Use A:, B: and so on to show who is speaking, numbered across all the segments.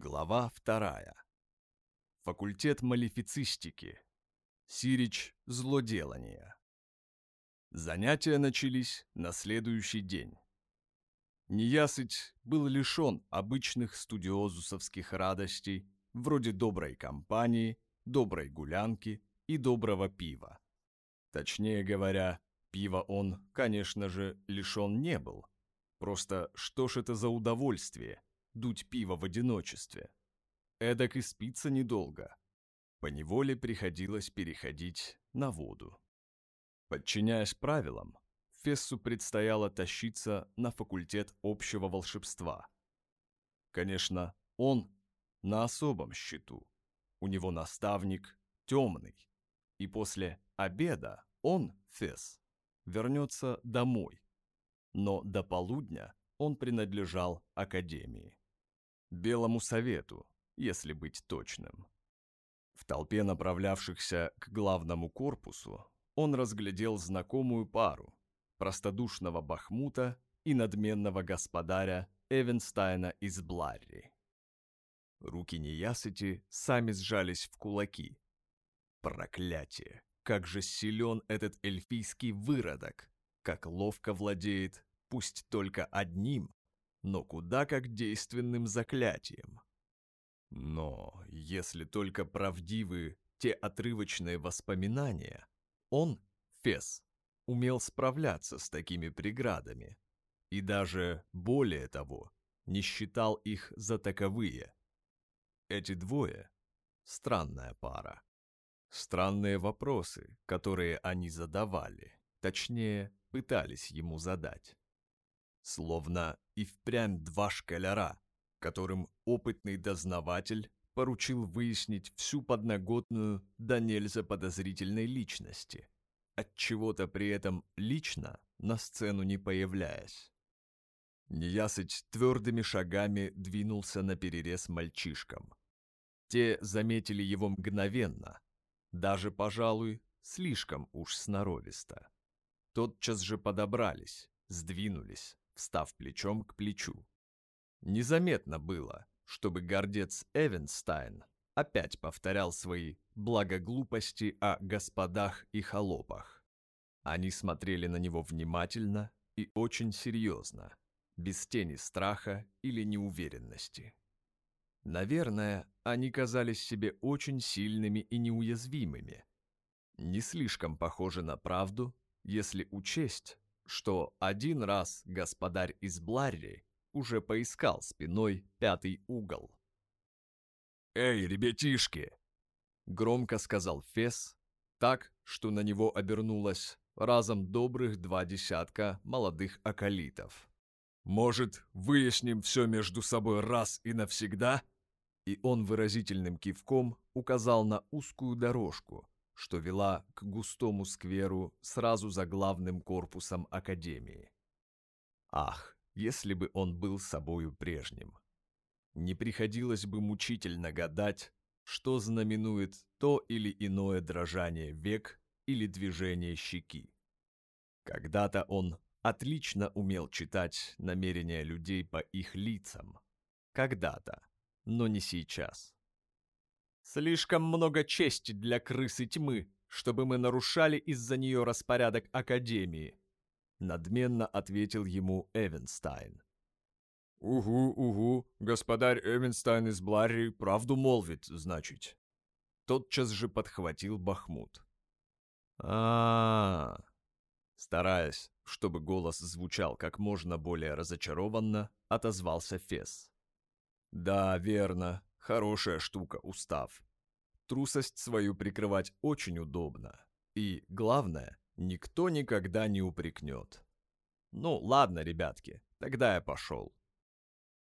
A: Глава вторая. Факультет малифицистики. Сирич злоделания. Занятия начались на следующий день. Неясыть был лишен обычных студиозусовских радостей, вроде доброй компании, доброй гулянки и доброго пива. Точнее говоря, пива он, конечно же, лишен не был. Просто что ж это за удовольствие – дуть пиво в одиночестве? Эдак и спится недолго. Поневоле приходилось переходить на воду. Подчиняясь правилам, Фессу предстояло тащиться на факультет общего волшебства. Конечно, он на особом счету. У него наставник темный. И после обеда он, Фесс, вернется домой. Но до полудня он принадлежал Академии. Белому Совету, если быть точным. В толпе направлявшихся к главному корпусу он разглядел знакомую пару простодушного Бахмута и надменного господаря Эвенстайна из Бларри. Руки неясыти сами сжались в кулаки. Проклятие! Как же силен этот эльфийский выродок! Как ловко владеет, пусть только одним, но куда как действенным заклятием. Но если только правдивы те отрывочные воспоминания, он, Фес, умел справляться с такими преградами. И даже, более того, не считал их за таковые. Эти двое – странная пара. Странные вопросы, которые они задавали, точнее, пытались ему задать. Словно и впрямь два шкаляра, которым опытный дознаватель поручил выяснить всю подноготную да нельзя подозрительной личности, от чего то при этом лично на сцену не появляясь. Неясыть твердыми шагами двинулся наперерез мальчишкам. Те заметили его мгновенно, даже, пожалуй, слишком уж сноровисто. Тотчас же подобрались, сдвинулись, встав плечом к плечу. Незаметно было, чтобы гордец Эвенстайн опять повторял свои благоглупости о господах и холопах. Они смотрели на него внимательно и очень серьезно, без тени страха или неуверенности. Наверное, они казались себе очень сильными и неуязвимыми. Не слишком похоже на правду, если учесть, что один раз господарь из Бларри уже поискал спиной пятый угол. «Эй, ребятишки!» — громко сказал Фес, так, что на него обернулось разом добрых два десятка молодых акалитов. «Может, выясним все между собой раз и навсегда?» И он выразительным кивком указал на узкую дорожку, что вела к густому скверу сразу за главным корпусом Академии. Ах, если бы он был собою прежним. Не приходилось бы мучительно гадать, что знаменует то или иное дрожание век или движение щеки. Когда-то он отлично умел читать намерения людей по их лицам. Когда-то, но не сейчас. Слишком много чести для крысы тьмы, чтобы мы нарушали из-за нее распорядок Академии, надменно ответил ему Эвенстайн. «Угу, угу, господарь Эвенстайн из Бларри правду молвит, значит». Тотчас же подхватил Бахмут. А-а, стараясь, чтобы голос звучал как можно более разочарованно, отозвался Фесс. «Да, верно, хорошая штука устав. Трусость свою прикрывать очень удобно. И, главное, никто никогда не упрекнет. Ну, ладно, ребятки, тогда я пошел.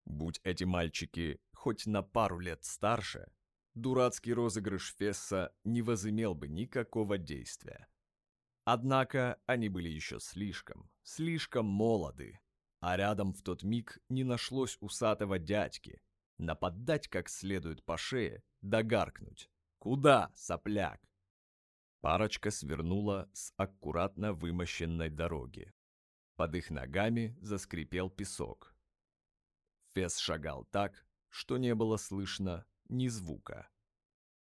A: Будь эти мальчики хоть на пару лет старше, дурацкий розыгрыш Фесса не возымел бы никакого действия. Однако они были еще слишком, слишком молоды, а рядом в тот миг не нашлось усатого дядьки, нападать как следует по шее, да гаркнуть. «Куда, сопляк?» Парочка свернула с аккуратно вымощенной дороги. Под их ногами заскрипел песок. Фес шагал так, что не было слышно ни звука.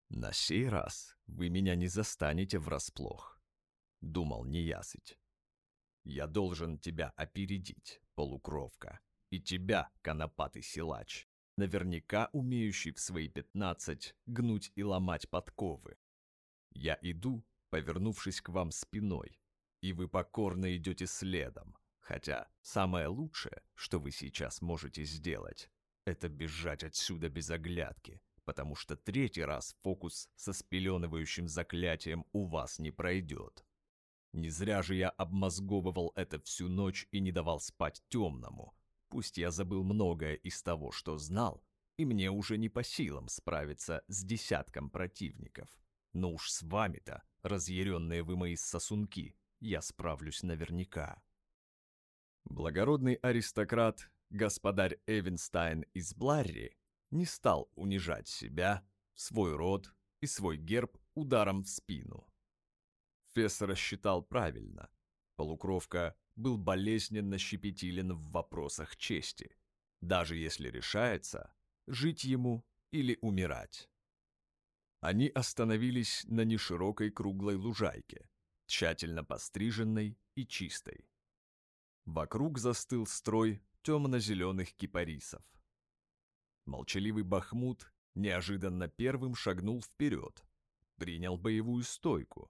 A: «На сей раз вы меня не застанете врасплох», — думал неясыть. «Я должен тебя опередить, полукровка, и тебя, конопатый силач, наверняка умеющий в свои пятнадцать гнуть и ломать подковы. Я иду, повернувшись к вам спиной, и вы покорно идете следом, хотя самое лучшее, что вы сейчас можете сделать, это бежать отсюда без оглядки, потому что третий раз фокус со спеленывающим заклятием у вас не пройдет. Не зря же я обмозговывал это всю ночь и не давал спать темному. Пусть я забыл многое из того, что знал, и мне уже не по силам справиться с десятком противников. Но уж с вами-то, разъяренные вы мои сосунки, я справлюсь наверняка. Благородный аристократ, господарь Эвенстайн из Бларри, не стал унижать себя, свой род и свой герб ударом в спину. Фесс рассчитал правильно. Полукровка был болезненно щепетилен в вопросах чести, даже если решается, жить ему или умирать. Они остановились на неширокой круглой лужайке, тщательно постриженной и чистой. Вокруг застыл строй темно-зеленых кипарисов. Молчаливый Бахмут неожиданно первым шагнул вперед, принял боевую стойку,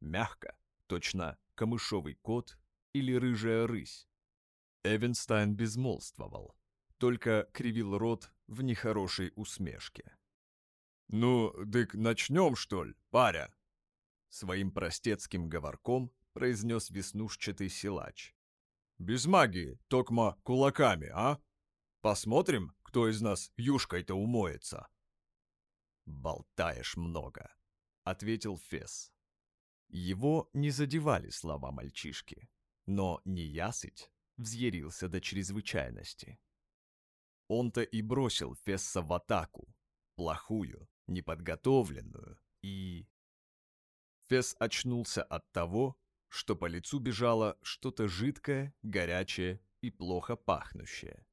A: мягко, точно камышовый кот или рыжая рысь. Эвенстайн безмолвствовал, только кривил рот в нехорошей усмешке. «Ну, дык начнем, что ли, паря?» Своим простецким говорком произнес веснушчатый силач. «Без магии, токмо кулаками, а? Посмотрим, кто из нас юшкой-то умоется?» «Болтаешь много», — ответил Фесс. Его не задевали слова мальчишки, но неясыть взъярился до чрезвычайности. Он-то и бросил Фесса в атаку, плохую, неподготовленную, и... Фесс очнулся от того, что по лицу бежало что-то жидкое, горячее и плохо пахнущее.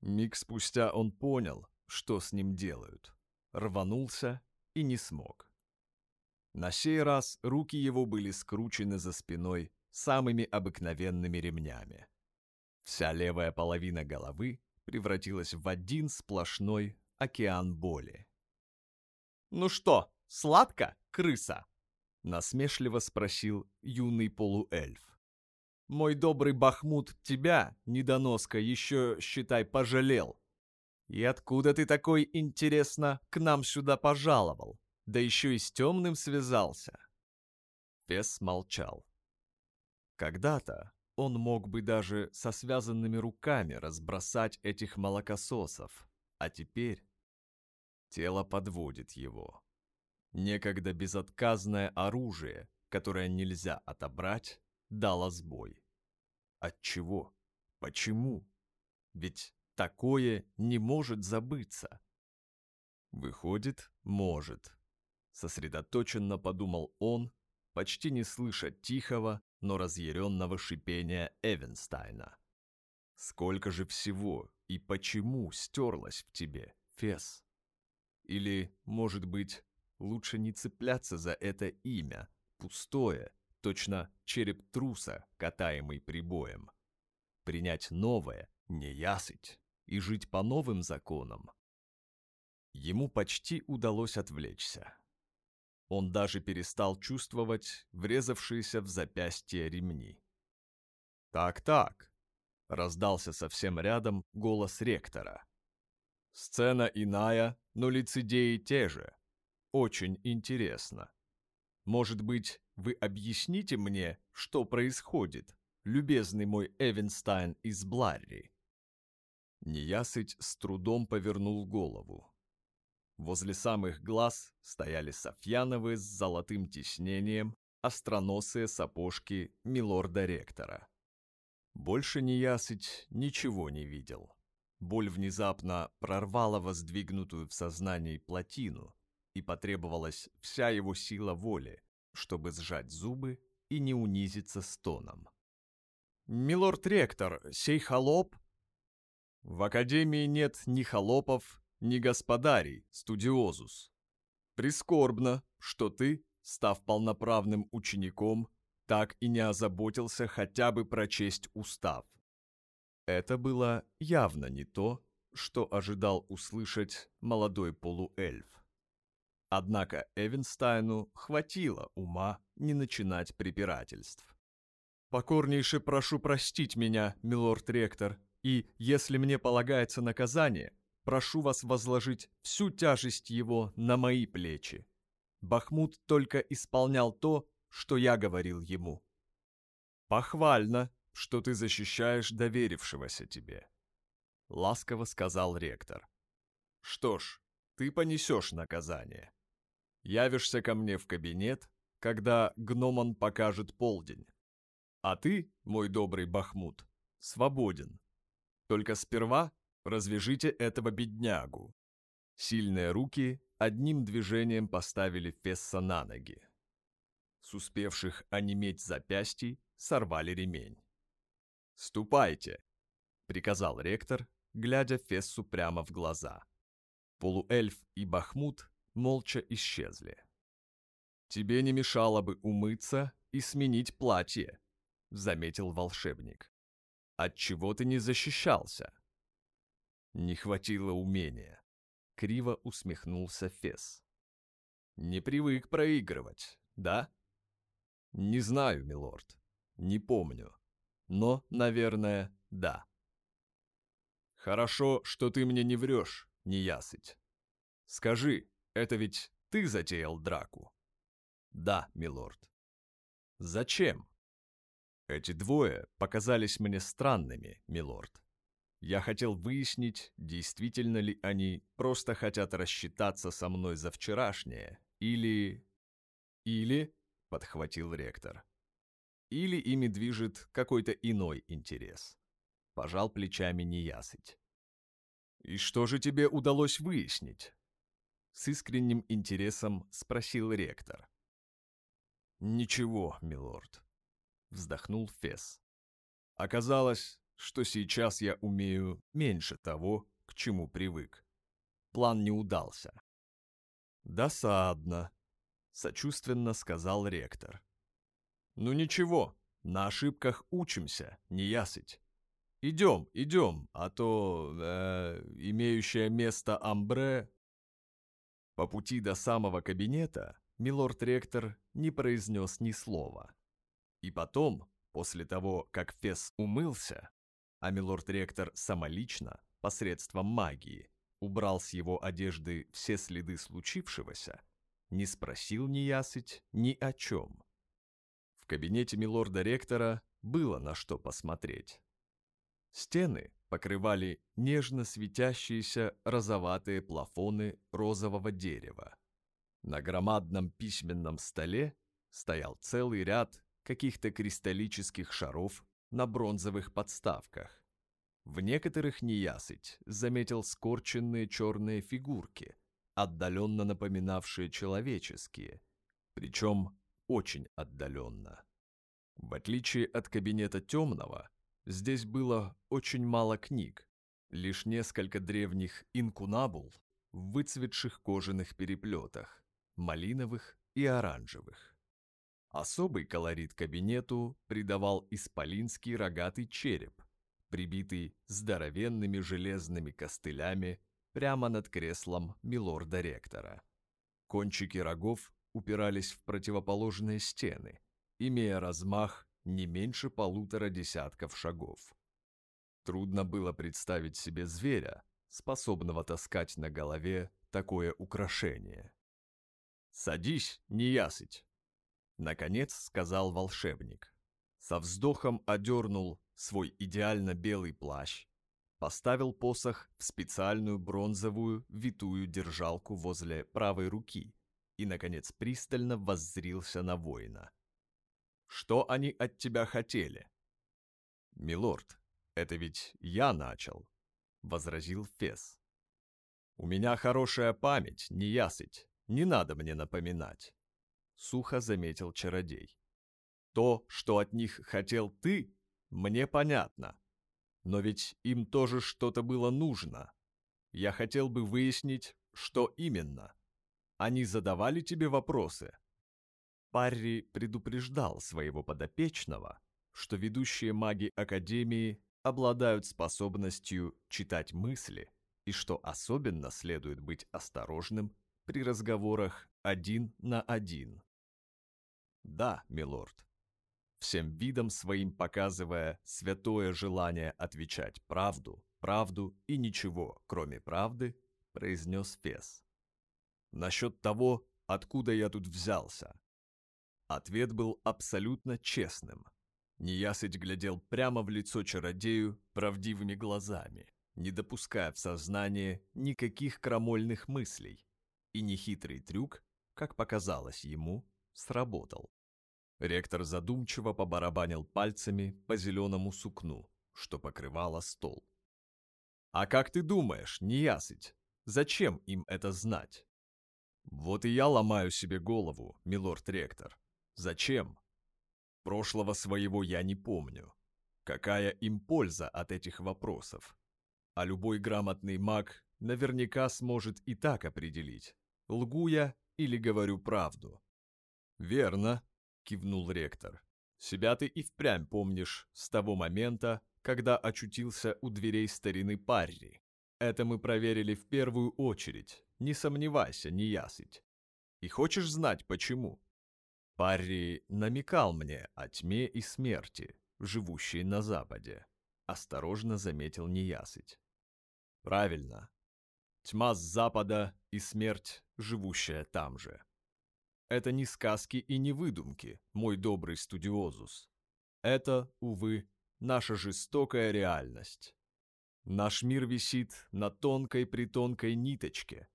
A: Миг спустя он понял, что с ним делают, рванулся и не смог. На сей раз руки его были скручены за спиной самыми обыкновенными ремнями. Вся левая половина головы превратилась в один сплошной океан боли. «Ну что, сладко, крыса?» — насмешливо спросил юный полуэльф. «Мой добрый Бахмут тебя, недоноска, еще, считай, пожалел. И откуда ты такой, интересно, к нам сюда пожаловал? Да еще и с темным связался?» Пес молчал. Когда-то он мог бы даже со связанными руками разбросать этих молокососов, а теперь тело подводит его. Некогда безотказное оружие, которое нельзя отобрать, дало сбой. От чего? Почему? Ведь такое не может забыться. Выходит, может. Сосредоточенно подумал он, почти не слыша тихого, но разъяренного шипения Эвенстайна. «Сколько же всего и почему стерлось в тебе, Фесс? Или, может быть, лучше не цепляться за это имя, пустое, точно череп труса, катаемый прибоем? Принять новое, не ясыть и жить по новым законам?» Ему почти удалось отвлечься. Он даже перестал чувствовать врезавшиеся в запястье ремни. «Так-так», — раздался совсем рядом голос ректора. «Сцена иная, но лицедеи те же. Очень интересно. Может быть, вы объясните мне, что происходит, любезный мой Эвенстайн из Бларри?» Неясыть с трудом повернул голову. Возле самых глаз стояли сафьяновые с золотым тиснением, остроносые сапожки милорда-ректора. Больше неясыть ничего не видел. Боль внезапно прорвала воздвигнутую в сознании плотину, и потребовалась вся его сила воли, чтобы сжать зубы и не унизиться стоном. «Милорд-ректор, сей холоп?» «В академии нет ни холопов, не господарий, студиозус. Прискорбно, что ты, став полноправным учеником, так и не озаботился хотя бы прочесть устав. Это было явно не то, что ожидал услышать молодой полуэльф. Однако Эвенстайну хватило ума не начинать препирательств. «Покорнейше прошу простить меня, милорд-ректор, и, если мне полагается наказание, прошу вас возложить всю тяжесть его на мои плечи. Бахмут только исполнял то, что я говорил ему. Похвально, что ты защищаешь доверившегося тебе, ласково сказал ректор. Что ж, ты понесешь наказание. Явишься ко мне в кабинет, когда гномон покажет полдень. А ты, мой добрый Бахмут, свободен. Только сперва развяжите этого беднягу. Сильные руки одним движением поставили Фесса на ноги. С успевших онеметь запястий сорвали ремень. «Ступайте!» — приказал ректор, глядя Фессу прямо в глаза. Полуэльф и Бахмут молча исчезли. «Тебе не мешало бы умыться и сменить платье», — заметил волшебник. «Отчего ты не защищался?» Не хватило умения. Криво усмехнулся Фес. Не привык проигрывать, да? Не знаю, милорд. Не помню. Но, наверное, да. Хорошо, что ты мне не врешь, неясыть. Скажи, это ведь ты затеял драку? Да, милорд. Зачем? Эти двое показались мне странными, милорд. Я хотел выяснить, действительно ли они просто хотят рассчитаться со мной за вчерашнее, или... Или, подхватил ректор, или ими движет какой-то иной интерес. Пожал плечами неясыть. «И что же тебе удалось выяснить?» С искренним интересом спросил ректор. «Ничего, милорд», — вздохнул Фес. «Оказалось, что сейчас я умею меньше того, к чему привык. План не удался. «Досадно», — сочувственно сказал ректор. «Ну ничего, на ошибках учимся, не ясыть. Идем, идем, а то э, имеющее место амбре...» По пути до самого кабинета милорд-ректор не произнес ни слова. И потом, после того, как Фес умылся, а милорд-ректор самолично, посредством магии, убрал с его одежды все следы случившегося, не спросил ни ясыть ни о чем. В кабинете милорда-ректора было на что посмотреть. Стены покрывали нежно светящиеся розоватые плафоны розового дерева. На громадном письменном столе стоял целый ряд каких-то кристаллических шаров на бронзовых подставках. В некоторых неясыть заметил скорченные черные фигурки, отдаленно напоминавшие человеческие, причем очень отдаленно. В отличие от кабинета темного, здесь было очень мало книг, лишь несколько древних инкунабул в выцветших кожаных переплетах, малиновых и оранжевых. Особый колорит кабинету придавал исполинский рогатый череп, прибитый здоровенными железными костылями прямо над креслом милорда-ректора. Кончики рогов упирались в противоположные стены, имея размах не меньше полутора десятков шагов. Трудно было представить себе зверя, способного таскать на голове такое украшение. «Садись, неясыть!» Наконец сказал волшебник. Со вздохом одернул свой идеально белый плащ, поставил посох в специальную бронзовую витую держалку возле правой руки и, наконец, пристально воззрился на воина. «Что они от тебя хотели?» «Милорд, это ведь я начал», — возразил Фес. «У меня хорошая память, не ясыть, не надо мне напоминать. — сухо заметил чародей. «То, что от них хотел ты, мне понятно. Но ведь им тоже что-то было нужно. Я хотел бы выяснить, что именно. Они задавали тебе вопросы?» Парри предупреждал своего подопечного, что ведущие маги Академии обладают способностью читать мысли и что особенно следует быть осторожным при разговорах один на один. «Да, милорд», всем видом своим показывая святое желание отвечать правду, правду и ничего, кроме правды, произнес Фес. Насчет того, откуда я тут взялся. Ответ был абсолютно честным. Неясыть глядел прямо в лицо чародею правдивыми глазами, не допуская в сознание никаких крамольных мыслей, и нехитрый трюк, как показалось ему, сработал. Ректор задумчиво побарабанил пальцами по зеленому сукну, что покрывало стол. «А как ты думаешь, неясыть, зачем им это знать?» «Вот и я ломаю себе голову, милорд-ректор. Зачем? Прошлого своего я не помню. Какая им польза от этих вопросов? А любой грамотный маг наверняка сможет и так определить, лгу я или говорю правду. «Верно», — кивнул ректор. «Себя ты и впрямь помнишь с того момента, когда очутился у дверей старины Парри. Это мы проверили в первую очередь, не сомневайся, не ясыть. И хочешь знать, почему?» Парри намекал мне о тьме и смерти, живущей на Западе. Осторожно заметил неясыть. Правильно. Тьма с Запада и смерть, живущая там же. Это не сказки и не выдумки, мой добрый студиозус. Это, увы, наша жестокая реальность. Наш мир висит на тонкой-притонкой ниточке,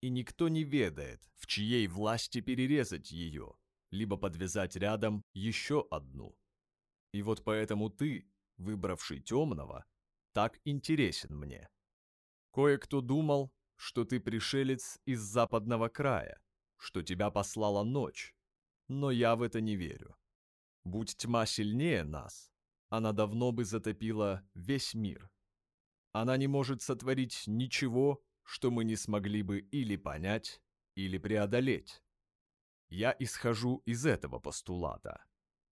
A: и никто не ведает, в чьей власти перерезать ее, либо подвязать рядом еще одну. И вот поэтому ты, выбравший темного, так интересен мне. Кое-кто думал, что ты пришелец из западного края, что тебя послала ночь, но я в это не верю. Будь тьма сильнее нас, она давно бы затопила весь мир. Она не может сотворить ничего, что мы не смогли бы или понять, или преодолеть. Я исхожу из этого постулата.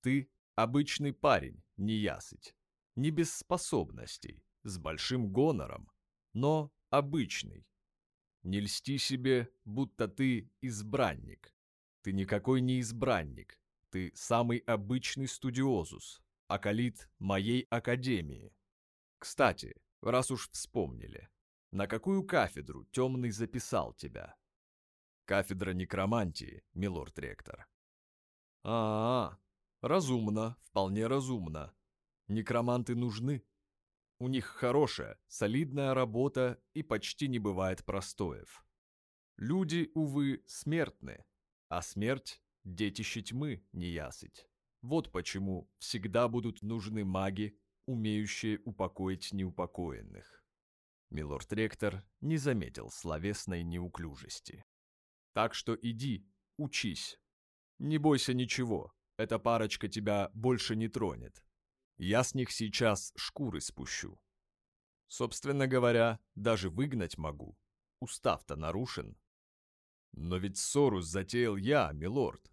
A: Ты – обычный парень, не ясыть, не без способностей, с большим гонором, но обычный. Не льсти себе, будто ты избранник. Ты никакой не избранник. Ты самый обычный студиозус, акалит моей академии. Кстати, раз уж вспомнили, на какую кафедру темный записал тебя? Кафедра некромантии, милорд-ректор. А, -а, а, разумно, вполне разумно. Некроманты нужны. У них хорошая, солидная работа и почти не бывает простоев. Люди, увы, смертны, а смерть – детище тьмы, неясыть. Вот почему всегда будут нужны маги, умеющие упокоить неупокоенных. Милорд-ректор не заметил словесной неуклюжести. Так что иди, учись. Не бойся ничего, эта парочка тебя больше не тронет. Я с них сейчас шкуры спущу. Собственно говоря, даже выгнать могу. Устав-то нарушен. Но ведь ссору затеял я, милорд,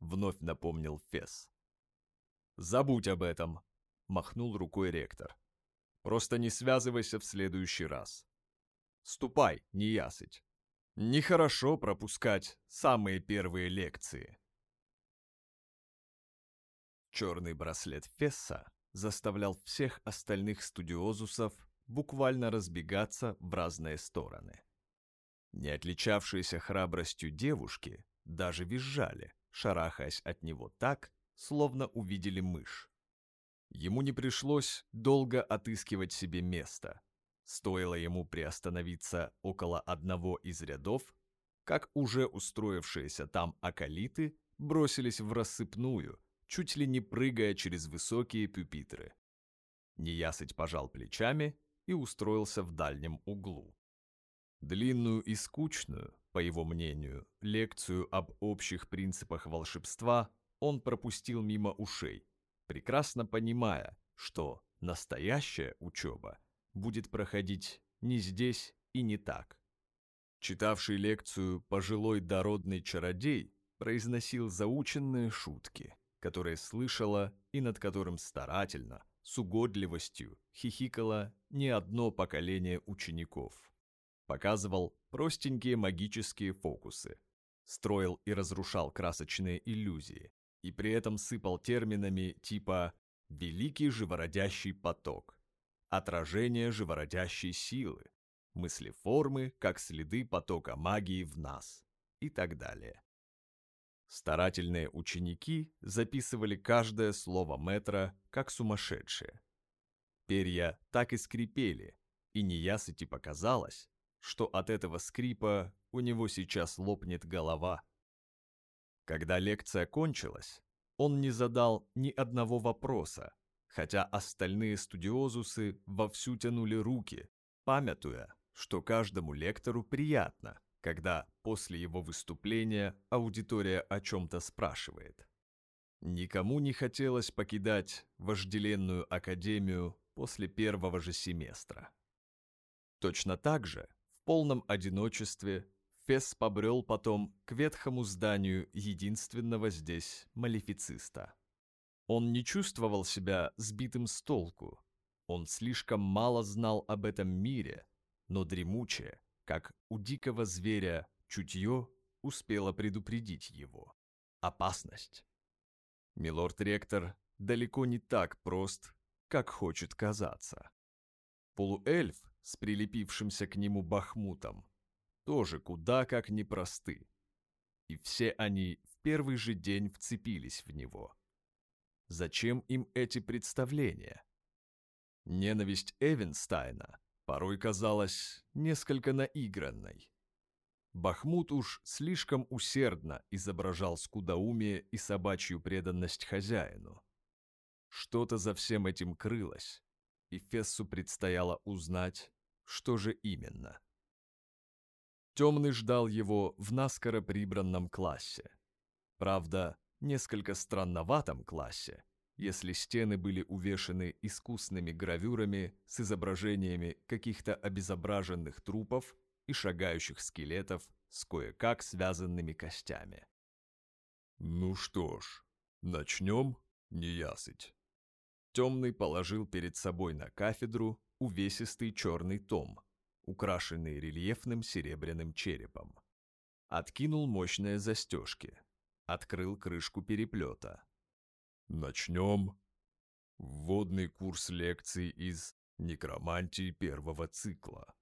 A: вновь напомнил Фес. Забудь об этом, махнул рукой ректор. Просто не связывайся в следующий раз. Ступай, не ясыть. Нехорошо пропускать самые первые лекции. Черный браслет Фесса заставлял всех остальных студиозусов буквально разбегаться в разные стороны. Не отличавшиеся храбростью девушки даже визжали, шарахаясь от него так, словно увидели мышь. Ему не пришлось долго отыскивать себе место, Стоило ему приостановиться около одного из рядов, как уже устроившиеся там акалиты бросились в рассыпную, чуть ли не прыгая через высокие пюпитры. Неясыть пожал плечами и устроился в дальнем углу. Длинную и скучную, по его мнению, лекцию об общих принципах волшебства он пропустил мимо ушей, прекрасно понимая, что настоящая учеба будет проходить не здесь и не так. Читавший лекцию пожилой дородный чародей произносил заученные шутки, которые слышала и над которым старательно, с угодливостью хихикало не одно поколение учеников. Показывал простенькие магические фокусы, строил и разрушал красочные иллюзии, и при этом сыпал терминами типа «великий живородящий поток», «отражение живородящей силы», мыслеформы как следы потока магии в нас и так далее. Старательные ученики записывали каждое слово метра как сумасшедшие. Перья так и скрипели, и неясыти показалось, что от этого скрипа у него сейчас лопнет голова. Когда лекция кончилась, он не задал ни одного вопроса, хотя остальные студиозусы вовсю тянули руки, памятуя, что каждому лектору приятно, когда после его выступления аудитория о чем-то спрашивает. Никому не хотелось покидать вожделенную академию после первого же семестра. Точно так же, в полном одиночестве, Фесс побрел потом к ветхому зданию единственного здесь малефициста. Он не чувствовал себя сбитым с толку. Он слишком мало знал об этом мире, но дремучее, как у дикого зверя чутье успело предупредить его. Опасность. Милорд-ректор далеко не так прост, как хочет казаться. Полуэльф с прилепившимся к нему Бахмутом тоже куда как непросты. И все они в первый же день вцепились в него. Зачем им эти представления? Ненависть Эвенстайна порой казалась несколько наигранной. Бахмут уж слишком усердно изображал скудоумие и собачью преданность хозяину. Что-то за всем этим крылось, и Фессу предстояло узнать, что же именно. Темный ждал его в наскоро прибранном классе. Правда, несколько странноватом классе, если стены были увешаны искусными гравюрами с изображениями каких-то обезображенных трупов и шагающих скелетов с кое-как связанными костями. «Ну что ж, начнем, неясыть». Темный положил перед собой на кафедру увесистый черный том, украшенный рельефным серебряным черепом. Откинул мощные застежки, открыл крышку переплета, Начнем. Вводный курс лекций из некромантии первого цикла.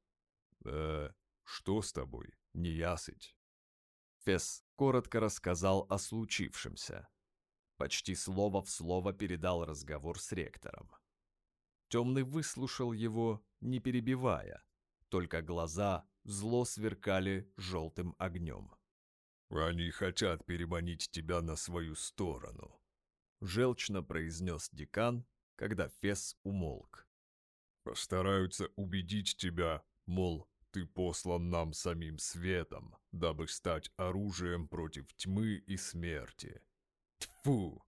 A: Э, что с тобой, неясыть? Фесс коротко рассказал о случившемся. Почти слово в слово передал разговор с ректором. Темный выслушал его, не перебивая, только глаза зло сверкали желтым огнем. «Они хотят переманить тебя на свою сторону», желчно произнес декан, когда Фес умолк. «Постараются убедить тебя, мол, ты послан нам самим светом, дабы стать оружием против тьмы и смерти. Тьфу!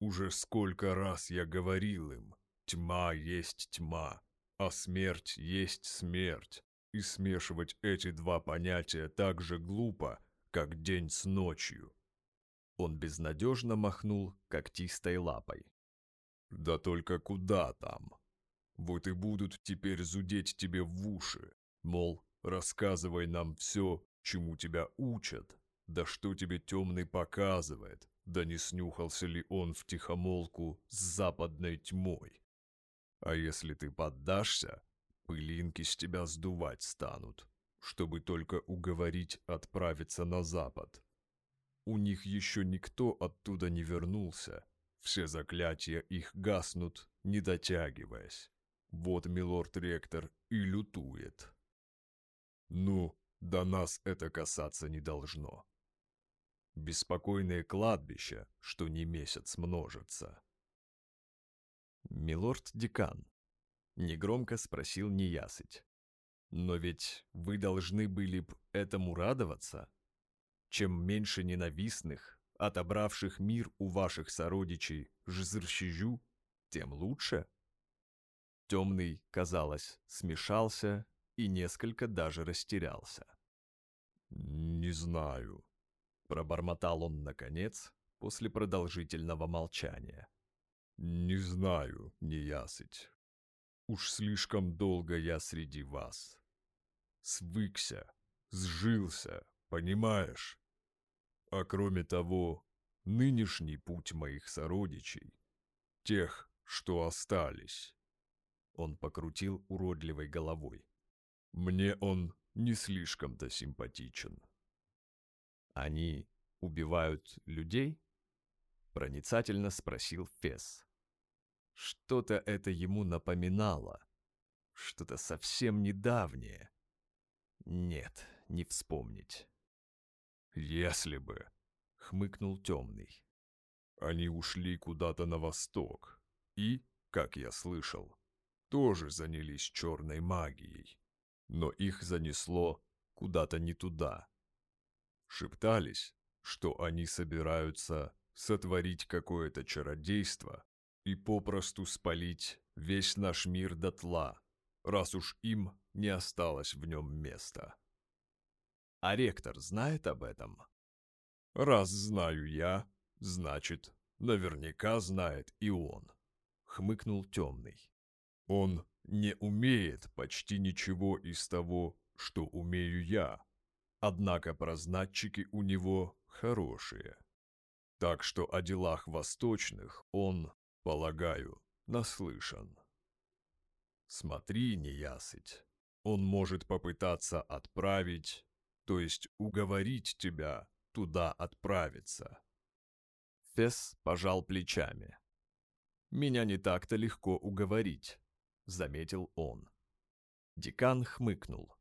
A: Уже сколько раз я говорил им, тьма есть тьма, а смерть есть смерть, и смешивать эти два понятия так же глупо, как день с ночью. Он безнадежно махнул когтистой лапой. «Да только куда там? Вот и будут теперь зудеть тебе в уши, мол, рассказывай нам все, чему тебя учат, да что тебе темный показывает, да не снюхался ли он в тихомолку с западной тьмой. А если ты поддашься, пылинки с тебя сдувать станут, чтобы только уговорить отправиться на запад. У них еще никто оттуда не вернулся. Все заклятия их гаснут, не дотягиваясь. Вот милорд-ректор и лютует. Ну, до нас это касаться не должно. Беспокойное кладбище, что не месяц множится. Милорд-декан, негромко спросил неясыть. Но ведь вы должны были б этому радоваться? Чем меньше ненавистных, отобравших мир у ваших сородичей Жзырщижу, тем лучше. Темный, казалось, смешался и несколько даже растерялся. «Не знаю», — пробормотал он наконец после продолжительного молчания. «Не знаю, неясыть. Уж слишком долго я среди вас. Свыкся, сжился, понимаешь? А кроме того, нынешний путь моих сородичей, тех, что остались, он покрутил уродливой головой. Мне он не слишком-то симпатичен. Они убивают людей? Проницательно спросил Фес. Что-то это ему напоминало. Что-то совсем недавнее. Нет, не вспомнить. «Если бы», — хмыкнул темный. «Они ушли куда-то на восток и, как я слышал, тоже занялись черной магией, но их занесло куда-то не туда. Шептались, что они собираются сотворить какое-то чародейство и попросту спалить весь наш мир дотла, раз уж им не осталось в нем места. А ректор знает об этом? Раз знаю я, значит, наверняка знает и он, хмыкнул темный. Он не умеет почти ничего из того, что умею я, однако прознатчики у него хорошие. Так что о делах восточных он Полагаю, наслышан. Смотри, неясыть. Он может попытаться отправить, то есть уговорить тебя туда отправиться. Фес пожал плечами. «Меня не так-то легко уговорить», — заметил он. Декан хмыкнул.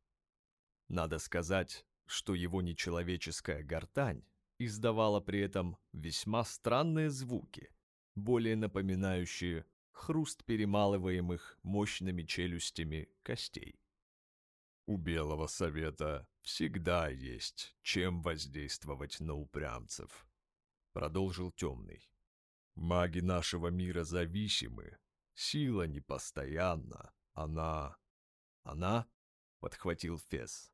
A: Надо сказать, что его нечеловеческая гортань издавала при этом весьма странные звуки, более напоминающие хруст перемалываемых мощными челюстями костей. У Белого Совета всегда есть чем воздействовать на упрямцев, продолжил Темный. Маги нашего мира зависимы, сила непостоянна, она... Она? Подхватил Фес.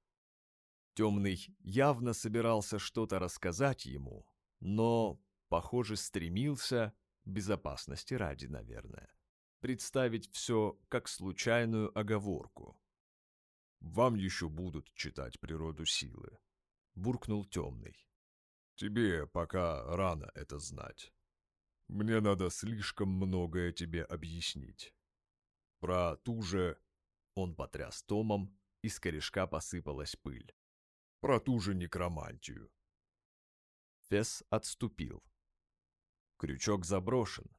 A: Темный явно собирался что-то рассказать ему, но, похоже, стремился безопасности ради, наверное, представить все как случайную оговорку. «Вам еще будут читать природу силы», — буркнул темный. «Тебе пока рано это знать. Мне надо слишком многое тебе объяснить. Про ту же...» Он потряс томом, и с корешка посыпалась пыль. «Про ту же некромантию». Фес отступил. Крючок заброшен,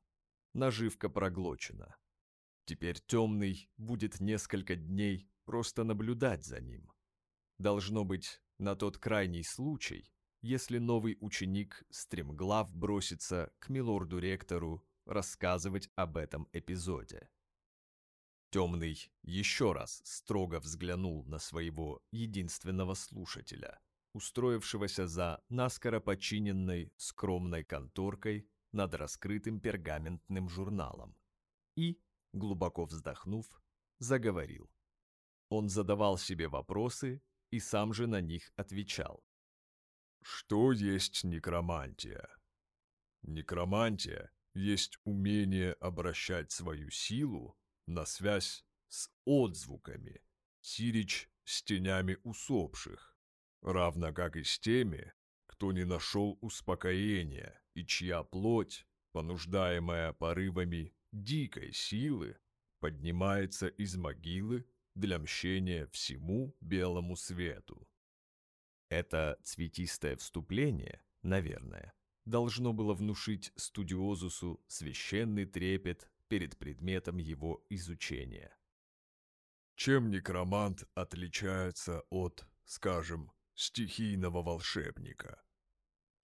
A: наживка проглочена. Теперь темный будет несколько дней просто наблюдать за ним. Должно быть, на тот крайний случай, если новый ученик стремглав бросится к милорду-ректору рассказывать об этом эпизоде. Темный еще раз строго взглянул на своего единственного слушателя, устроившегося за наскоро починенной скромной конторкой над раскрытым пергаментным журналом и, глубоко вздохнув, заговорил. Он задавал себе вопросы и сам же на них отвечал. Что есть некромантия? Некромантия есть умение обращать свою силу на связь с отзвуками, сирич с тенями усопших, равно как и с теми, кто не нашел успокоения и чья плоть, понуждаемая порывами дикой силы, поднимается из могилы для мщения всему белому свету. Это цветистое вступление, наверное, должно было внушить студиозусу священный трепет перед предметом его изучения. Чем некромант отличается от, скажем, стихийного волшебника?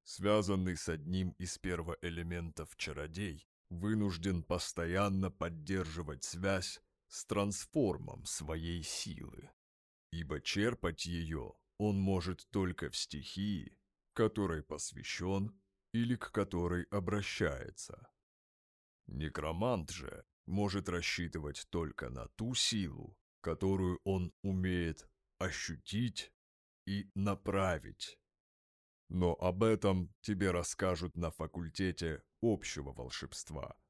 A: связанный с одним из первоэлементов чародей, вынужден постоянно поддерживать связь с трансформом своей силы, ибо черпать ее он может только в стихии, которой посвящен или к которой обращается. Некромант же может рассчитывать только на ту силу, которую он умеет ощутить и направить. Но об этом тебе расскажут на факультете общего волшебства.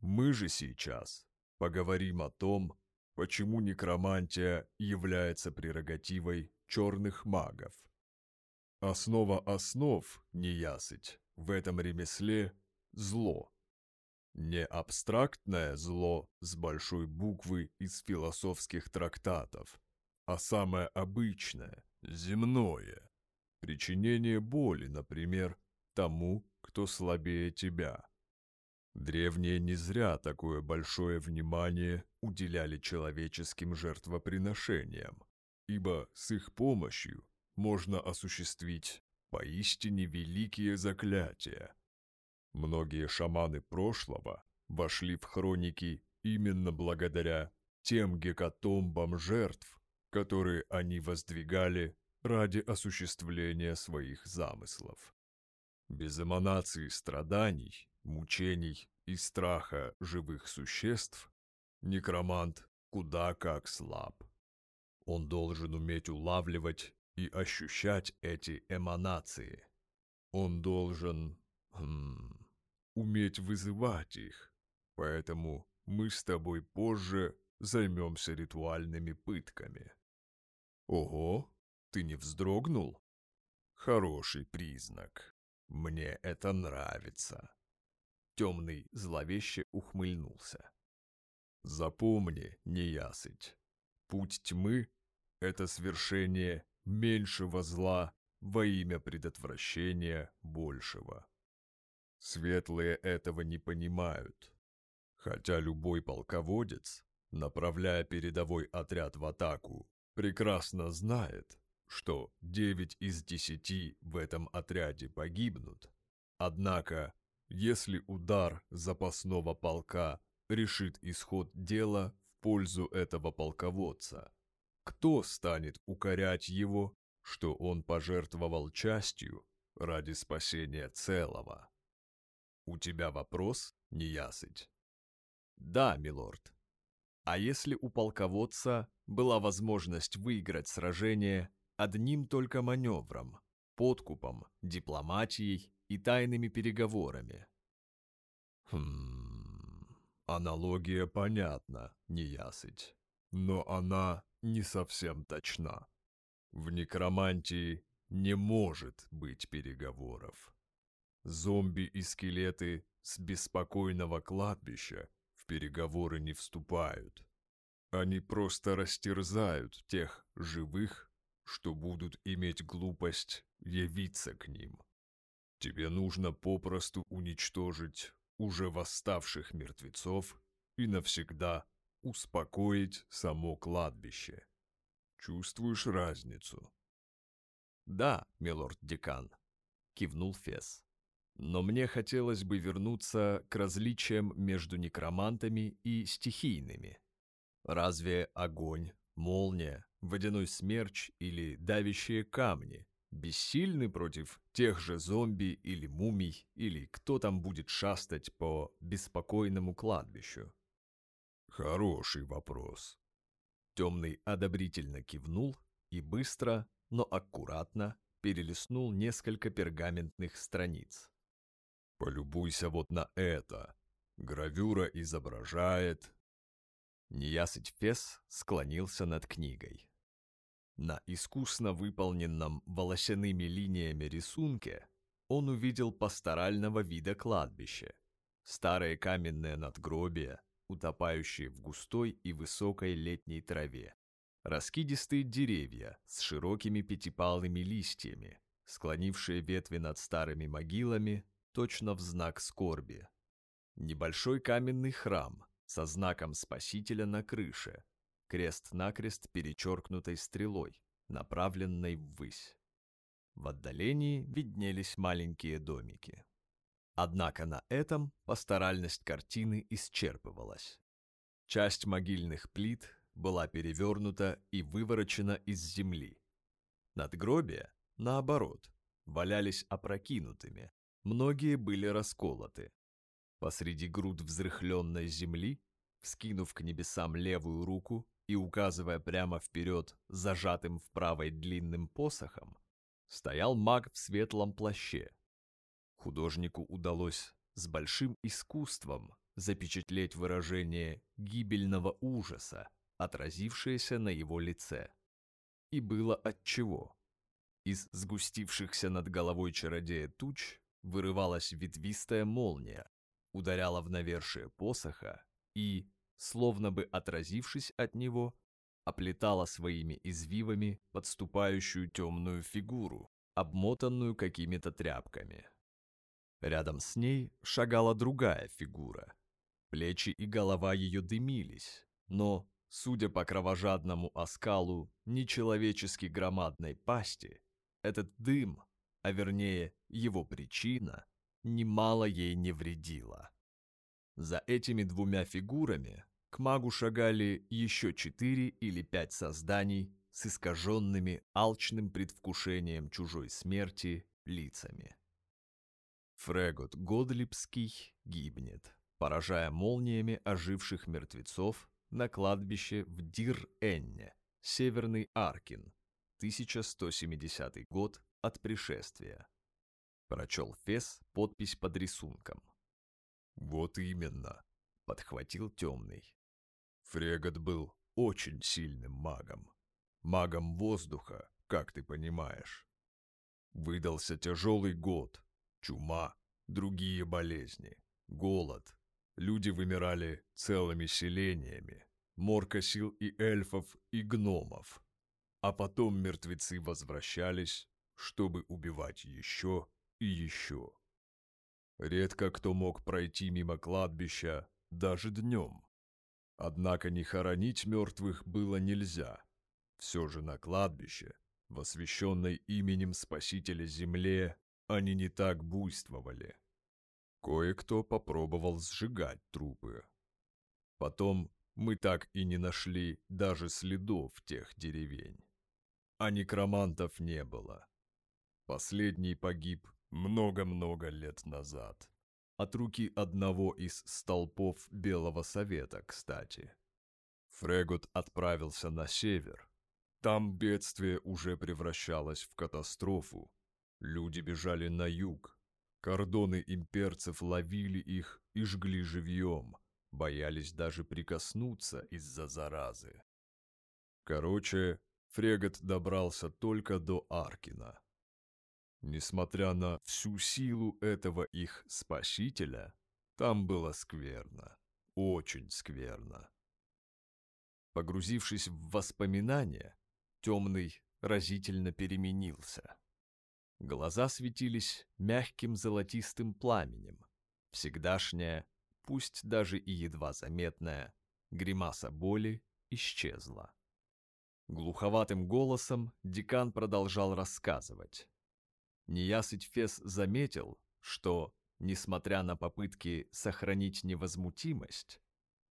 A: Мы же сейчас поговорим о том, почему некромантия является прерогативой черных магов. Основа основ, неясыть, в этом ремесле – зло. Не абстрактное зло с большой буквы из философских трактатов, а самое обычное, земное. Причинение боли, например, тому, кто слабее тебя. Древние не зря такое большое внимание уделяли человеческим жертвоприношениям, ибо с их помощью можно осуществить поистине великие заклятия. Многие шаманы прошлого вошли в хроники именно благодаря тем гекатомбам жертв, которые они воздвигали ради осуществления своих замыслов. Без эманации страданий, мучений и страха живых существ некромант куда как слаб. Он должен уметь улавливать и ощущать эти эманации. Он должен хм, уметь вызывать их. Поэтому мы с тобой позже займемся ритуальными пытками. Ого, ты не вздрогнул? Хороший признак. Мне это нравится. Темный зловеще ухмыльнулся. Запомни, неясыть, путь тьмы — это свершение меньшего зла во имя предотвращения большего. Светлые этого не понимают, хотя любой полководец, направляя передовой отряд в атаку, прекрасно знает, что 9 из 10 в этом отряде погибнут. Однако, если удар запасного полка решит исход дела в пользу этого полководца, кто станет укорять его, что он пожертвовал частью ради спасения целого? У тебя вопрос, неясыть? Да, милорд. А если у полководца была возможность выиграть сражение одним только маневром, подкупом, дипломатией и тайными переговорами? Хм, аналогия понятна, неясыть, но она не совсем точна. В некромантии не может быть переговоров. Зомби и скелеты с беспокойного кладбища в переговоры не вступают. Они просто растерзают тех живых, что будут иметь глупость явиться к ним. Тебе нужно попросту уничтожить уже восставших мертвецов и навсегда успокоить само кладбище. Чувствуешь разницу? «Да, милорд-декан», — кивнул Фес. «Но мне хотелось бы вернуться к различиям между некромантами и стихийными. Разве огонь, молния, водяной смерч или давящие камни бессильны против тех же зомби или мумий, или кто там будет шастать по беспокойному кладбищу? Хороший вопрос. Темный одобрительно кивнул и быстро, но аккуратно перелистнул несколько пергаментных страниц. Полюбуйся вот на это. Гравюра изображает... Неясыть Фес склонился над книгой. На искусно выполненном волосяными линиями рисунке он увидел пасторального вида кладбище, старые каменные надгробия, утопающие в густой и высокой летней траве, раскидистые деревья с широкими пятипалыми листьями, склонившие ветви над старыми могилами, точно в знак скорби. Небольшой каменный храм со знаком Спасителя на крыше, крест-накрест перечеркнутой стрелой, направленной ввысь. В отдалении виднелись маленькие домики. Однако на этом пасторальность картины исчерпывалась. Часть могильных плит была перевернута и выворочена из земли. Надгробия, наоборот, валялись опрокинутыми, многие были расколоты. Посреди груд взрыхленной земли, вскинув к небесам левую руку, и указывая прямо вперед зажатым в правой длинным посохом, стоял маг в светлом плаще. Художнику удалось с большим искусством запечатлеть выражение гибельного ужаса, отразившееся на его лице. И было отчего. Из сгустившихся над головой чародея туч вырывалась ветвистая молния, ударяла в навершие посоха и, словно бы отразившись от него, оплетала своими извивами подступающую темную фигуру, обмотанную какими-то тряпками. Рядом с ней шагала другая фигура. Плечи и голова ее дымились, но, судя по кровожадному оскалу нечеловечески громадной пасти, этот дым, а вернее его причина, немало ей не вредила. За этими двумя фигурами к магу шагали еще четыре или пять созданий с искаженными алчным предвкушением чужой смерти лицами. Фрегот Годлипский гибнет, поражая молниями оживших мертвецов на кладбище в Дир-Энне, Северный Аркин, 1170 год от пришествия. Прочел Фес подпись под рисунком. «Вот именно», — подхватил темный. Фрегот был очень сильным магом. Магом воздуха, как ты понимаешь. Выдался тяжелый год, чума, другие болезни, голод. Люди вымирали целыми селениями, мор косил и эльфов, и гномов. А потом мертвецы возвращались, чтобы убивать еще и еще. Редко кто мог пройти мимо кладбища даже днем. Однако не хоронить мертвых было нельзя. Все же на кладбище, в освященной именем Спасителя земле, они не так буйствовали. Кое-кто попробовал сжигать трупы. Потом мы так и не нашли даже следов тех деревень. А некромантов не было. Последний погиб много-много лет назад. От руки одного из столпов Белого Совета, кстати. Фрегот отправился на север. Там бедствие уже превращалось в катастрофу, Люди бежали на юг. Кордоны имперцев ловили их и жгли живьем, боялись даже прикоснуться из-за заразы. Короче, фрегат добрался только до Аркина. Несмотря на всю силу этого их спасителя, там было скверно, очень скверно. Погрузившись в воспоминания, темный разительно переменился. Глаза светились мягким золотистым пламенем. Всегдашняя, пусть даже и едва заметная, гримаса боли исчезла. Глуховатым голосом декан продолжал рассказывать. Неясыть Фес заметил, что, несмотря на попытки сохранить невозмутимость,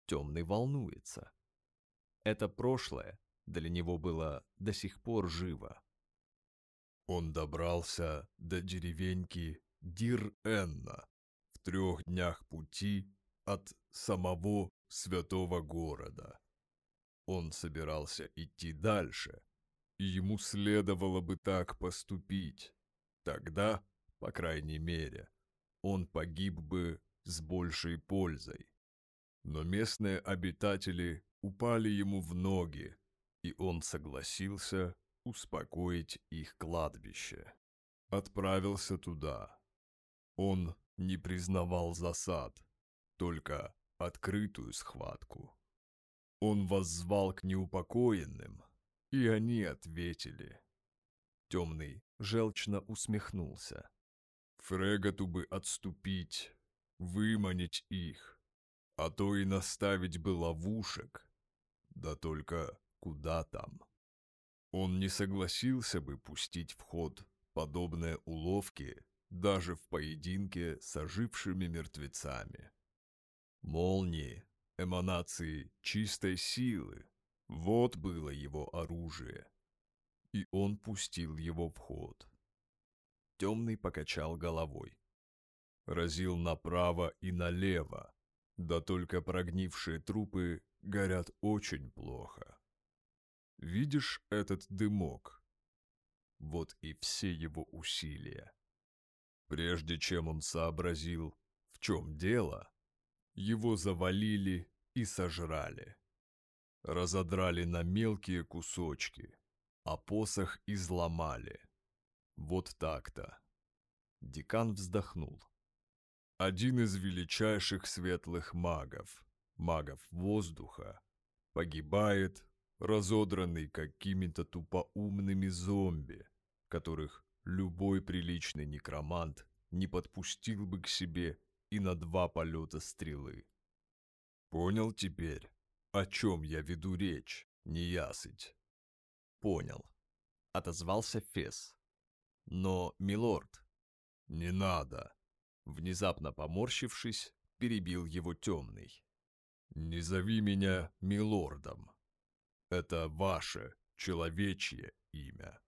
A: темный волнуется. Это прошлое для него было до сих пор живо. Он добрался до деревеньки Дир-Энна в трех днях пути от самого святого города. Он собирался идти дальше, и ему следовало бы так поступить. Тогда, по крайней мере, он погиб бы с большей пользой. Но местные обитатели упали ему в ноги, и он согласился успокоить их кладбище. Отправился туда. Он не признавал засад, только открытую схватку. Он воззвал к неупокоенным, и они ответили. Темный желчно усмехнулся. Фрегату бы отступить, выманить их, а то и наставить бы ловушек. Да только куда там? Он не согласился бы пустить в ход подобные уловки даже в поединке с ожившими мертвецами. Молнии, эманации чистой силы — вот было его оружие. И он пустил его в ход. Темный покачал головой. Разил направо и налево, да только прогнившие трупы горят очень плохо. Видишь этот дымок? Вот и все его усилия. Прежде чем он сообразил, в чем дело, его завалили и сожрали. Разодрали на мелкие кусочки, а посох изломали. Вот так-то. Декан вздохнул. Один из величайших светлых магов, магов воздуха, погибает, разодранный какими-то тупоумными зомби, которых любой приличный некромант не подпустил бы к себе и на два полета стрелы. Понял теперь, о чем я веду речь, неясыть?
B: Понял, отозвался Фес. Но, милорд,
A: не надо.
B: Внезапно поморщившись, перебил его темный.
A: «Не зови меня милордом. Это ваше человечье имя.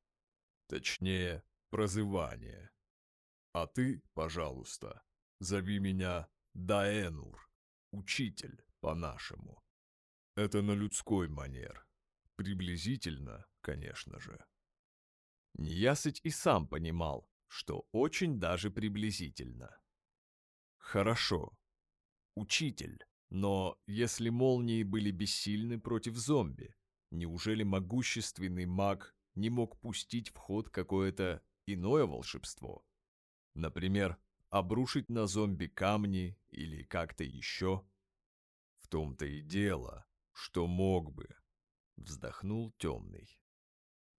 A: Точнее, прозывание. А ты, пожалуйста, зови меня Даэнур, учитель по-нашему. Это на людской манер. Приблизительно, конечно же.
B: Неясыть и сам понимал, что очень даже приблизительно. Хорошо. Учитель. Но если молнии были бессильны против зомби, неужели могущественный маг не мог пустить в ход какое-то иное волшебство? Например, обрушить на зомби камни или как-то еще?
A: В том-то и дело, что мог бы,
B: вздохнул темный.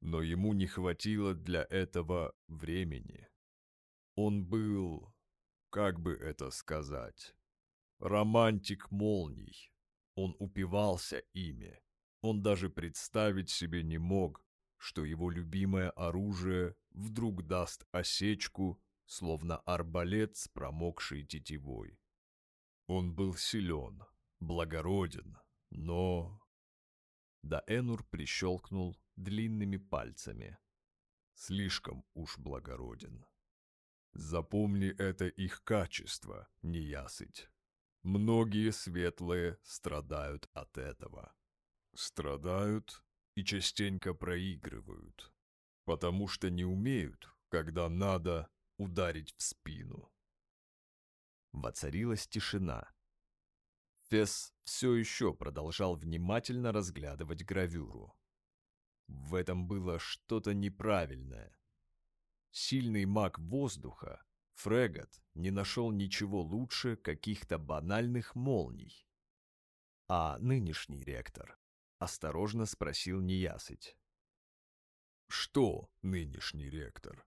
A: Но ему не хватило для этого времени. Он был как бы это сказать, романтик молний. Он упивался ими. Он даже представить себе не мог, что его любимое оружие вдруг даст осечку, словно арбалет с промокшей тетивой. Он был силен, благороден, но...
B: Даэнур прищелкнул длинными пальцами.
A: Слишком уж благороден. Запомни это их качество, неясыть. Многие светлые страдают от этого. Страдают и частенько проигрывают, потому что не умеют, когда надо ударить в спину.
B: Воцарилась тишина. Фесс все еще продолжал внимательно разглядывать гравюру. В этом было что-то неправильное. Сильный маг воздуха, Фрегат, не нашел ничего лучше каких-то банальных молний. А нынешний ректор осторожно спросил неясыть.
A: Что нынешний ректор?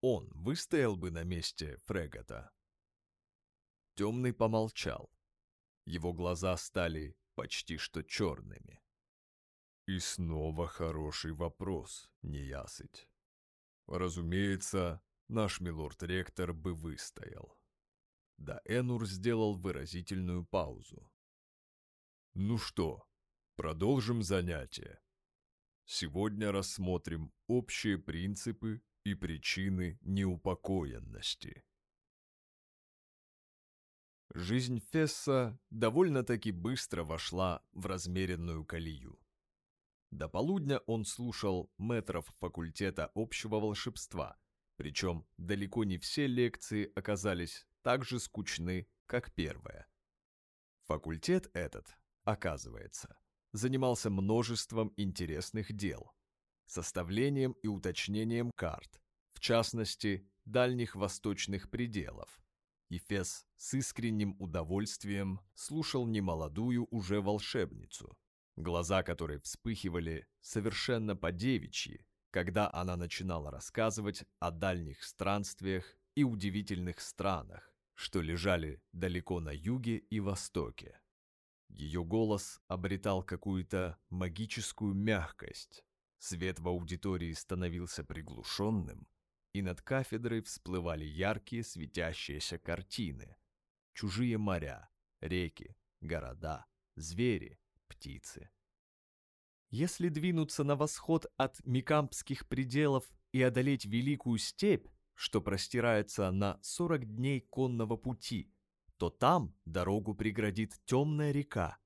B: Он выстоял бы на месте Фрегата. Темный помолчал. Его глаза стали почти что черными.
A: И снова хороший вопрос, неясыть. Разумеется, наш милорд-ректор бы выстоял. Да Энур сделал выразительную паузу. Ну что, продолжим занятие. Сегодня рассмотрим общие принципы и причины неупокоенности.
B: Жизнь Фесса довольно-таки быстро вошла в размеренную колею. До полудня он слушал метров факультета общего волшебства, причем далеко не все лекции оказались так же скучны, как первая. Факультет этот, оказывается, занимался множеством интересных дел. Составлением и уточнением карт, в частности, дальних восточных пределов. И Фес с искренним удовольствием слушал немолодую уже волшебницу, глаза которой вспыхивали совершенно по-девичьи, когда она начинала рассказывать о дальних странствиях и удивительных странах, что лежали далеко на юге и востоке. Ее голос обретал какую-то магическую мягкость, свет в аудитории становился приглушенным, и над кафедрой всплывали яркие светящиеся картины, чужие моря, реки, города, звери, птицы. Если двинуться на восход от Микампских пределов и одолеть Великую степь, что простирается на 40 дней конного пути, то там дорогу преградит темная река.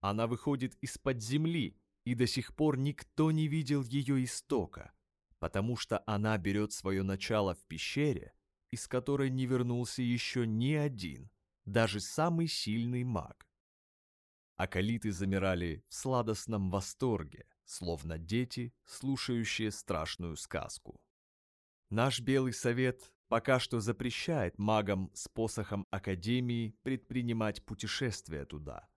B: Она выходит из-под земли, и до сих пор никто не видел ее истока, потому что она берет свое начало в пещере, из которой не вернулся еще ни один, даже самый сильный маг. Акалиты замирали в сладостном восторге, словно дети, слушающие страшную сказку. Наш Белый Совет пока что запрещает магам с посохом Академии предпринимать путешествия туда.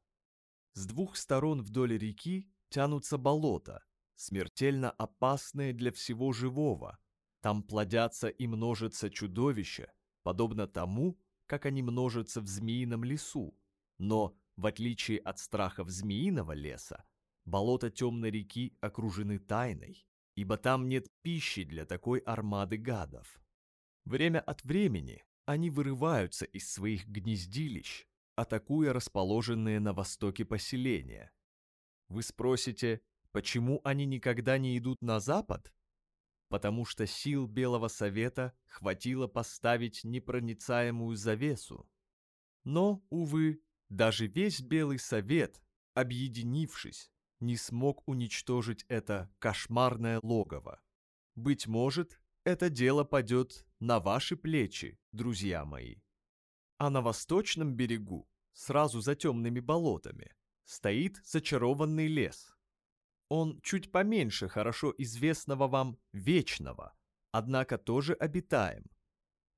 B: С двух сторон вдоль реки тянутся болота, смертельно опасные для всего живого. Там плодятся и множатся чудовища, подобно тому, как они множатся в змеином лесу. Но, в отличие от страхов змеиного леса, болота темной реки окружены тайной, ибо там нет пищи для такой армады гадов. Время от времени они вырываются из своих гнездилищ, атакуя расположенные на востоке поселения. Вы спросите, почему они никогда не идут на запад? Потому что сил Белого Совета хватило поставить непроницаемую завесу. Но, увы, даже весь Белый Совет, объединившись, не смог уничтожить это кошмарное логово. Быть может, это дело падет на ваши плечи, друзья мои. А на восточном берегу, сразу за темными болотами, стоит зачарованный лес. Он чуть поменьше хорошо известного вам Вечного, однако тоже обитаем.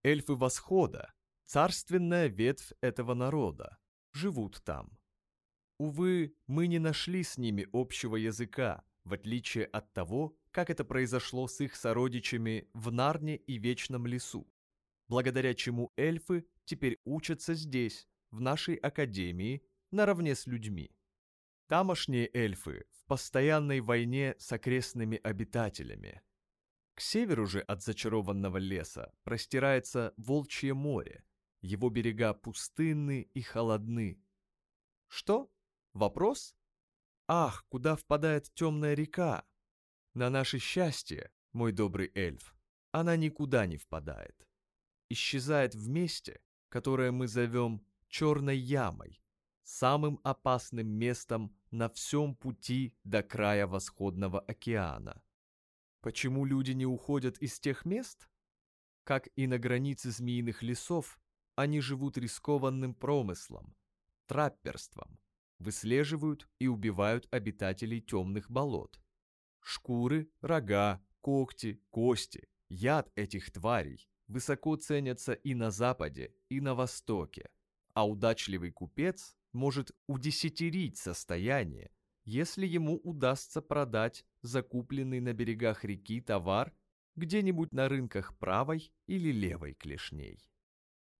B: Эльфы Восхода, царственная ветвь этого народа, живут там. Увы, мы не нашли с ними общего языка, в отличие от того, как это произошло с их сородичами в Нарне и Вечном лесу, благодаря чему эльфы теперь учатся здесь, в нашей академии, наравне с людьми. Тамошние эльфы в постоянной войне с окрестными обитателями. К северу же от зачарованного леса простирается Волчье море, его берега пустынны и холодны. Что? Вопрос? Ах, куда впадает темная река? На наше счастье, мой добрый эльф, она никуда не впадает. Исчезает в месте, которое мы зовем Черной ямой, самым опасным местом на всем пути до края восходного океана. Почему люди не уходят из тех мест? Как и на границе змеиных лесов, они живут рискованным промыслом, трапперством, выслеживают и убивают обитателей темных болот. Шкуры, рога, когти, кости, яд этих тварей высоко ценятся и на Западе, и на Востоке, а удачливый купец может удесятерить состояние, если ему удастся продать закупленный на берегах реки товар где-нибудь на рынках правой или левой клешней.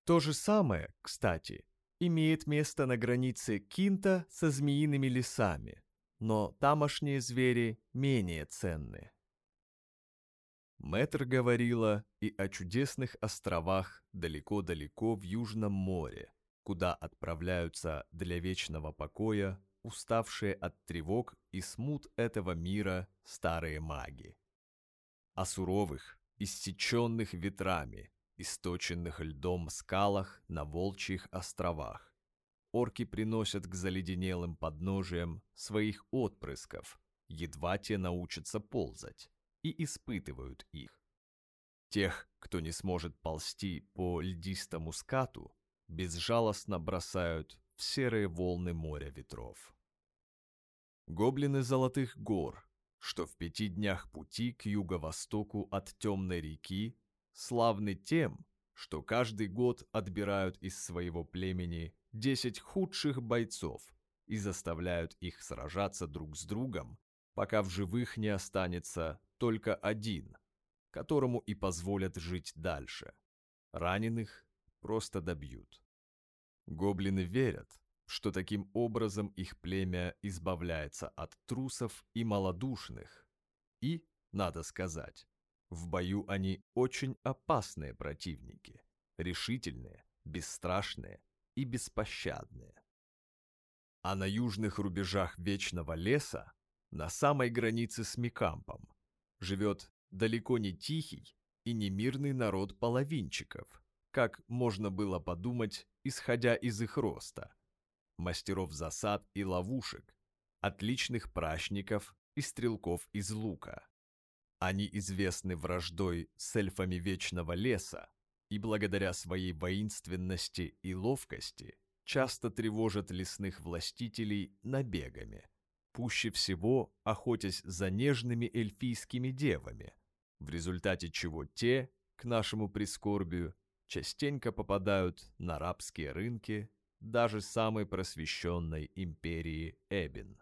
B: То же самое, кстати, имеет место на границе Кинта со змеиными лесами, но тамошние звери менее ценны. Мэтр говорила и о чудесных островах далеко-далеко в Южном море, куда отправляются для вечного покоя уставшие от тревог и смут этого мира старые маги. О суровых, иссеченных ветрами, источенных льдом скалах на Волчьих островах. Орки приносят к заледенелым подножиям своих отпрысков, едва те научатся ползать, и испытывают их. Тех, кто не сможет ползти по льдистому скату, безжалостно бросают в серые волны моря ветров. Гоблины Золотых гор, что в пяти днях пути к юго-востоку от Темной реки славны тем, что каждый год отбирают из своего племени 10 худших бойцов и заставляют их сражаться друг с другом, пока в живых не останется только один, которому и позволят жить дальше. Раненых просто добьют. Гоблины верят, что таким образом их племя избавляется от трусов и малодушных. И, надо сказать, в бою они очень опасные противники, решительные, бесстрашные и беспощадные. А на южных рубежах Вечного Леса, на самой границе с Микампом, живет далеко не тихий и не мирный народ половинчиков, как можно было подумать, исходя из их роста, мастеров засад и ловушек, отличных прачников и стрелков из лука. Они известны враждой с эльфами Вечного Леса и благодаря своей воинственности и ловкости часто тревожат лесных властителей набегами, пуще всего охотясь за нежными эльфийскими девами, в результате чего те, к нашему прискорбию, частенько попадают на рабские рынки даже самой просвещенной империи Эбин.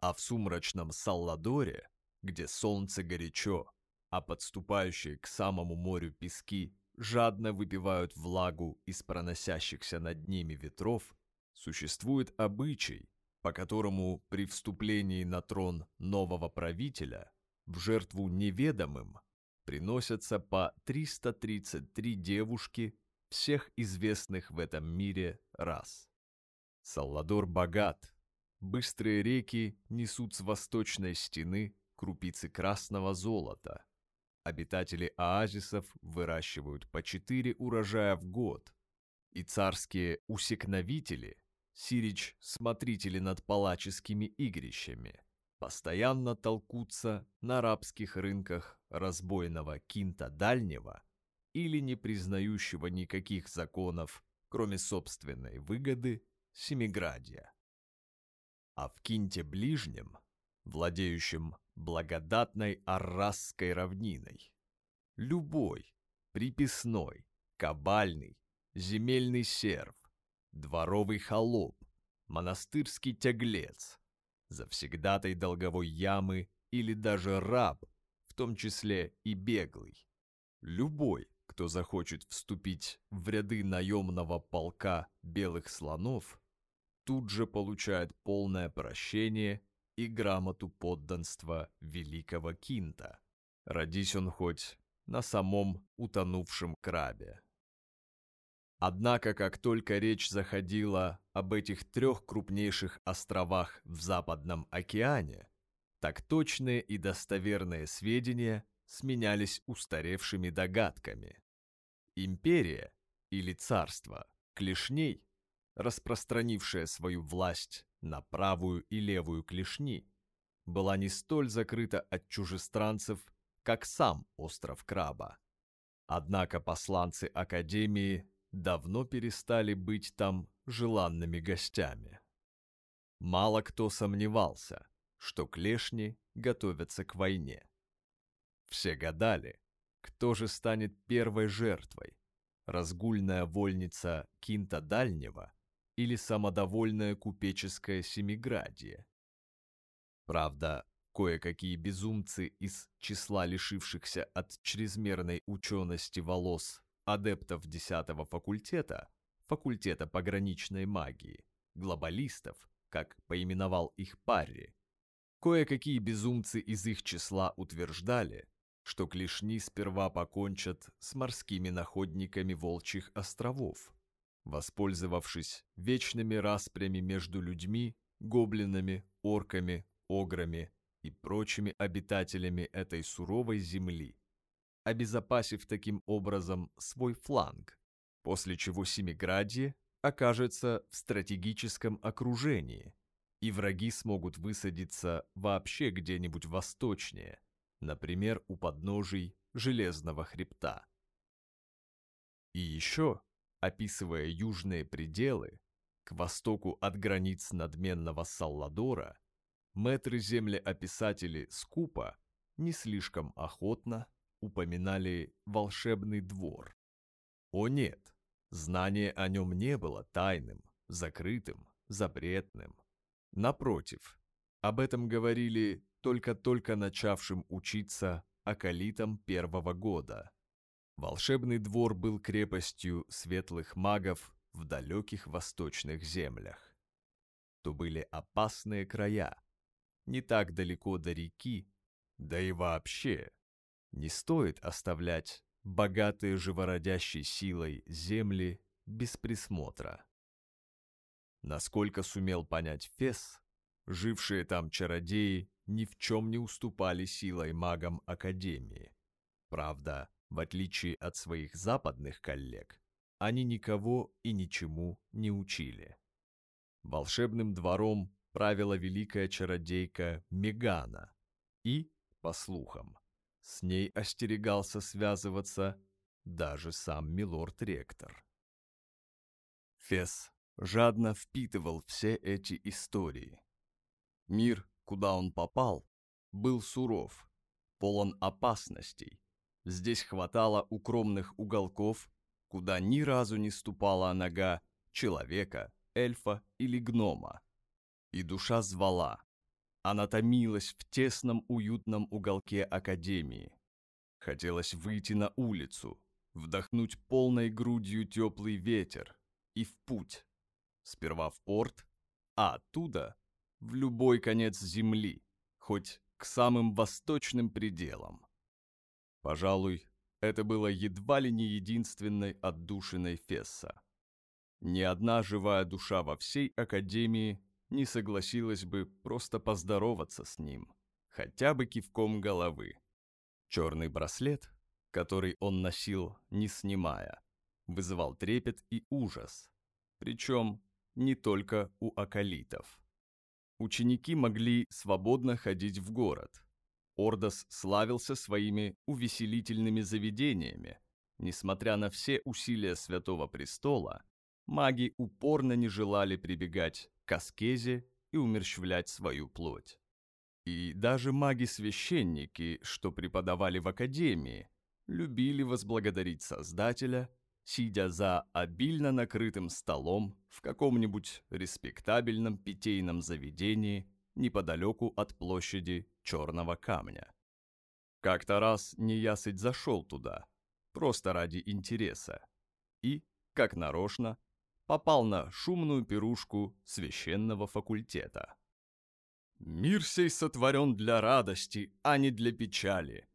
B: А в сумрачном Салладоре, где солнце горячо, а подступающие к самому морю пески жадно выпивают влагу из проносящихся над ними ветров, существует обычай, по которому при вступлении на трон нового правителя в жертву неведомым приносятся по 333 девушки всех известных в этом мире рас. Салладор богат. Быстрые реки несут с восточной стены крупицы красного золота. Обитатели оазисов выращивают по четыре урожая в год. И царские усекновители, сирич-смотрители над палаческими игрищами, постоянно толкутся на арабских рынках разбойного кинта дальнего или не признающего никаких законов, кроме собственной выгоды, Семиградия. А в кинте ближнем, владеющем благодатной Аррасской равниной, любой, приписной, кабальный, земельный серв, дворовый холоп, монастырский тяглец, завсегдатай долговой ямы или даже раб, в том числе и беглый. Любой, кто захочет вступить в ряды наемного полка белых слонов, тут же получает полное прощение и грамоту подданства великого Кинта. Родись он хоть на самом утонувшем крабе. Однако, как только речь заходила об этих трех крупнейших островах в Западном океане, так точные и достоверные сведения сменялись устаревшими догадками. Империя или царство клешней, распространившая свою власть на правую и левую клешни, была не столь закрыта от чужестранцев, как сам остров Краба. Однако посланцы Академии давно перестали быть там желанными гостями. Мало кто сомневался, что клешни готовятся к войне. Все гадали, кто же станет первой жертвой, разгульная вольница Кинта Дальнего или самодовольная купеческая Семиградия. Правда, кое-какие безумцы из числа лишившихся от чрезмерной учености волос адептов 10 факультета, факультета пограничной магии, глобалистов, как поименовал их Парри, кое-какие безумцы из их числа утверждали, что клешни сперва покончат с морскими находниками волчьих островов, воспользовавшись вечными распрями между людьми, гоблинами, орками, ограми и прочими обитателями этой суровой земли, обезопасив таким образом свой фланг, после чего Семиградье окажется в стратегическом окружении, и враги смогут высадиться вообще где-нибудь восточнее, например, у подножий Железного хребта. И еще, описывая южные пределы, к востоку от границ надменного Салладора, мэтры-землеописатели Скупа не слишком охотно упоминали волшебный двор. О нет, знание о нем не было тайным, закрытым, запретным. Напротив, об этом говорили только-только начавшим учиться акалитам первого года. Волшебный двор был крепостью светлых магов в далеких восточных землях. То были опасные края, не так далеко до реки, да и вообще не стоит оставлять богатые живородящей силой земли без присмотра. Насколько сумел понять Фес, жившие там чародеи ни в чем не уступали силой магам Академии. Правда, в отличие от своих западных коллег, они никого и ничему не учили. Волшебным двором правила великая чародейка Мегана, и, по слухам, с ней остерегался связываться даже сам милорд-ректор.
A: Фес жадно впитывал все эти истории. Мир, куда он попал, был суров, полон опасностей. Здесь хватало укромных уголков, куда ни разу не ступала нога человека, эльфа или гнома. И душа звала. Она томилась в тесном уютном уголке Академии. Хотелось выйти на улицу, вдохнуть полной грудью теплый ветер и в путь. Сперва в порт, а оттуда в любой конец земли, хоть к самым восточным пределам. Пожалуй, это было едва ли не единственной отдушиной Фесса. Ни одна живая душа во всей Академии не согласилась бы просто поздороваться с ним, хотя бы кивком головы. Черный браслет, который он носил, не снимая, вызывал трепет и ужас, причем не только у акалитов. Ученики могли свободно ходить в город. Ордос славился своими увеселительными заведениями. Несмотря на все усилия Святого Престола, маги упорно не желали прибегать к аскезе и умерщвлять свою плоть. И даже маги-священники, что преподавали в академии, любили возблагодарить Создателя, сидя за обильно накрытым столом в каком-нибудь респектабельном питейном заведении неподалеку от площади Черного Камня. Как-то раз неясыть зашел туда, просто ради интереса, и, как нарочно, попал на шумную пирушку священного факультета. «Мир сей сотворен для радости, а не для печали»,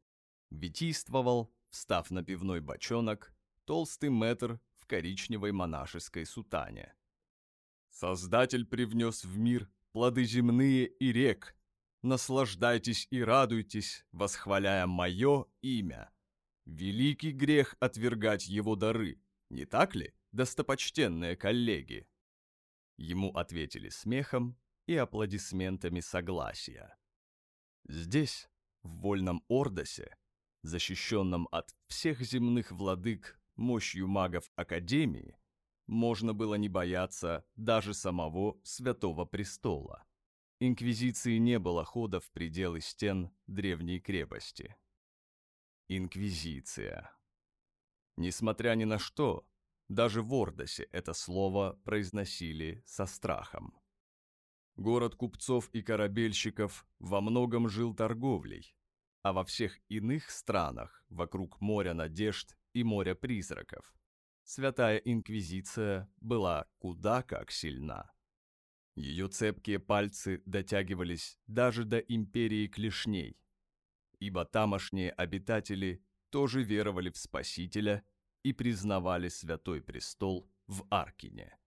A: витийствовал, встав на пивной бочонок, толстый мэтр в коричневой монашеской сутане. «Создатель привнес в мир плоды земные и рек. Наслаждайтесь и радуйтесь, восхваляя мое имя. Великий грех отвергать его дары, не так ли, достопочтенные коллеги?» Ему ответили смехом и аплодисментами согласия. Здесь, в Вольном Ордосе, защищенном от всех земных владык мощью магов Академии, можно было не бояться даже самого Святого Престола. Инквизиции не было хода в пределы стен древней крепости. Инквизиция. Несмотря ни на что, даже в Ордосе это слово произносили со страхом. Город купцов и корабельщиков во многом жил торговлей, а во всех иных странах вокруг моря надежд и моря призраков Святая Инквизиция была куда как сильна. Ее цепкие пальцы дотягивались даже до империи клешней, ибо тамошние обитатели тоже веровали в Спасителя и признавали Святой Престол в Аркине.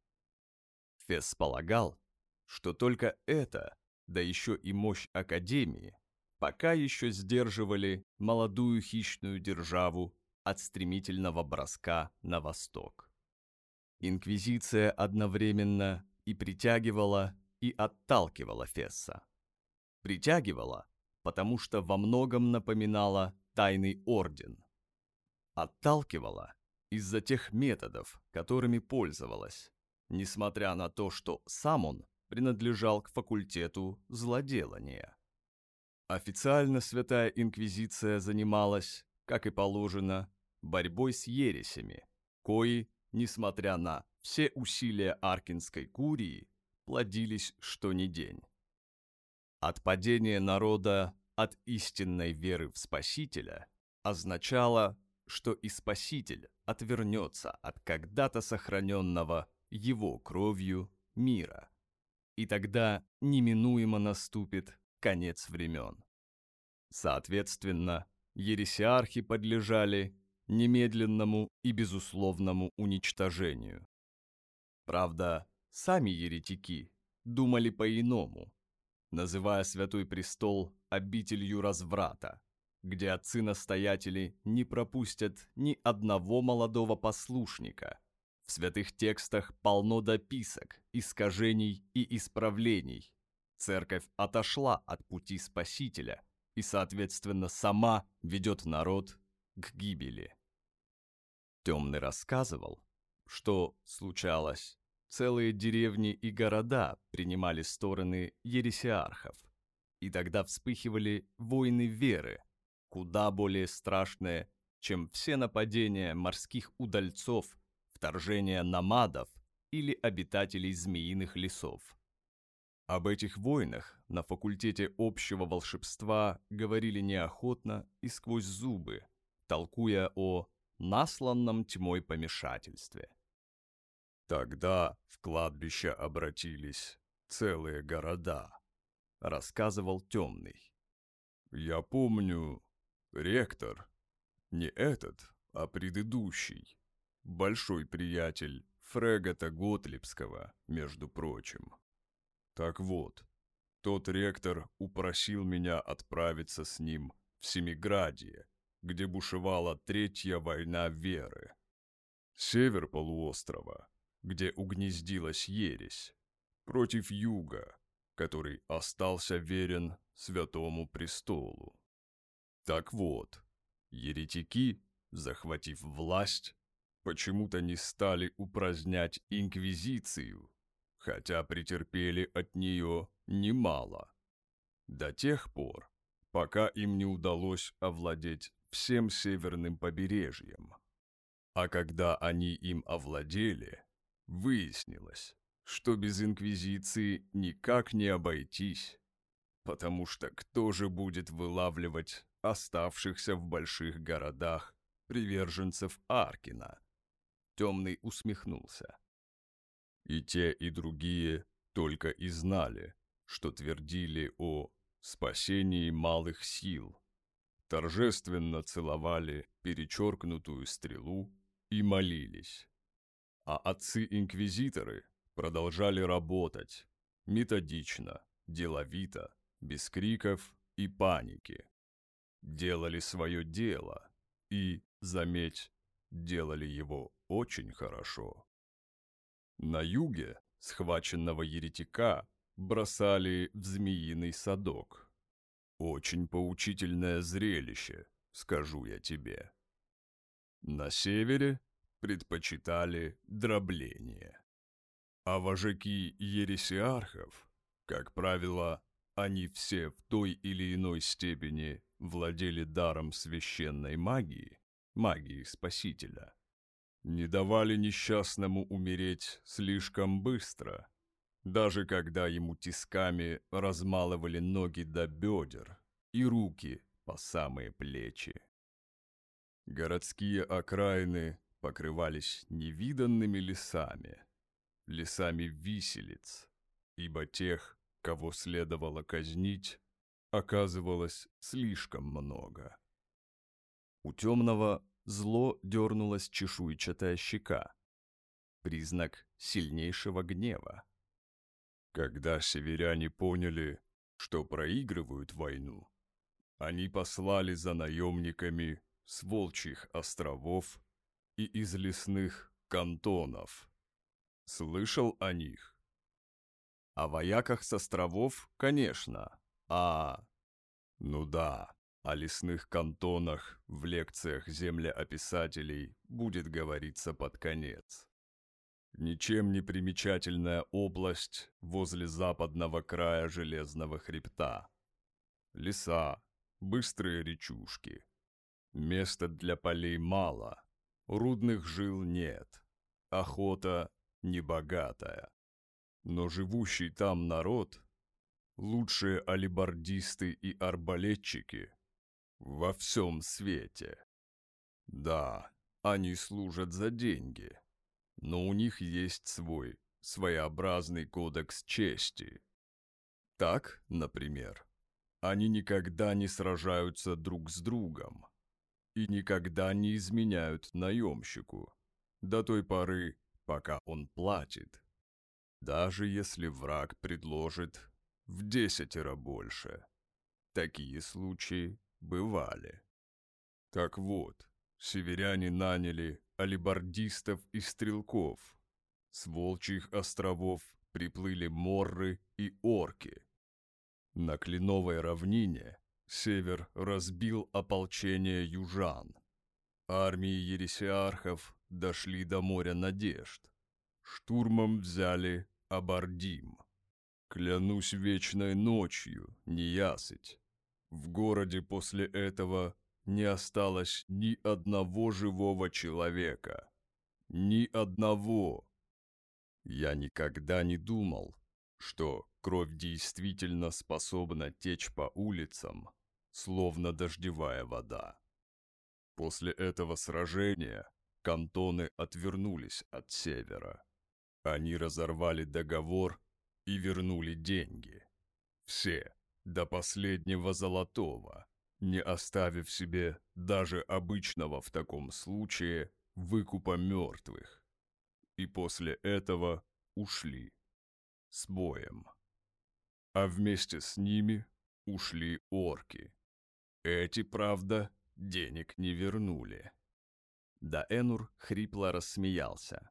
A: Фесс полагал, что только это, да еще и мощь Академии, пока еще сдерживали молодую хищную державу от стремительного броска на восток. Инквизиция одновременно и притягивала, и отталкивала Фесса. Притягивала, потому что во многом напоминала тайный орден. Отталкивала из-за тех методов, которыми пользовалась, несмотря на то, что сам он принадлежал к факультету злоделания. Официально Святая Инквизиция занималась, как и положено, борьбой с ересями, кои, несмотря на все усилия Аркинской курии, плодились что ни день. От падения народа от истинной веры в Спасителя означало, что и Спаситель отвернется от когда-то сохраненного его кровью мира. И тогда неминуемо наступит конец времен. Соответственно, ересиархи подлежали немедленному и безусловному уничтожению. Правда, сами еретики думали по-иному, называя Святой Престол обителью разврата, где отцы-настоятели не пропустят ни одного молодого послушника. В святых текстах полно дописок, искажений и исправлений, церковь отошла от пути Спасителя и, соответственно, сама ведет народ к гибели. Темный рассказывал, что случалось, целые деревни и города принимали стороны ересиархов, и тогда вспыхивали войны веры, куда более страшные, чем все нападения морских удальцов, вторжения намадов или обитателей змеиных лесов. Об этих войнах на факультете общего волшебства говорили неохотно и сквозь зубы, толкуя о насланном тьмой помешательстве.
B: Тогда в кладбище обратились целые города, рассказывал темный. Я помню, ректор, не этот, а предыдущий, большой приятель Фрегата Готлибского, между прочим. Так вот, тот ректор упросил меня отправиться с ним в Семиградие, где бушевала Третья война веры. Север полуострова, где угнездилась ересь, против юга, который остался верен Святому Престолу. Так вот, еретики, захватив власть, почему-то не стали упразднять инквизицию, хотя претерпели от нее немало. До тех пор, пока им не удалось овладеть всем северным побережьем. А когда они им овладели, выяснилось, что без инквизиции никак не обойтись, потому что кто же будет вылавливать оставшихся в больших городах приверженцев Аркина? Темный усмехнулся. И те, и другие только и знали, что твердили о спасении малых сил, торжественно целовали перечеркнутую стрелу и молились. А отцы-инквизиторы продолжали работать, методично, деловито, без криков и паники. Делали свое дело и, заметь, делали его очень хорошо. На юге схваченного еретика бросали в змеиный садок. Очень поучительное зрелище, скажу я тебе. На севере предпочитали дробление. А вожаки ересиархов, как правило, они все в той или иной степени владели даром священной магии, магии Спасителя, не давали несчастному умереть слишком быстро, даже когда ему тисками размалывали ноги до бедер и руки по самые плечи. Городские окраины покрывались невиданными лесами, лесами виселиц, ибо тех, кого следовало казнить, оказывалось слишком много. У темного зло дернулась чешуйчатая щека. Признак сильнейшего гнева. Когда северяне поняли, что проигрывают войну, они послали за наемниками с Волчьих островов и из лесных кантонов. Слышал о них? О вояках с островов, конечно, а... Ну да, о лесных кантонах в лекциях землеописателей будет говориться под конец. Ничем не примечательная область возле западного края Железного хребта. Леса, быстрые речушки. Места для полей мало, рудных жил нет, охота небогатая. Но живущий там народ, лучшие алибардисты и арбалетчики во всем свете. Да, они служат за деньги, но у них есть свой своеобразный кодекс чести. Так, например, они никогда не сражаются друг с другом и никогда не изменяют наемщику до той поры, пока он платит, даже если враг предложит в десятеро больше. Такие случаи бывали. Так вот, северяне наняли алибардистов и стрелков. С волчьих островов приплыли морры и орки,
A: На Кленовой равнине север разбил ополчение южан. Армии ересиархов дошли до моря надежд. Штурмом взяли Абардим. Клянусь вечной ночью, неясыть. В городе после этого не осталось ни одного живого человека. Ни одного. Я никогда не думал, что кровь действительно способна течь по улицам, словно дождевая вода. После этого сражения кантоны отвернулись от севера. Они разорвали договор и вернули деньги. Все, до последнего золотого, не оставив себе даже обычного в таком случае выкупа мертвых. И после этого ушли. С боем. А вместе с ними ушли орки. Эти, правда, денег не вернули.
B: Даэнур хрипло рассмеялся.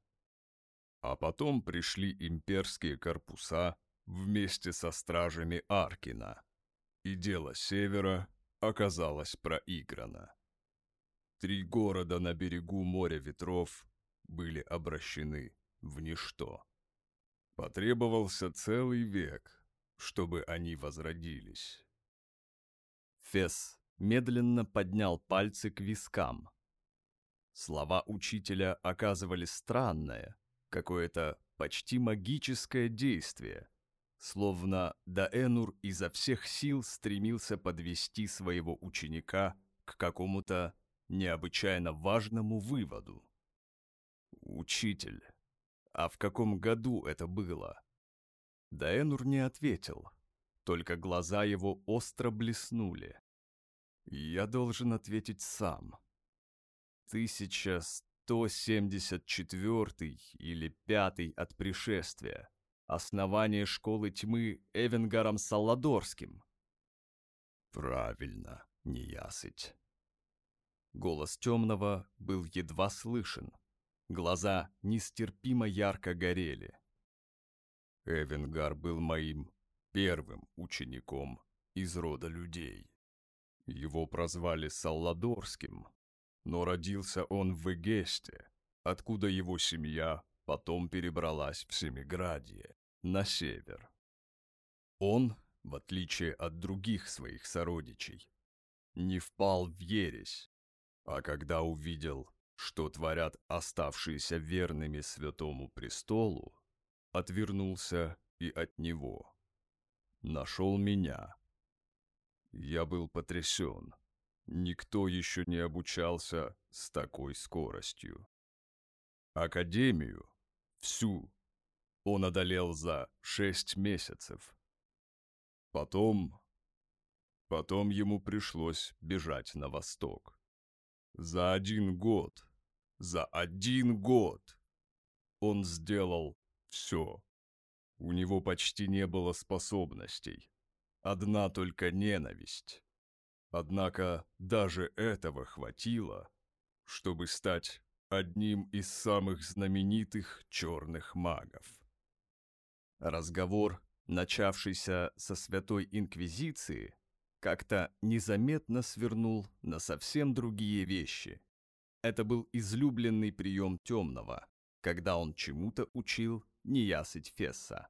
A: А потом пришли имперские корпуса вместе со стражами Аркина. И дело Севера оказалось проиграно. Три города на берегу моря ветров были обращены в ничто. Потребовался целый век, чтобы они возродились.
B: Фес медленно поднял пальцы к вискам. Слова учителя оказывали странное, какое-то почти магическое действие, словно Даэнур изо всех сил стремился подвести своего ученика к какому-то необычайно важному выводу. «Учитель, а в каком году это было?» Даэнур не ответил, только глаза его остро блеснули. «Я должен ответить сам. 1174 или 5 от пришествия. Основание школы тьмы Эвенгаром Салладорским».
A: «Правильно, неясыть».
B: Голос темного был едва слышен. Глаза нестерпимо ярко горели.
A: Эвенгар был моим первым учеником из рода людей. Его прозвали Салладорским, но родился он в Эгесте, откуда его семья потом перебралась в Семиградье, на север. Он, в отличие от других своих сородичей, не впал в ересь, а когда увидел, что творят оставшиеся верными святому престолу, отвернулся и от него. Нашел меня. Я был потрясен. Никто еще не обучался с такой скоростью. Академию, всю, он одолел за шесть месяцев. Потом... Потом ему пришлось бежать на восток. За один год, за один год он сделал все. У него почти не было способностей. Одна только ненависть. Однако даже этого хватило, чтобы стать одним из самых знаменитых черных магов.
B: Разговор, начавшийся со Святой Инквизиции, как-то незаметно свернул на совсем другие вещи. Это был излюбленный прием темного, когда он чему-то учил неясыть Фесса.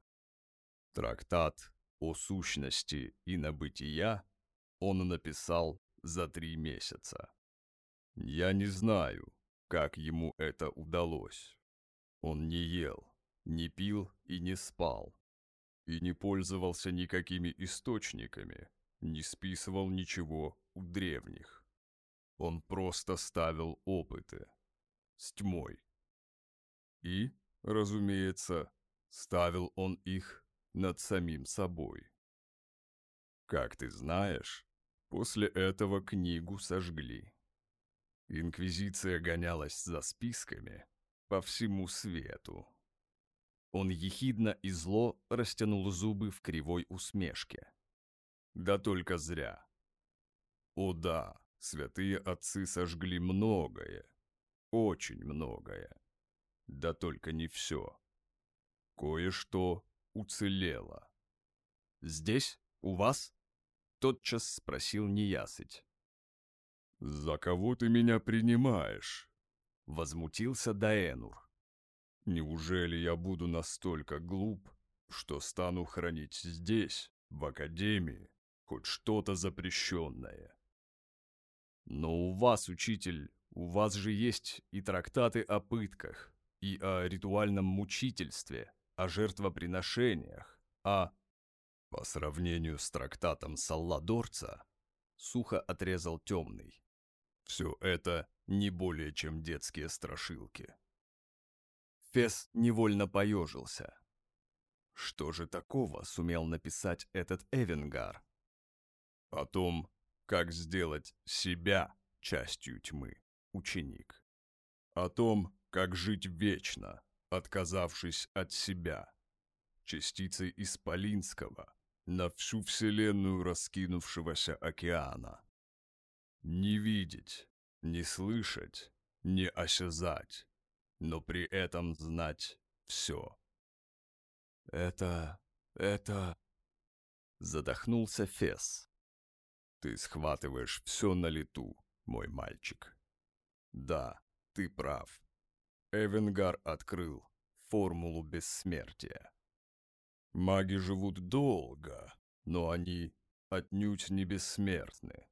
A: Трактат о сущности и на бытия он написал за три месяца. Я не знаю, как ему это удалось. Он не ел, не пил и не спал, и не пользовался никакими источниками, не списывал ничего у древних. Он просто ставил опыты с тьмой. И, разумеется, ставил он их над самим собой. Как ты знаешь, после этого книгу сожгли. Инквизиция гонялась за списками по всему свету.
B: Он ехидно и зло растянул зубы в кривой усмешке.
A: Да только зря. О да, святые отцы сожгли многое, очень многое. Да только не все. Кое-что уцелело.
B: Здесь у вас?» Тотчас спросил неясыть.
A: «За кого ты меня принимаешь?»
B: Возмутился Даэнур.
A: «Неужели я буду настолько глуп, что стану хранить здесь, в Академии, хоть что-то запрещенное?»
B: «Но у вас, учитель, у вас же есть и трактаты о пытках, и о ритуальном мучительстве, о жертвоприношениях, а...»
A: «По сравнению с трактатом Салладорца», — сухо отрезал темный, «все это не более чем детские страшилки».
B: Фес невольно поежился. Что же такого сумел написать этот Эвенгар?
A: О том, как сделать себя частью тьмы, ученик. О том, как жить вечно, отказавшись от себя, частицей исполинского, на всю вселенную раскинувшегося океана. Не видеть, не слышать, не осязать, но при этом знать все.
B: «Это... это...» Задохнулся Фес.
A: «Ты схватываешь все на лету, мой мальчик. Да, ты прав. Эвенгар открыл формулу бессмертия. Маги живут долго, но они отнюдь не бессмертны.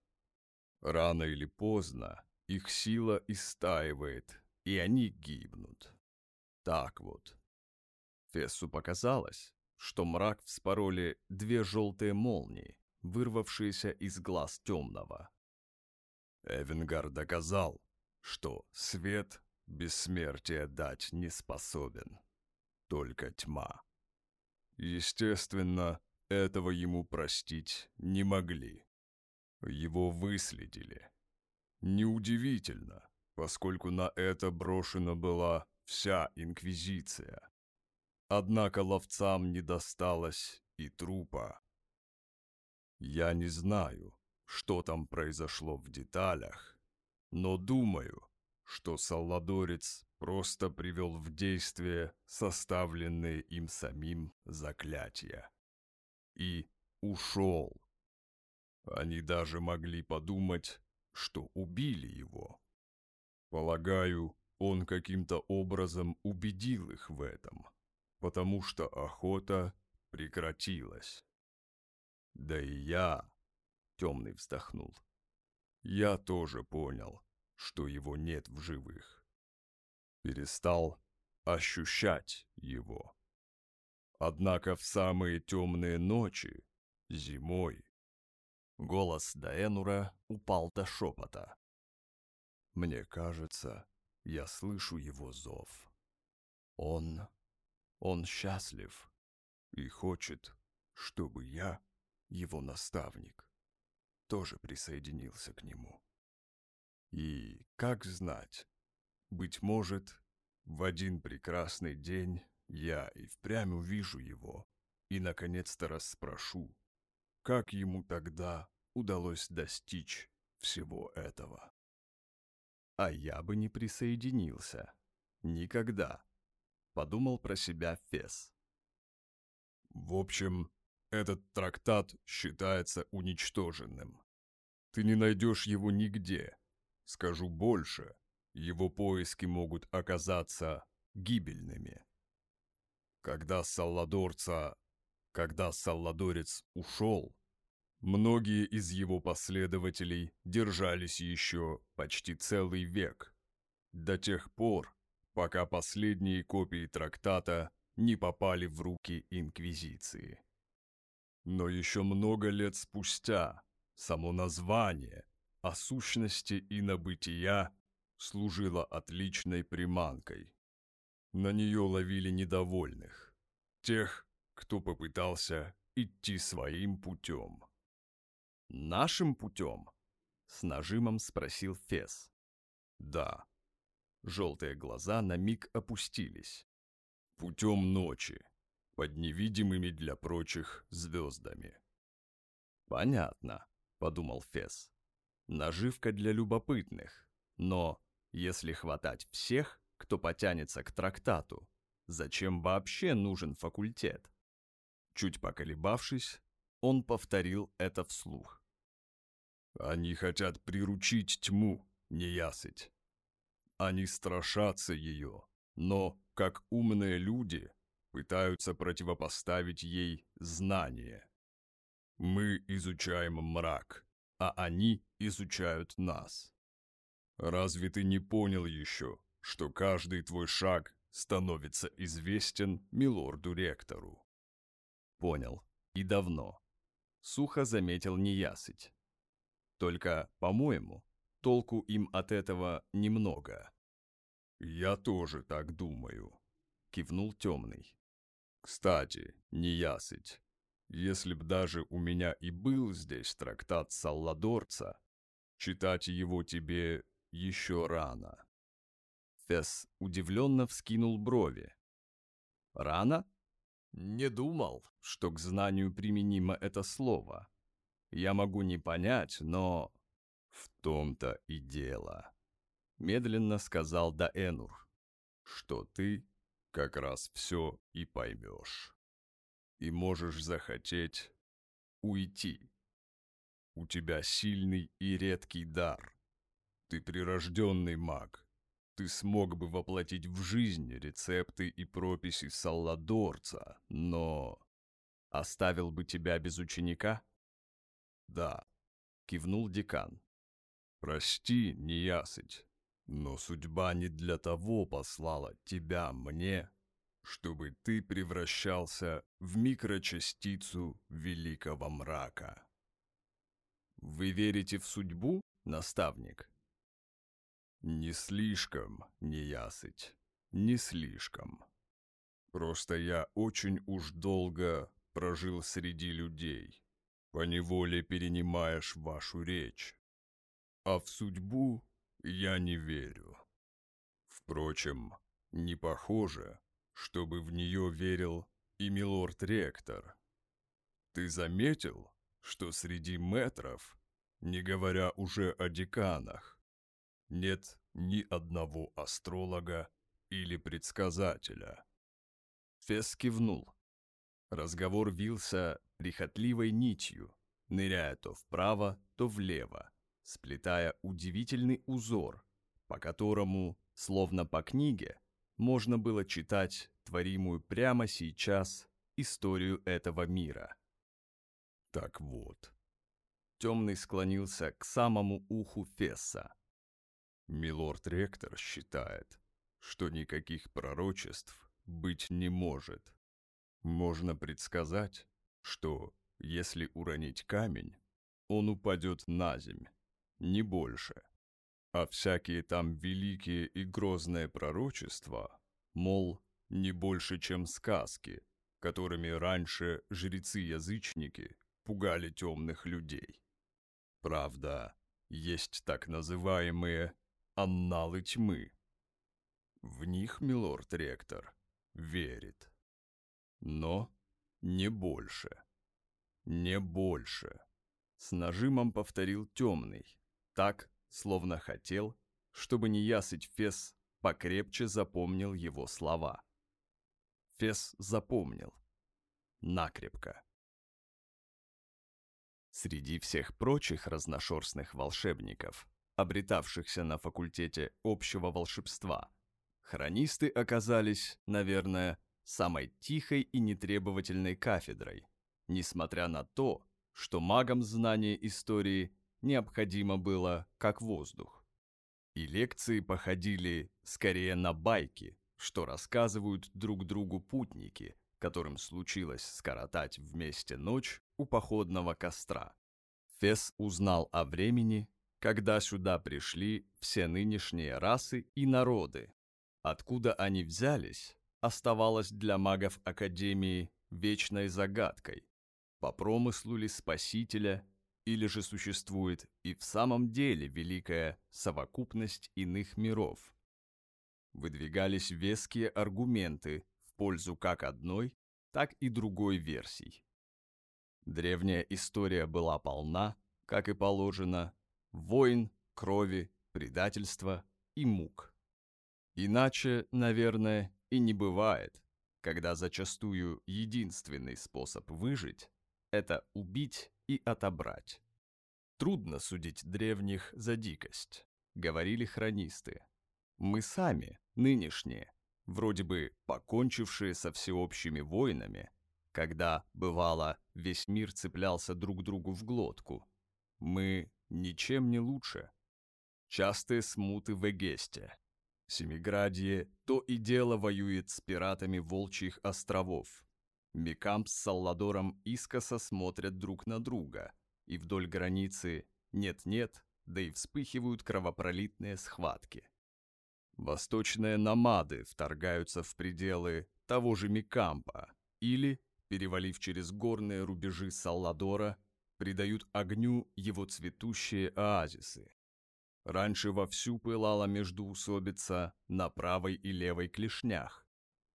A: Рано или поздно их сила истаивает и они гибнут. Так вот. Фессу показалось, что мрак вспороли две желтые молнии, вырвавшиеся из глаз темного. Эвенгар доказал, что свет бессмертия дать не способен, только тьма. Естественно, этого ему простить не могли. Его выследили. Неудивительно, поскольку на это брошена была вся Инквизиция. Однако ловцам не досталось и трупа. Я не знаю, что там произошло в деталях, но думаю, что Салладорец просто привел в действие составленные им самим заклятия. И ушел. Они даже могли подумать, что убили его. Полагаю, он каким-то образом убедил их в этом, потому что охота прекратилась. Да и я, темный вздохнул, я тоже понял, что его нет в живых. Перестал ощущать его. Однако в самые темные ночи, зимой, голос Даэнура упал до шепота. Мне кажется, я слышу его зов. Он... он счастлив и хочет, чтобы я, его наставник, тоже присоединился к нему. И, как знать, быть может, в один прекрасный день я и впрямь увижу его и, наконец-то, расспрошу, как ему тогда удалось достичь всего этого. А я бы не присоединился. Никогда. Подумал про себя Фес. В общем, этот трактат считается уничтоженным. Ты не найдешь его нигде. Скажу больше, его поиски могут оказаться гибельными. Когда Салладорца... Когда Салладорец ушел, Многие из его последователей держались еще почти целый век, до тех пор, пока последние копии трактата не попали в руки Инквизиции. Но еще много лет спустя само название о сущности и набытия служило отличной приманкой. На нее ловили недовольных, тех, кто попытался идти своим путем.
B: «Нашим путем?» — с нажимом спросил Фес.
A: «Да».
B: Желтые глаза на миг опустились.
A: «Путем ночи, под невидимыми для прочих звездами».
B: «Понятно», — подумал Фес. «Наживка для любопытных. Но если хватать всех, кто потянется к трактату, зачем вообще нужен факультет?» Чуть поколебавшись,
A: он повторил это вслух.
B: «Они хотят приручить тьму, неясыть. Они страшатся ее, но, как умные люди, пытаются противопоставить ей знание. Мы изучаем мрак, а они изучают нас. Разве ты не понял еще, что каждый твой шаг становится известен милорду-ректору?
A: Понял. И давно. Сухо заметил неясыть. Только, по-моему, толку им от этого немного.
B: «Я тоже так думаю», — кивнул темный. «Кстати, неясыть, если б даже у меня и был здесь трактат Салладорца, читать его тебе еще рано».
A: Фесс удивленно вскинул брови. «Рано?» «Не думал, что к знанию применимо это слово. Я могу не понять, но...»
B: «В том-то и дело», — медленно сказал Даэнур, «что ты как раз все и поймешь. И можешь захотеть уйти. У тебя сильный и редкий дар. Ты прирожденный маг. Ты смог бы воплотить в жизнь рецепты и прописи Салладорца, но...
A: Оставил бы тебя без ученика?
B: Да,
A: кивнул декан.
B: Прости, неясыть, но судьба не для того послала тебя мне, чтобы ты превращался в микрочастицу великого мрака.
A: Вы верите в судьбу, наставник?
B: Не слишком, неясыть, не слишком. Просто я очень уж долго прожил среди людей, поневоле перенимаешь вашу речь. А в судьбу я не верю. Впрочем, не похоже, чтобы в нее верил и милорд-ректор. Ты заметил, что среди метров, не говоря уже о деканах, нет ни одного астролога или предсказателя?
A: Фес кивнул. Разговор вился прихотливой нитью, ныряя то вправо, то влево, сплетая удивительный узор, по которому, словно по книге, можно было читать творимую прямо сейчас историю этого мира.
B: Так вот.
A: Темный склонился к самому уху Фесса.
B: Милорд-ректор считает, что никаких пророчеств быть не может. Можно предсказать, что, если уронить камень, он упадет на земь, не больше. А всякие там великие и грозные пророчества, мол, не больше, чем сказки, которыми раньше жрецы-язычники пугали темных людей. Правда, есть так называемые «анналы тьмы». В них милорд-ректор верит. Но не больше. Не больше.
A: С нажимом повторил темный, так, словно хотел, чтобы неясыть Фес покрепче запомнил его слова. Фес запомнил. Накрепко. Среди всех прочих разношерстных волшебников, обретавшихся на факультете общего волшебства, хронисты оказались, наверное, самой тихой и нетребовательной кафедрой, несмотря на то, что магам знание истории необходимо было как воздух. И лекции походили скорее на байки, что рассказывают друг другу путники, которым случилось скоротать вместе ночь у походного костра. Фес узнал о времени, когда сюда пришли все нынешние расы и народы. Откуда они взялись, оставалось для магов Академии вечной загадкой. По промыслу ли Спасителя или же существует и в самом деле великая совокупность иных миров? Выдвигались веские аргументы в пользу как одной, так и другой версий. Древняя история была полна, как и положено, войн, крови, предательства и мук. Иначе, наверное, и не бывает, когда зачастую единственный способ выжить — это убить и отобрать. Трудно судить древних за дикость, говорили хронисты. Мы сами, нынешние, вроде бы покончившие со всеобщими войнами, когда, бывало, весь мир цеплялся друг другу в глотку, мы ничем не лучше. Частые смуты в Эгесте. Семиградье то и дело воюет с пиратами Волчьих островов. Микамп с Салладором искоса смотрят друг на друга, и вдоль границы нет-нет, да и вспыхивают кровопролитные схватки. Восточные намады вторгаются в пределы того же Микампа или, перевалив через горные рубежи Салладора, придают огню его цветущие оазисы. Раньше вовсю пылала междуусобица на правой и левой клешнях,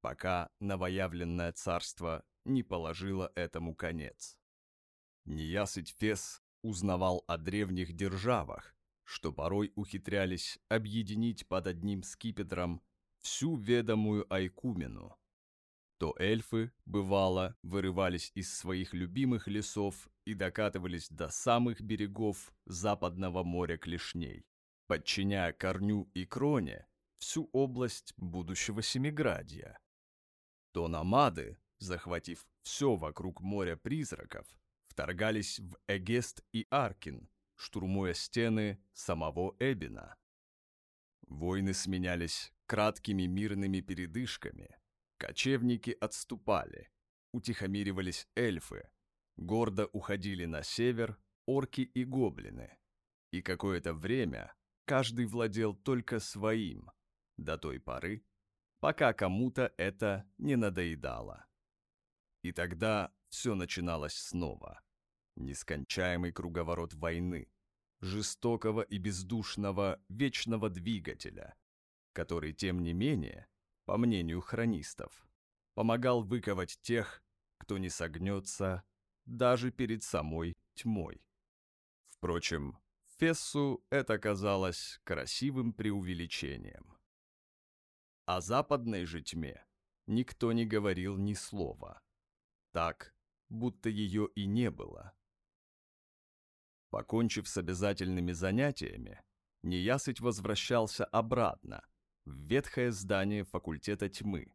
A: пока новоявленное царство не положило этому конец. Неясыть Фес узнавал о древних державах, что порой ухитрялись объединить под одним скипетром всю ведомую Айкумену, то эльфы, бывало, вырывались из своих любимых лесов и докатывались до самых берегов западного моря клешней, подчиняя корню и кроне всю область будущего Семиградия. То намады, захватив все вокруг моря призраков, вторгались в Эгест и Аркин, штурмуя стены самого Эбина. Войны сменялись краткими мирными передышками – Кочевники отступали, утихомиривались эльфы, гордо уходили на север орки и гоблины. И какое-то время каждый владел только своим, до той поры, пока кому-то это не надоедало. И тогда все начиналось снова. Нескончаемый круговорот войны, жестокого и бездушного вечного двигателя, который, тем не менее, по мнению хронистов, помогал выковать тех, кто не согнется даже перед самой тьмой. Впрочем, Фессу это казалось красивым преувеличением. О западной же тьме никто не говорил ни слова. Так, будто ее и не было. Покончив с обязательными занятиями, Неясыть возвращался обратно, в ветхое здание факультета тьмы,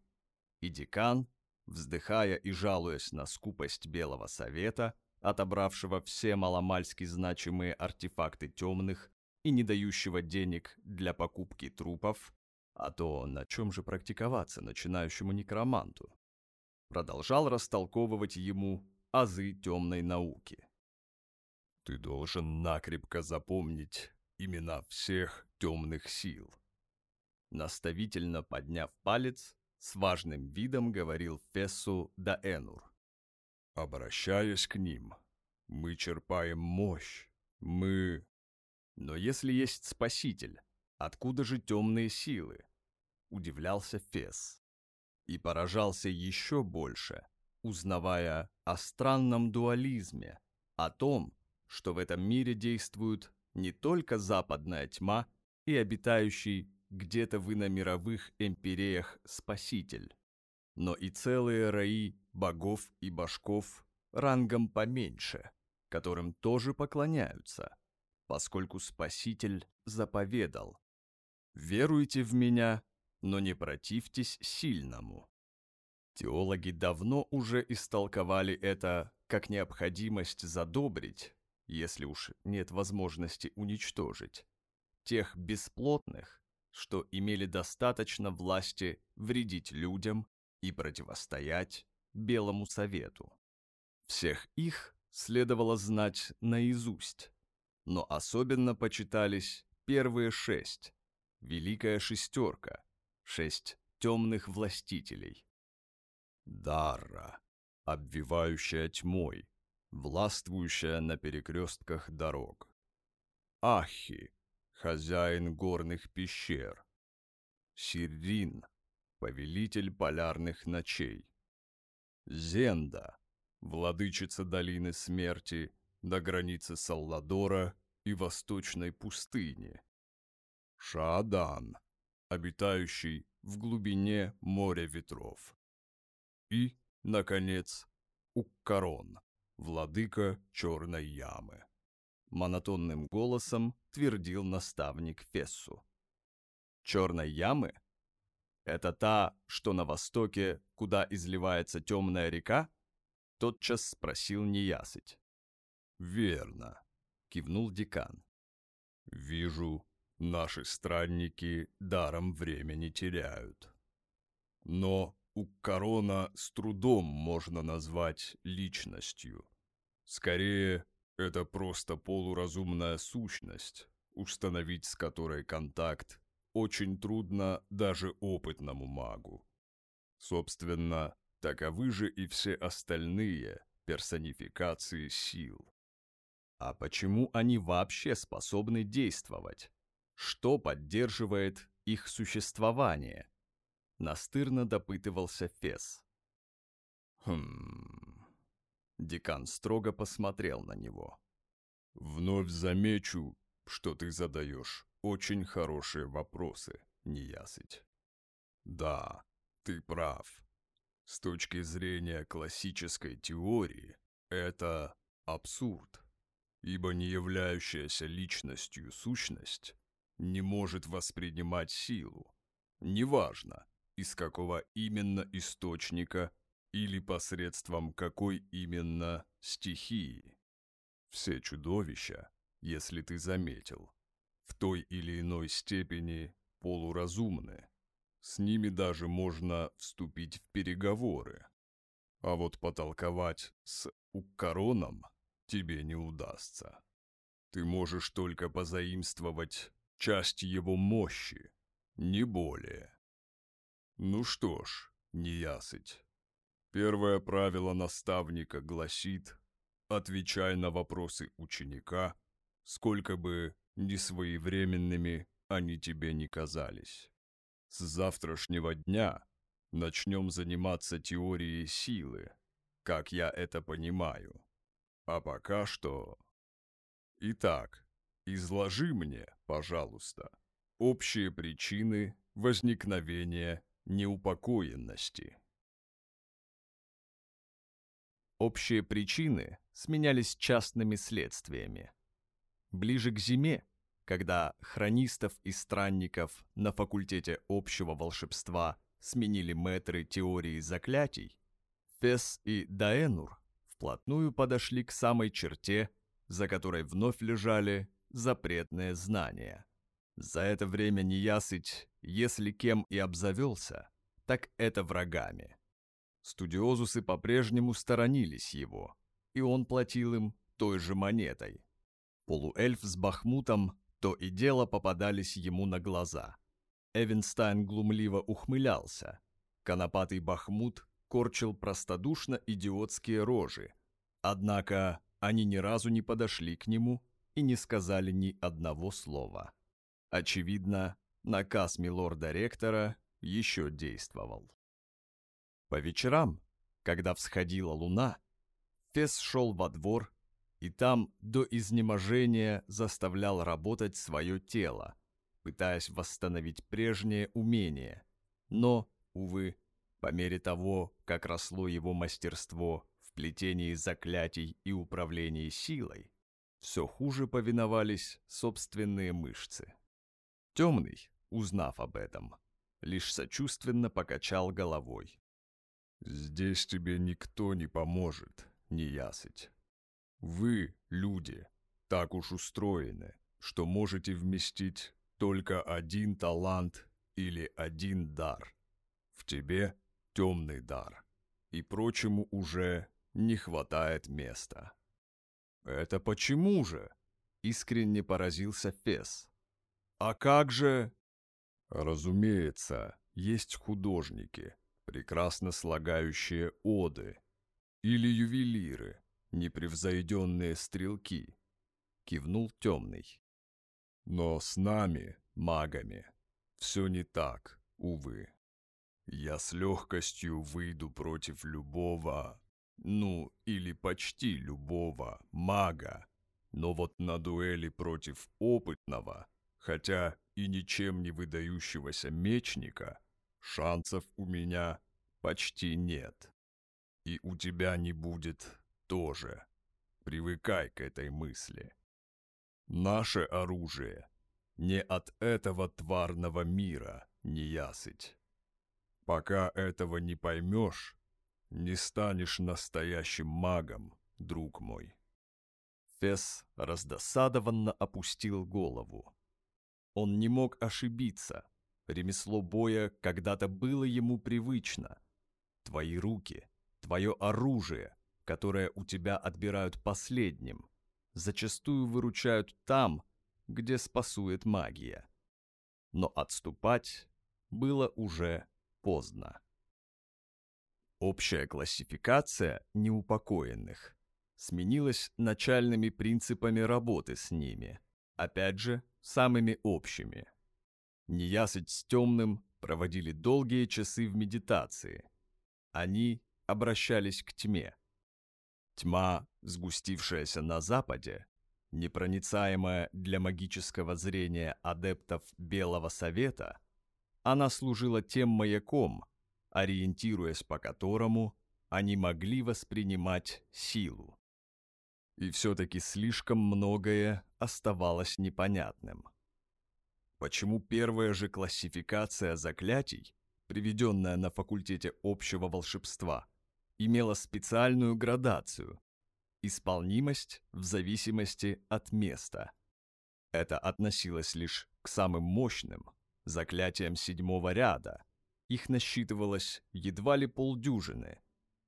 A: и декан, вздыхая и жалуясь на скупость Белого Совета, отобравшего все маломальски значимые артефакты темных и не дающего денег для покупки трупов, а то на чем же практиковаться начинающему некроманту, продолжал растолковывать ему азы темной науки. «Ты должен накрепко запомнить имена всех темных сил», Наставительно подняв палец, с важным видом говорил Фессу да Энур. «Обращаясь к ним, мы черпаем мощь, мы...» «Но если есть Спаситель, откуда же темные силы?» Удивлялся Фес. И поражался еще больше, узнавая о странном дуализме, о том, что в этом мире действует не только западная тьма и обитающий где-то вы на мировых империях спаситель, но и целые раи богов и башков рангом поменьше, которым тоже поклоняются, поскольку спаситель заповедал «Веруйте в меня, но не противьтесь сильному». Теологи давно уже истолковали это как необходимость задобрить, если уж нет возможности уничтожить, тех бесплотных, что имели достаточно власти вредить людям и противостоять Белому Совету. Всех их следовало знать наизусть, но особенно почитались первые шесть, Великая Шестерка, шесть темных властителей. Дарра, обвивающая тьмой, властвующая на перекрестках дорог. Ахи, хозяин горных пещер. Сирин, повелитель полярных ночей. Зенда, владычица долины смерти до границы Салладора и восточной пустыни. Шаадан, обитающий в глубине моря ветров. И, наконец, Уккарон, владыка черной ямы. Монотонным голосом твердил наставник Фессу. Черной ямы? Это та, что на востоке, куда изливается темная река? Тотчас спросил неясыть. Верно, кивнул декан. Вижу, наши странники даром времени теряют. Но у Корона с трудом можно назвать личностью. Скорее, это просто полуразумная сущность, установить с которой контакт очень трудно даже опытному магу. Собственно, таковы же и все остальные персонификации сил. А почему они вообще способны действовать? Что поддерживает их существование? Настырно допытывался Фес. Хм... Декан строго посмотрел на него. «Вновь замечу, что ты задаешь очень хорошие вопросы, неясыть. Да, ты прав. С точки зрения классической теории, это абсурд, ибо не являющаяся личностью сущность не может воспринимать силу, неважно, из какого именно источника или посредством какой именно стихии. Все чудовища, если ты заметил, в той или иной степени полуразумны. С ними даже можно вступить в переговоры. А вот потолковать с Уккароном тебе не удастся. Ты можешь только позаимствовать часть его мощи, не более. Ну что ж, неясыть. Первое правило наставника гласит «Отвечай на вопросы ученика, сколько бы несвоевременными они тебе не казались. С завтрашнего дня начнем заниматься теорией силы, как я это понимаю. А пока что... Итак, изложи мне, пожалуйста, общие причины возникновения неупокоенности. Общие причины сменялись частными следствиями. Ближе к зиме, когда хронистов и странников на факультете общего волшебства сменили мэтры теории заклятий, Фес и Даэнур вплотную подошли к самой черте, за которой вновь лежали запретные знания. За это время неясыть, если кем и обзавелся, так это врагами. Студиозусы по-прежнему сторонились его, и он платил им той же монетой. Полуэльф с Бахмутом то и дело попадались ему на глаза. Эвенстайн глумливо ухмылялся. Конопатый Бахмут корчил простодушно идиотские рожи. Однако они ни разу не подошли к нему и не сказали ни одного слова. Очевидно, наказ милорда-ректора еще действовал. По вечерам, когда всходила луна, Фес шел во двор и там до изнеможения заставлял работать свое тело, пытаясь восстановить прежнее умение. Но, увы, по мере того, как росло его мастерство в плетении заклятий и управлении силой, все хуже повиновались собственные мышцы. Темный, узнав об этом, лишь сочувственно покачал головой. Здесь тебе никто не поможет, неясыть. Вы, люди, так уж устроены, что можете вместить только один талант или один дар. В тебе темный дар, и прочему уже не хватает места. «Это почему же?» — искренне поразился Фес. «А как же...» «Разумеется, есть художники, прекрасно слагающие оды, или ювелиры, непревзойденные стрелки, кивнул темный. Но с нами, магами, все не так, увы. Я с легкостью выйду против любого, ну, или почти любого мага, но вот на дуэли против опытного, хотя и ничем не выдающегося мечника, шансов у меня почти нет. И у тебя не будет тоже, Привыкай к этой мысли. Наше оружие не от этого тварного мира, не ясыть. Пока этого не поймешь, не станешь настоящим магом, друг мой.
B: Фесс раздосадованно опустил голову. Он не мог ошибиться. Ремесло боя когда-то было ему привычно. Твои руки, твое оружие, которое у тебя отбирают последним, зачастую выручают там, где спасует магия. Но отступать было уже поздно. Общая классификация неупокоенных сменилась начальными принципами работы с ними, опять же, самыми общими. Неясыть с темным проводили долгие часы в медитации. Они обращались к тьме. Тьма, сгустившаяся на западе, непроницаемая для магического зрения адептов Белого Совета, она служила тем маяком, ориентируясь по которому они могли воспринимать силу. И все-таки слишком многое оставалось непонятным. Почему первая же классификация заклятий, приведенная на факультете общего волшебства, имела специальную градацию – исполнимость в зависимости от места. Это относилось лишь к самым мощным, заклятиям седьмого ряда. Их насчитывалось едва ли полдюжины.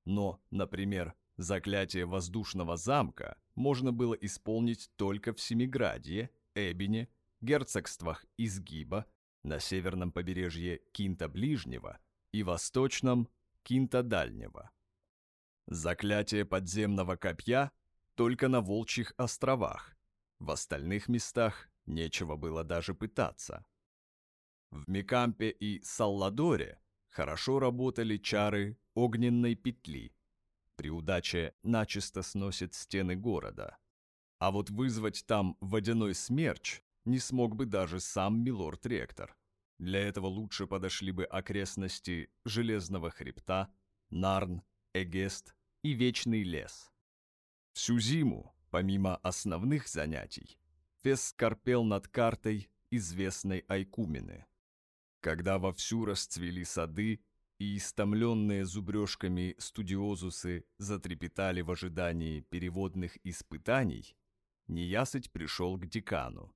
B: Но, например, заклятие воздушного замка можно было исполнить только в Семиградье, Эбине, герцогствах Изгиба, на северном побережье Кинта Ближнего и восточном Кинта Дальнего. Заклятие подземного копья только на Волчьих островах, в остальных местах нечего было даже пытаться. В Микампе и Салладоре хорошо работали чары огненной петли. При удаче начисто сносит стены города. А вот вызвать там водяной смерч не смог бы даже сам милорд-ректор. Для этого лучше подошли бы окрестности Железного хребта, Нарн, Эгест и Вечный лес. Всю зиму, помимо основных занятий, Фес скорпел над картой известной Айкумены – когда вовсю расцвели сады, и истомленные зубрежками студиозусы затрепетали в ожидании переводных испытаний, неясыть пришел к декану.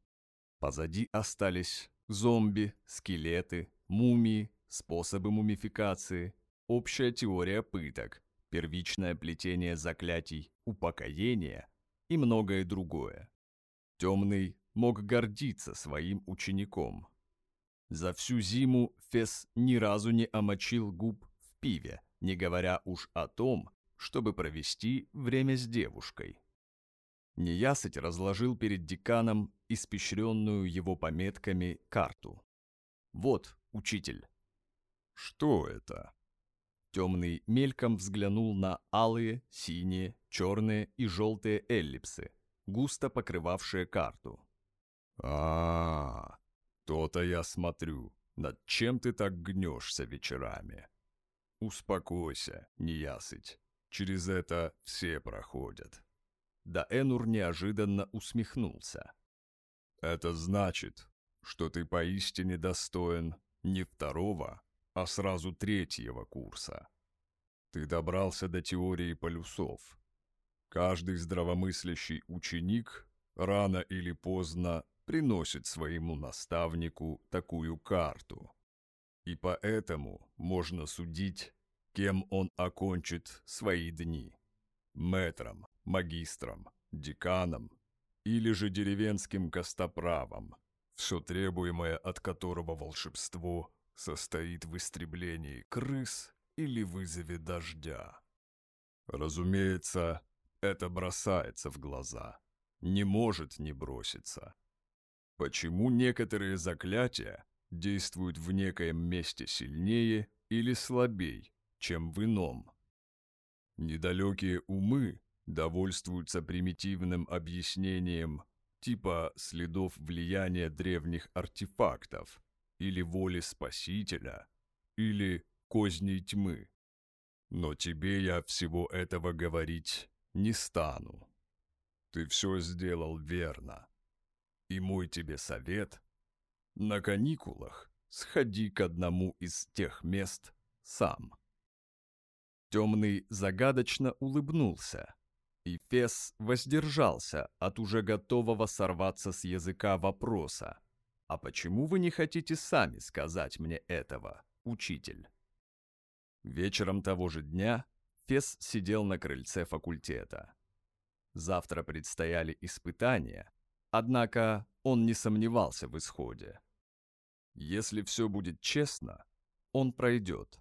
B: Позади остались зомби, скелеты, мумии, способы мумификации, общая теория пыток, первичное плетение заклятий, упокоение и многое другое. Темный мог гордиться своим учеником – за всю зиму Фес ни разу не омочил губ в пиве, не говоря уж о том, чтобы провести время с девушкой. Неясыть разложил перед деканом испещренную его пометками карту. «Вот, учитель».
A: «Что это?»
B: Темный мельком взглянул на алые, синие, черные и желтые эллипсы, густо покрывавшие карту.
A: а, -а, то-то я смотрю, над чем ты так гнешься вечерами. Успокойся, неясыть. Через это все проходят.
B: Да Энур неожиданно усмехнулся.
A: Это значит, что ты поистине достоин не второго, а сразу третьего курса. Ты добрался до теории полюсов. Каждый здравомыслящий ученик рано или поздно приносит своему наставнику такую карту. И поэтому можно судить, кем он окончит свои дни. Мэтром, магистром, деканом или же деревенским костоправом, все требуемое от которого волшебство состоит в истреблении крыс или вызове дождя. Разумеется, это бросается в глаза, не может не броситься. Почему некоторые заклятия действуют в некоем месте сильнее или слабей, чем в ином? Недалекие умы довольствуются примитивным объяснением типа следов влияния древних артефактов или воли Спасителя, или козней тьмы. Но тебе я всего этого говорить не стану. ты все сделал верно. И мой тебе совет — на каникулах сходи к одному из тех мест сам.
B: Темный загадочно улыбнулся, и Фес воздержался от уже готового сорваться с языка вопроса. «А почему вы не хотите сами сказать мне этого, учитель?» Вечером того же дня Фес сидел на крыльце факультета. Завтра предстояли испытания, однако он не сомневался в исходе. Если все будет честно, он пройдет.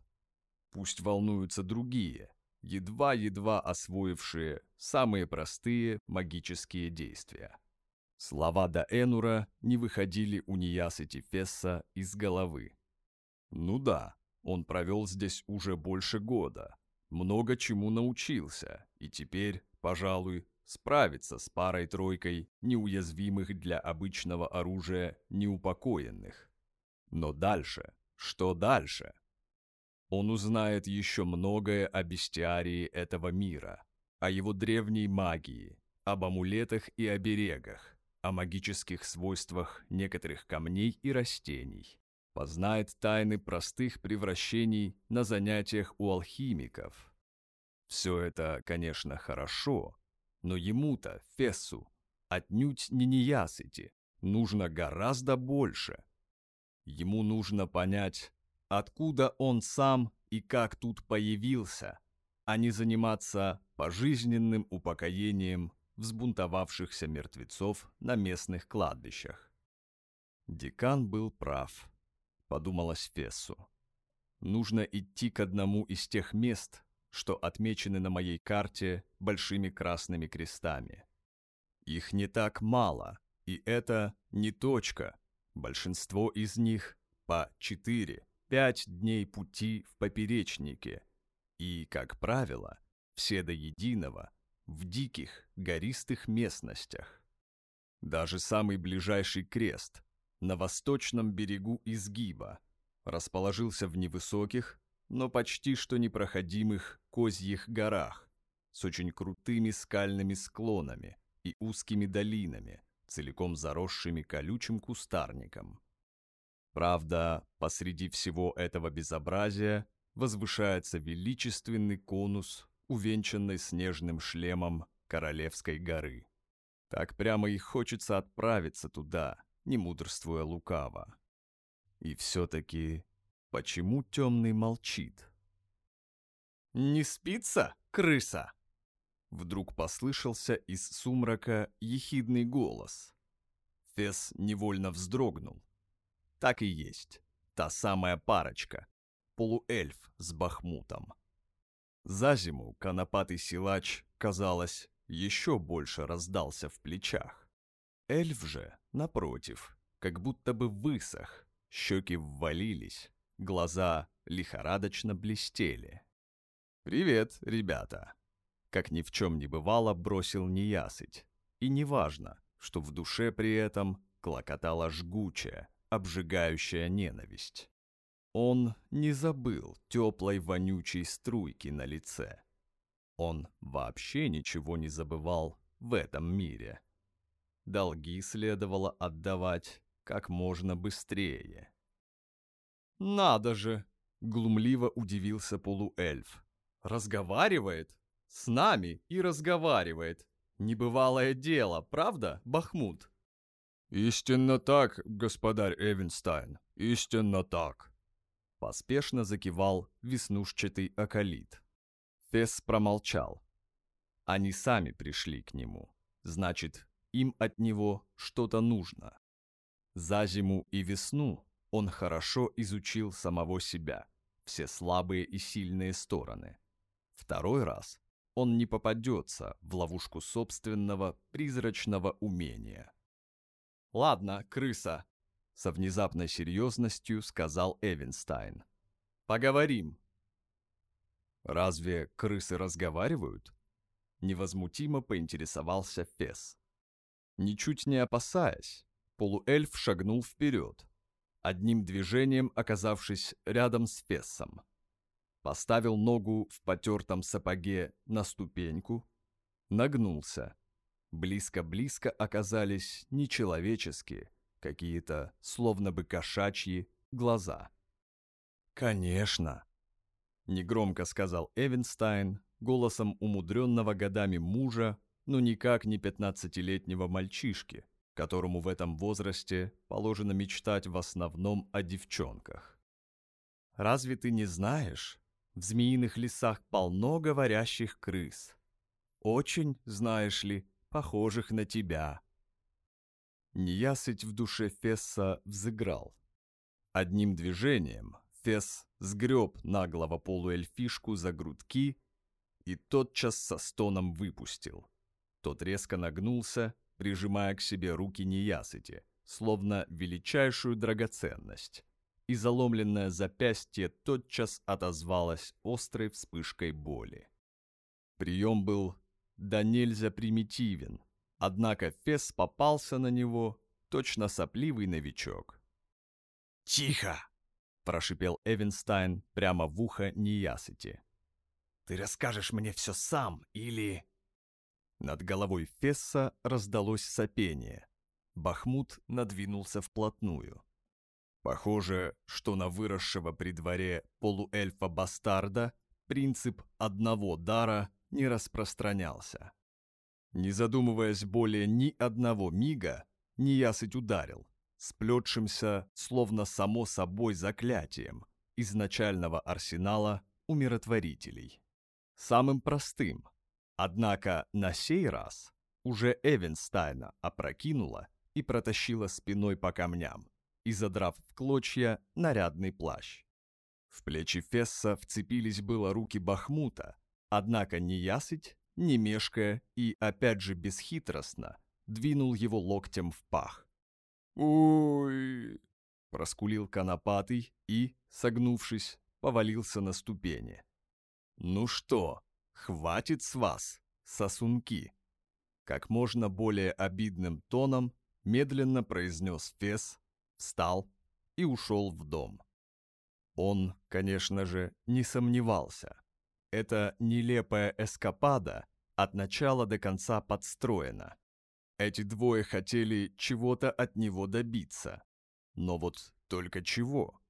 B: Пусть волнуются другие, едва-едва освоившие самые простые магические действия. Слова Даэнура не выходили у Ниясы Тифесса из головы. Ну да, он провел здесь уже больше года, много чему научился, и теперь, пожалуй, справится с парой-тройкой неуязвимых для обычного оружия неупокоенных. Но дальше, что дальше? Он узнает еще многое о бестиарии этого мира, о его древней магии, об амулетах и оберегах, о магических свойствах некоторых камней и растений, познает тайны простых превращений на занятиях у алхимиков. Все это, конечно, хорошо, но ему-то, Фессу, отнюдь не неясыти, нужно гораздо больше. Ему нужно понять, откуда он сам и как тут появился, а не заниматься пожизненным упокоением взбунтовавшихся мертвецов на местных кладбищах. Декан был прав, подумалось Фессу. Нужно идти к одному из тех мест, что отмечены на моей карте большими красными крестами. Их не так мало, и это не точка. Большинство из них по 4-5 дней пути в поперечнике. И, как правило, все до единого в диких, гористых местностях. Даже самый ближайший крест на восточном берегу изгиба расположился в невысоких, но почти что непроходимых козьих горах с очень крутыми скальными склонами и узкими долинами, целиком заросшими колючим кустарником. Правда, посреди всего этого безобразия возвышается величественный конус увенчанной снежным шлемом Королевской горы. Так прямо и хочется отправиться туда, не мудрствуя лукаво. И все-таки, почему темный молчит? «Не спится, крыса?» Вдруг послышался из сумрака ехидный голос. Фес невольно вздрогнул. Так и есть, та самая парочка, полуэльф с бахмутом. За зиму конопатый силач, казалось, еще больше раздался в плечах. Эльф же, напротив, как будто бы высох, щеки ввалились, глаза лихорадочно блестели. «Привет, ребята!» Как ни в чем не бывало, бросил неясыть. И неважно, что в душе при этом клокотала жгучая, обжигающая ненависть. Он не забыл теплой вонючей струйки на лице. Он вообще ничего не забывал в этом мире. Долги следовало отдавать как можно быстрее. «Надо же!» — глумливо удивился полуэльф. «Разговаривает? С нами и разговаривает. Небывалое дело, правда, Бахмут?»
A: «Истинно так, господарь Эвенстайн, истинно так»,
B: Поспешно закивал веснушчатый аколит. Фесс промолчал. Они сами пришли к нему. Значит, им от него что-то нужно. За зиму и весну он хорошо изучил самого себя, все слабые и сильные стороны. Второй раз он не попадется в ловушку собственного призрачного умения. «Ладно, крыса, с внезапной серьезностью сказал Эвенстайн. «Поговорим». «Разве крысы разговаривают?» Невозмутимо поинтересовался Фесс. Ничуть не опасаясь, полуэльф шагнул вперед, одним движением оказавшись рядом с Фессом. Поставил ногу в потертом сапоге на ступеньку, нагнулся, близко-близко оказались нечеловеческие, какие-то, словно бы кошачьи, глаза.
A: «Конечно», — негромко сказал Эвенстайн, голосом умудренного годами мужа, но никак не пятнадцатилетнего мальчишки, которому в этом возрасте положено мечтать в основном о девчонках. «Разве ты не знаешь, в змеиных лесах полно говорящих крыс? Очень, знаешь ли, похожих на тебя». Неясыть в душе Фесса взыграл. Одним движением Фесс сгреб наглого полуэльфишку за грудки и тотчас со стоном выпустил. Тот резко нагнулся, прижимая к себе руки неясыти, словно величайшую драгоценность, и заломленное запястье тотчас отозвалось острой вспышкой боли. Прием был донельзя примитивен, однако Фесс попался на него, точно сопливый новичок.
B: «Тихо!»
A: – прошипел Эвенстайн прямо в ухо неясыти.
B: «Ты расскажешь мне все сам или...»
A: Над головой Фесса раздалось сопение. Бахмут надвинулся вплотную. Похоже, что на выросшего при дворе полуэльфа-бастарда принцип одного дара не распространялся. Не задумываясь более ни одного мига, неясыть ударил, сплетшимся, словно само собой заклятием, изначального арсенала умиротворителей. Самым простым, однако на сей раз уже Эвенстайна опрокинула и протащила спиной по камням, изодрав в клочья нарядный плащ. В плечи Фесса вцепились было руки Бахмута, однако неясыть, не мешкая и, опять же, бесхитростно, двинул его локтем в пах. «Ой!» – проскулил конопатый и, согнувшись, повалился на ступени. «Ну что, хватит с вас, сосунки!» Как можно более обидным тоном медленно произнес Фес, встал и ушел в дом. Он, конечно же, не сомневался. Эта нелепая эскапада от начала до конца подстроена. Эти двое хотели чего-то от него добиться. Но вот только чего?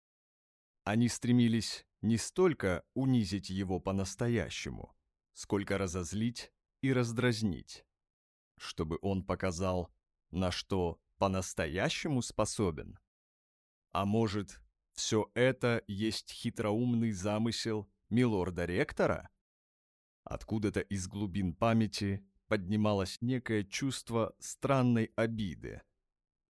A: Они стремились не столько унизить его по-настоящему, сколько разозлить и раздразнить, чтобы он показал, на что по-настоящему способен. А может, все это есть хитроумный замысел милорда-ректора? Откуда-то из глубин памяти поднималось некое чувство странной обиды.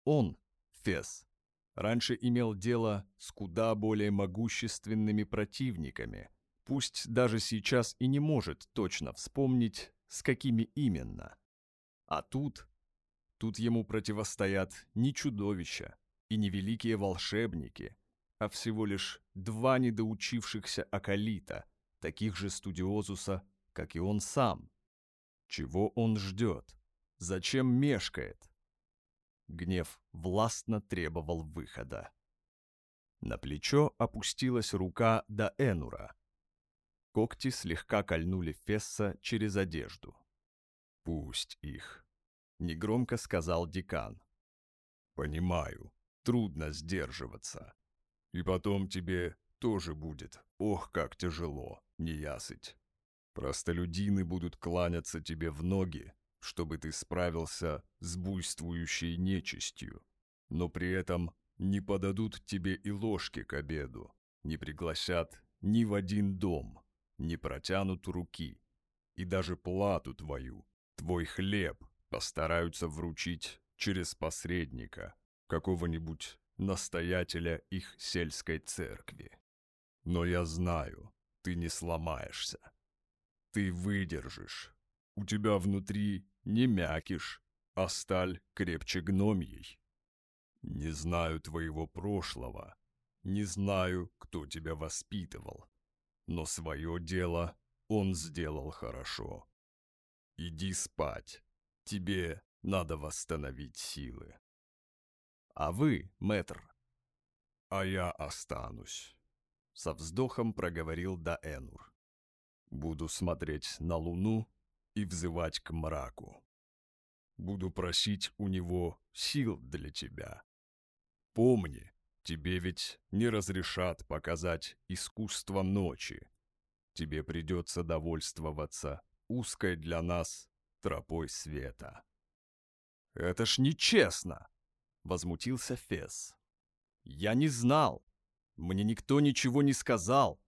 A: Он, Фес, раньше имел дело с куда более могущественными противниками, пусть даже сейчас и не может точно вспомнить, с какими именно. А тут... Тут ему противостоят не чудовища и не великие волшебники, а всего лишь два недоучившихся акалита, таких же студиозуса, как и он сам. Чего он ждет? Зачем мешкает? Гнев властно требовал выхода. На плечо опустилась рука до Энура. Когти слегка кольнули Фесса через одежду. «Пусть их», — негромко сказал декан. «Понимаю, трудно сдерживаться. И потом тебе тоже будет, ох, как тяжело, неясыть. Простолюдины будут кланяться тебе в ноги, чтобы ты справился с буйствующей нечистью, но при этом не подадут тебе и ложки к обеду, не пригласят ни в один дом, не протянут руки, и даже плату твою, твой хлеб постараются вручить через посредника, какого-нибудь настоятеля их сельской церкви. Но я знаю, ты не сломаешься. Ты выдержишь. У тебя внутри не мякиш, а сталь крепче гномьей. Не знаю твоего прошлого, не знаю, кто тебя воспитывал, но свое дело он сделал хорошо. Иди спать, тебе надо восстановить силы. А вы, мэтр? А я останусь. Со вздохом проговорил Даэнур. Буду смотреть на луну и взывать к мраку. буду просить у него сил для тебя. Помни, тебе ведь не разрешат показать искусство ночи. Тебе придется довольствоваться узкой для нас тропой света. «Это ж нечестно!» — возмутился Фес. «Я не знал. Мне никто ничего не сказал.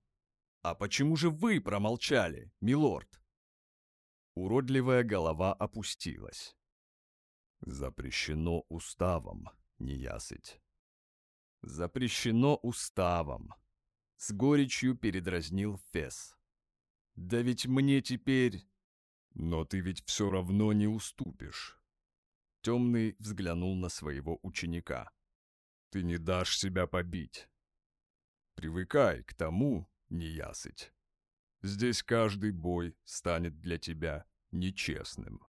A: А почему же вы промолчали, милорд?» Уродливая голова опустилась. «Запрещено уставом, неясыть». «Запрещено уставом», — с горечью передразнил Фес. «Да ведь мне теперь...» «Но ты ведь все равно не уступишь». Темный взглянул на своего ученика. «Ты не дашь себя побить. Привыкай к тому, неясыть. Здесь каждый бой станет для тебя нечестным.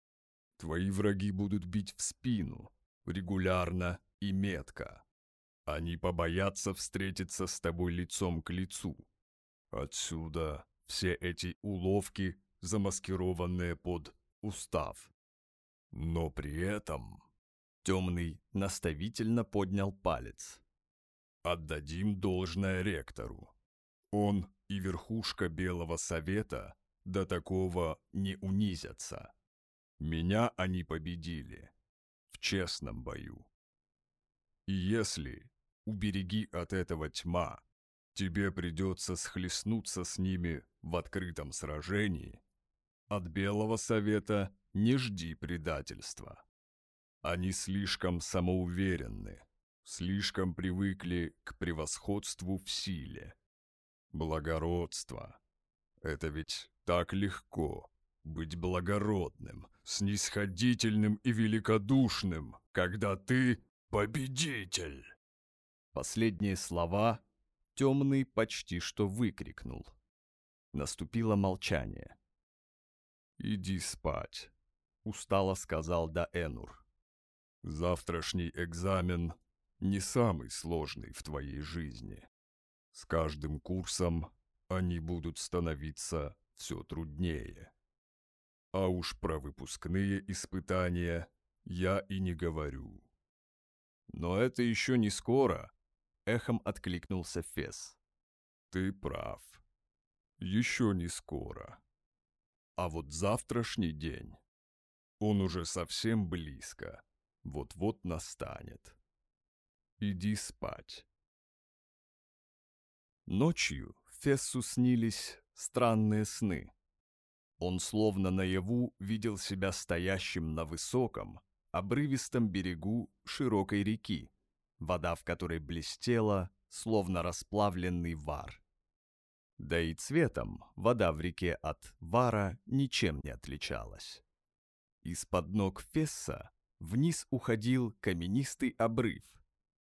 A: Твои враги будут бить в спину, регулярно и метко. Они побоятся встретиться с тобой лицом к лицу. Отсюда все эти уловки, замаскированные под устав. Но при этом темный наставительно поднял палец. Отдадим должное ректору. Он и верхушка Белого Совета до такого не унизятся. Меня они победили в честном бою. И если, убереги от этого тьма, тебе придется схлестнуться с ними в открытом сражении, от Белого Совета не жди предательства. Они слишком самоуверенны, слишком привыкли к превосходству в силе. Благородство. Это ведь так легко быть благородным, снисходительным и великодушным, когда ты победитель. Последние слова темный почти что выкрикнул. Наступило молчание. «Иди спать», — устало сказал Даэнур. «Завтрашний экзамен не самый сложный в твоей жизни. С каждым курсом они будут становиться все труднее. А уж про выпускные испытания я и не говорю. Но это еще не скоро, эхом откликнулся Фес. Ты прав. Еще не скоро. А вот завтрашний день, он уже совсем близко, вот-вот настанет. Иди спать. Ночью Фессу снились странные сны. Он словно наяву видел себя стоящим на высоком, обрывистом берегу широкой реки, вода в которой блестела, словно расплавленный вар. Да и цветом вода в реке от вара ничем не отличалась. Из-под ног Фесса вниз уходил каменистый обрыв,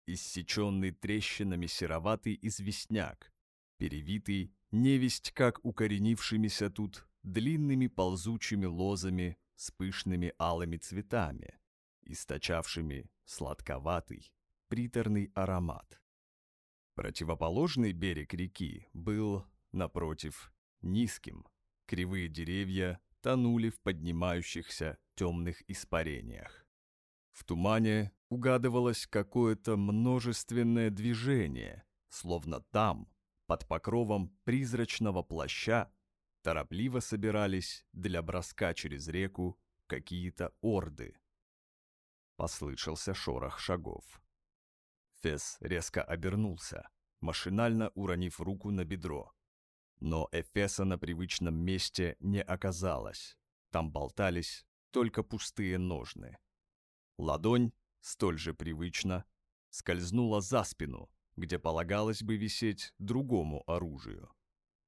A: иссеченный трещинами сероватый известняк, перевитый невесть как укоренившимися тут длинными ползучими лозами с пышными алыми цветами, источавшими сладковатый, приторный аромат. Противоположный берег реки был, напротив, низким. Кривые деревья тонули в поднимающихся темных испарениях. В тумане угадывалось какое-то множественное движение, словно там, под покровом призрачного плаща, торопливо собирались для броска через реку какие-то орды. Послышался шорох шагов. Фес резко обернулся, машинально уронив руку на бедро. Но Эфеса на привычном месте не оказалось. Там болтались только пустые ножны. Ладонь, столь же привычно, скользнула за спину, где полагалось бы висеть другому оружию.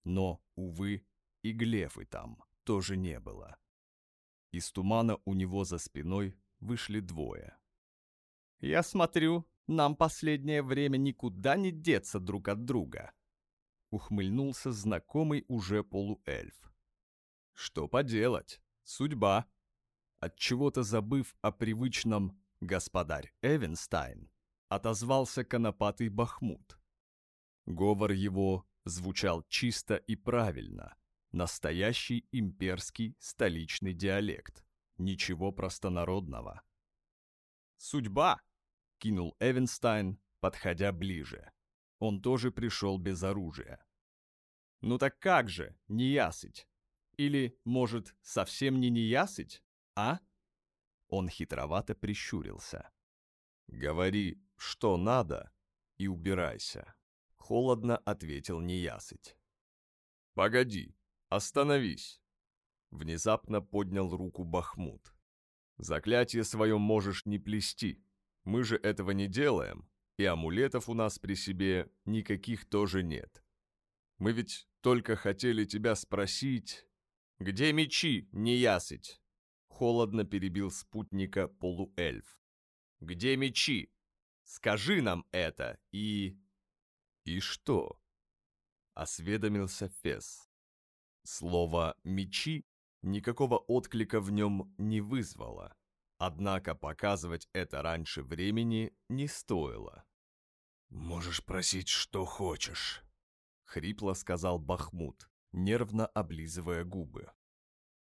A: Но, увы, и глефы там тоже не было. Из тумана у него за спиной вышли двое. «Я смотрю, нам последнее время никуда не деться друг от друга», ухмыльнулся знакомый уже полуэльф. «Что поделать? Судьба!» Отчего-то забыв о привычном «господарь Эвенстайн», отозвался конопатый Бахмут. Говор его звучал чисто и правильно, настоящий имперский столичный диалект, ничего простонародного. «Судьба!» — кинул Эвенстайн, подходя ближе. Он тоже пришел без оружия. «Ну так как же, неясыть? Или, может, совсем не неясыть, а?» Он хитровато прищурился. «Говори, что надо, и убирайся», — холодно ответил неясыть. «Погоди, остановись!» Внезапно поднял руку Бахмут. «Заклятие свое можешь не плести. Мы же этого не делаем, и амулетов у нас при себе никаких тоже нет. Мы ведь только хотели тебя спросить, где мечи, неясыть?» Холодно перебил спутника полуэльф. «Где мечи? Скажи нам это и...» «И что?» Осведомился Фес. Слово «мечи» никакого отклика в нем не вызвало. Однако показывать это раньше времени не стоило.
B: «Можешь просить, что хочешь», —
A: хрипло сказал Бахмут, нервно облизывая губы.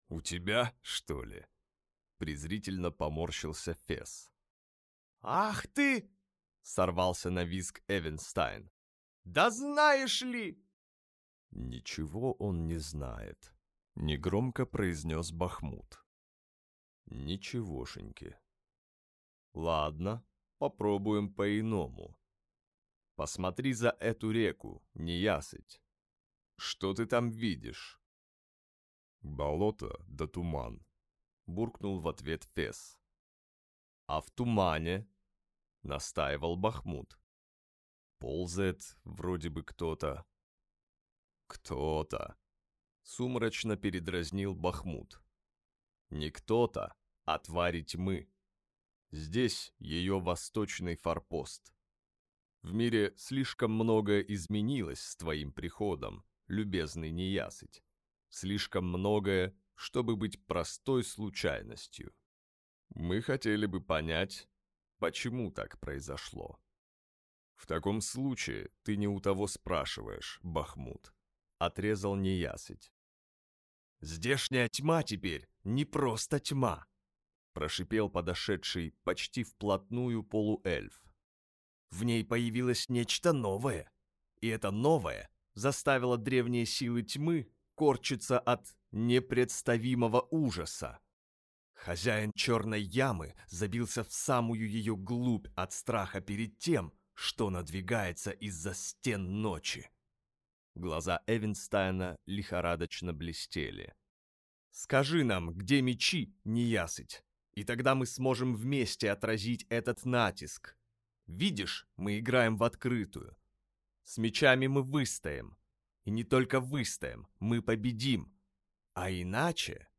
A: «У тебя, что ли?» — презрительно поморщился Фес.
C: «Ах ты!» — сорвался на визг Эвенстайн. «Да знаешь ли!»
A: «Ничего он не знает», — негромко произнес Бахмут. «Ничегошеньки. Ладно, попробуем по-иному. Посмотри за эту реку, неясыть. Что ты там видишь?» «Болото да туман», — буркнул в ответ Фес. «А в тумане?» — настаивал Бахмут. «Ползает вроде бы кто-то, «Кто-то», — сумрачно передразнил Бахмут. «Не кто-то, а твари тьмы. Здесь ее восточный форпост. В мире слишком многое изменилось с твоим приходом, любезный неясыть. Слишком многое, чтобы быть простой случайностью. Мы хотели бы понять, почему так произошло. В таком случае ты не у того спрашиваешь, Бахмут отрезал неясыть.
C: «Здешняя тьма теперь не просто тьма», прошипел подошедший почти вплотную полуэльф. В ней появилось нечто новое, и это новое заставило древние силы тьмы корчиться от непредставимого ужаса. Хозяин черной ямы забился в самую ее глубь от страха перед тем, что надвигается из-за стен ночи. Глаза Эвенстайна лихорадочно блестели. «Скажи нам, где мечи, неясыть, и тогда мы сможем вместе отразить этот натиск. Видишь, мы играем в открытую. С мечами мы выстоим. И не только выстоим, мы победим. А иначе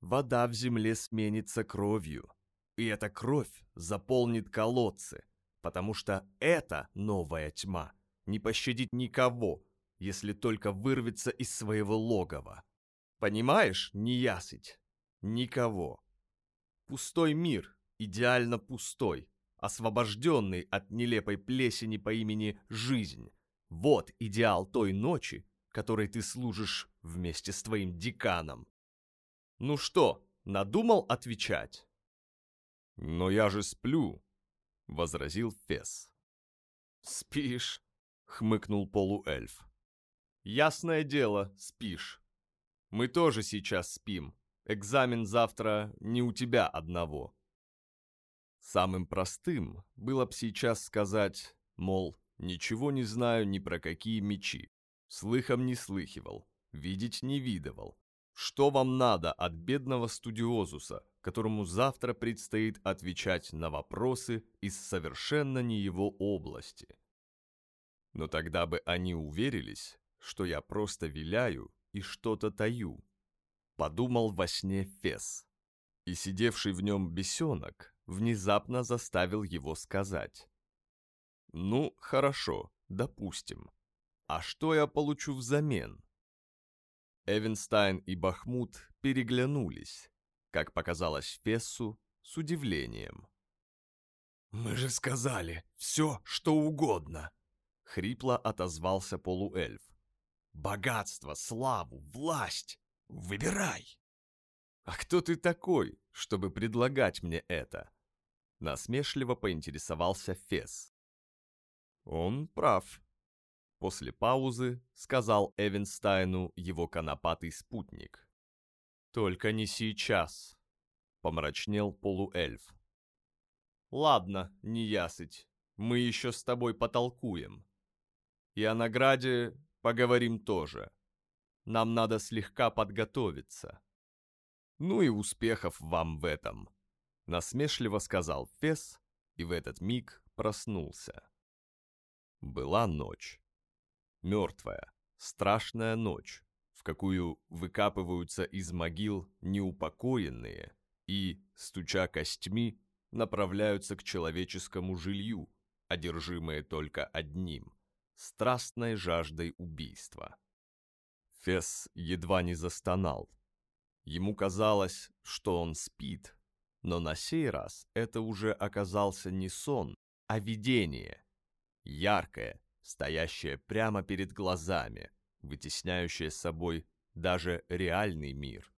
C: вода в земле сменится кровью, и эта кровь заполнит колодцы, потому что эта новая тьма не пощадит никого, если только вырвется из своего логова. Понимаешь, неясыть? Никого. Пустой мир, идеально пустой, освобожденный от нелепой плесени по имени «жизнь». Вот идеал той ночи, которой ты служишь вместе с твоим деканом. Ну что, надумал отвечать?
A: «Но я же сплю», — возразил Фес.
C: «Спишь», — хмыкнул полуэльф. Ясное дело, спишь. Мы тоже сейчас спим. Экзамен завтра не у тебя одного.
A: Самым простым было бы сейчас сказать, мол, ничего не знаю ни про какие мечи, слыхом не слыхивал, видеть не видывал. Что вам надо от бедного студиозуса, которому завтра предстоит отвечать на вопросы из совершенно не его области? Но тогда бы они уверились, что я просто виляю и что-то таю. Подумал во сне Фесс. И сидевший в нем бесенок внезапно заставил его сказать. «Ну, хорошо, допустим. А что я получу взамен?» Эвенстайн и Бахмут переглянулись, как показалось Фессу, с удивлением.
B: «Мы же сказали, все, что угодно!»
A: — хрипло отозвался полуэльф.
C: Богатство, славу, власть. Выбирай.
A: А кто ты такой,
B: чтобы предлагать мне это?» Насмешливо поинтересовался Фес. «Он прав», — после паузы сказал Эвенстайну его конопатый спутник. «Только не сейчас», — помрачнел полуэльф. «Ладно, не ясыть, мы еще с тобой потолкуем. И о награде поговорим тоже. Нам надо слегка подготовиться». «Ну и успехов вам в этом», — насмешливо сказал Фес, и в этот миг проснулся. Была ночь. Мертвая, страшная ночь, в какую выкапываются из могил неупокоенные и, стуча костьми, направляются к человеческому жилью, одержимые только одним — страстной жаждой убийства. Фес едва не застонал. Ему казалось, что он спит, но на сей раз это уже оказался не сон, а видение — яркое, стоящее прямо перед глазами, вытесняющее собой даже реальный мир.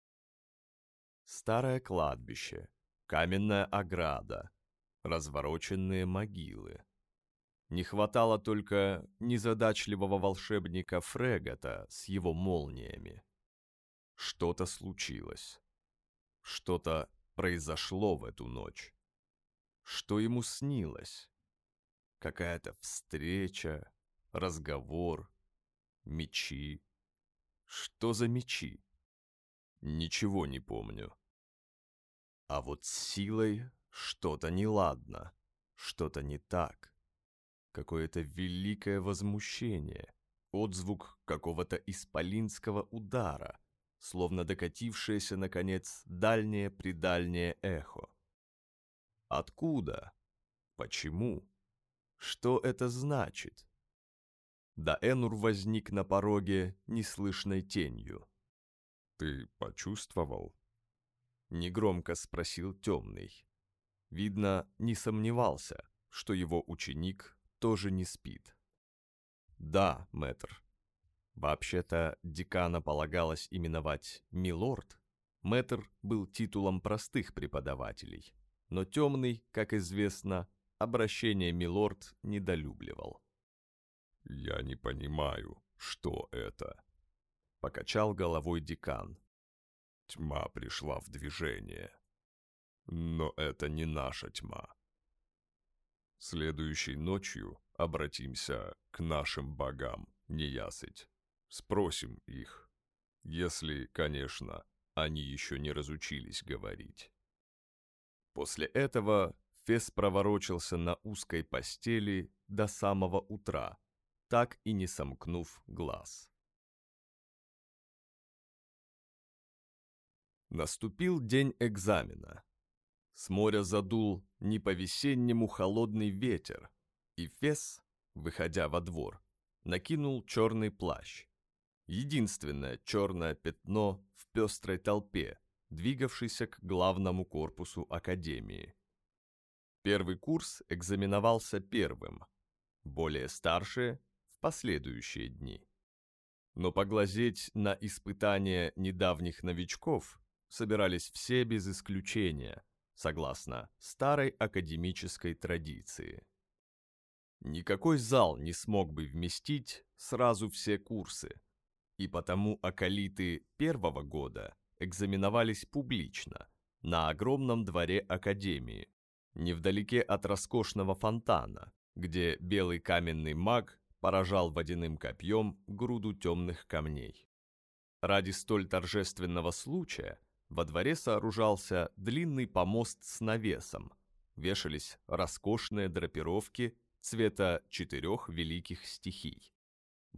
B: Старое кладбище, каменная ограда, развороченные могилы. Не хватало только незадачливого волшебника Фрегата с его молниями. Что-то случилось. Что-то произошло в эту ночь. Что ему снилось? Какая-то встреча, разговор, мечи. Что за мечи? Ничего не помню. А вот с силой что-то неладно, что-то не так. Какое-то великое возмущение, отзвук какого-то исполинского удара, словно докатившееся, наконец, дальнее-предальнее эхо. Откуда? Почему? Что это значит? Да Энур возник на пороге неслышной тенью. «Ты почувствовал?» Негромко спросил темный. Видно, не сомневался, что его ученик тоже не спит. «Да, мэтр. Вообще-то декана полагалось именовать «милорд». Мэтр был титулом простых преподавателей, но темный, как известно, обращение милорд недолюбливал. «Я не понимаю, что это?» — покачал головой декан. Тьма пришла в движение. Но это не наша тьма. Следующей ночью обратимся к нашим богам, неясыть. Спросим их, если, конечно, они еще не разучились говорить. После этого Фес проворочился на узкой постели до самого утра, так и не сомкнув глаз. Наступил день экзамена. С моря задул не по-весеннему холодный ветер, и Фес, выходя во двор, накинул черный плащ. Единственное черное пятно в пестрой толпе, двигавшейся к главному корпусу Академии. Первый курс экзаменовался первым, более старшие – в последующие дни. Но поглазеть на испытания недавних новичков собирались все без исключения, согласно старой академической традиции. Никакой зал не смог бы вместить сразу все курсы, и потому акалиты первого года экзаменовались публично на огромном дворе Академии, невдалеке от роскошного фонтана, где белый каменный маг поражал водяным копьем груду темных камней. Ради столь торжественного случая во дворе сооружался длинный помост с навесом, вешались роскошные драпировки цвета четырех великих стихий.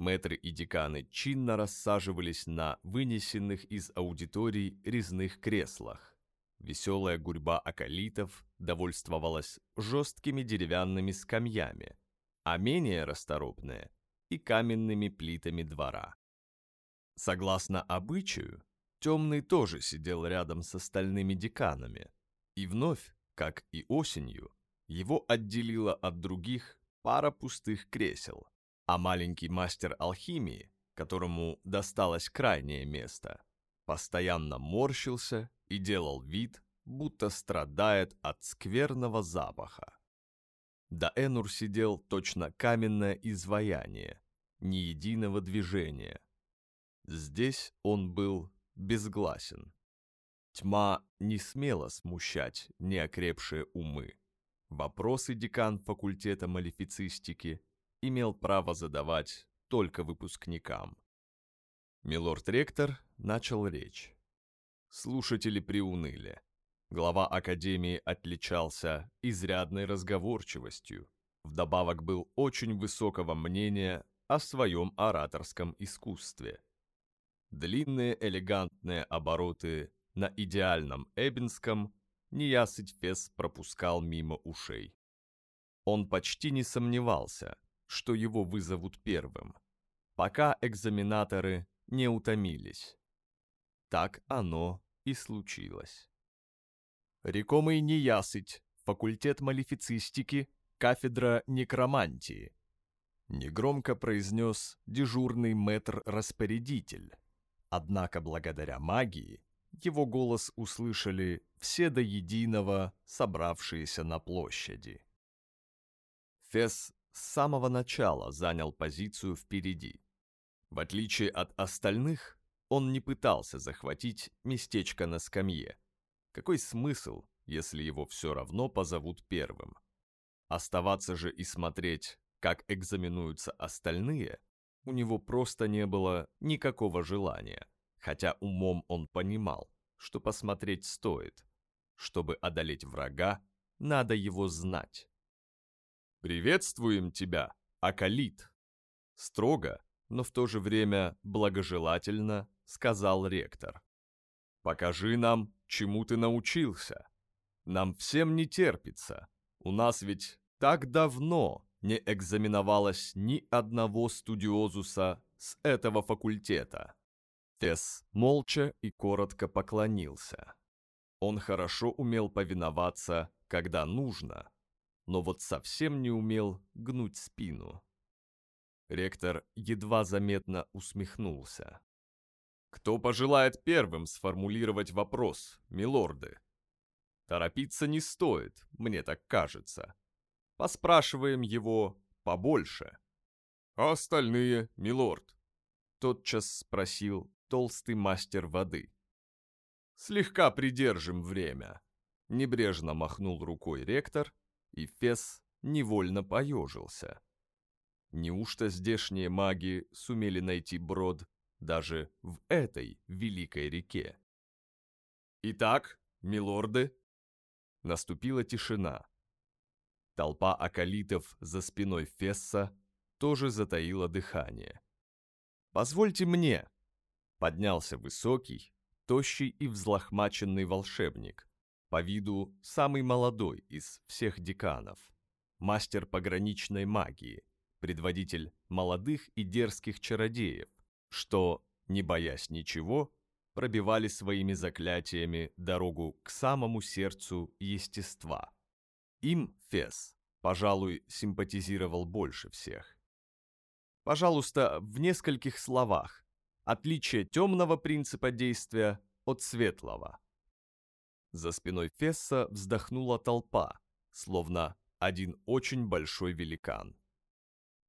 B: Мэтры и деканы чинно рассаживались на вынесенных из аудиторий резных креслах, Веселая гурьба акалитов довольствовалась жесткими деревянными скамьями, а менее расторопные и каменными плитами двора. Согласно обычаю, Темный тоже сидел рядом с остальными деканами, и вновь, как и осенью, его отделила от других пара пустых кресел, а маленький мастер алхимии, которому досталось крайнее место, постоянно морщился и делал вид, будто страдает от скверного запаха. Даэнур сидел точно каменное изваяние, ни единого движения. Здесь он был безгласен. Тьма не смела смущать неокрепшие умы. Вопросы декан факультета малифицистики имел право задавать только выпускникам. Милорд-ректор начал речь. Слушатели приуныли. Глава Академии отличался изрядной разговорчивостью. Вдобавок был очень высокого мнения о своем ораторском искусстве. Длинные элегантные обороты на идеальном Эббинском неясыть Фес пропускал мимо ушей. Он почти не сомневался, что его вызовут первым, пока экзаменаторы не утомились. Так оно и случилось. Рекомый неясыть, факультет малифицистики, кафедра некромантии. Негромко произнес дежурный мэтр-распорядитель. Однако благодаря магии его голос услышали все до единого, собравшиеся на площади. Фес с самого начала занял позицию впереди. В отличие от остальных, он не пытался захватить местечко на скамье. Какой смысл, если его все равно позовут первым? Оставаться же и смотреть, как экзаменуются остальные, у него просто не было никакого желания хотя умом он понимал, что посмотреть стоит. Чтобы одолеть врага, надо его знать. «Приветствуем тебя, Акалит!» Строго, но в то же время благожелательно сказал ректор. «Покажи нам, чему ты научился. Нам всем не терпится. У нас ведь так давно не экзаменовалось ни одного студиозуса с этого факультета». Тесс молча и коротко поклонился. Он хорошо умел повиноваться, когда нужно, но вот совсем не умел гнуть спину. Ректор едва заметно усмехнулся. «Кто пожелает первым сформулировать вопрос, милорды?» «Торопиться не стоит, мне так кажется. Поспрашиваем его побольше». «А остальные, милорд?» Тотчас спросил толстый мастер воды. «Слегка придержим время», — небрежно махнул рукой ректор, и Фес невольно поежился. Неужто здешние маги сумели найти брод даже в этой великой реке? «Итак, милорды», наступила тишина. Толпа акалитов за спиной Фесса тоже затаила дыхание. «Позвольте мне», поднялся высокий, тощий и взлохмаченный волшебник, по виду самый молодой из всех деканов, мастер пограничной магии, предводитель молодых и дерзких чародеев, что, не боясь ничего, пробивали своими заклятиями дорогу к самому сердцу естества. Им Фес, пожалуй, симпатизировал больше всех. Пожалуйста, в нескольких словах, Отличие темного принципа действия от светлого. За спиной Фесса вздохнула толпа, словно один очень большой великан.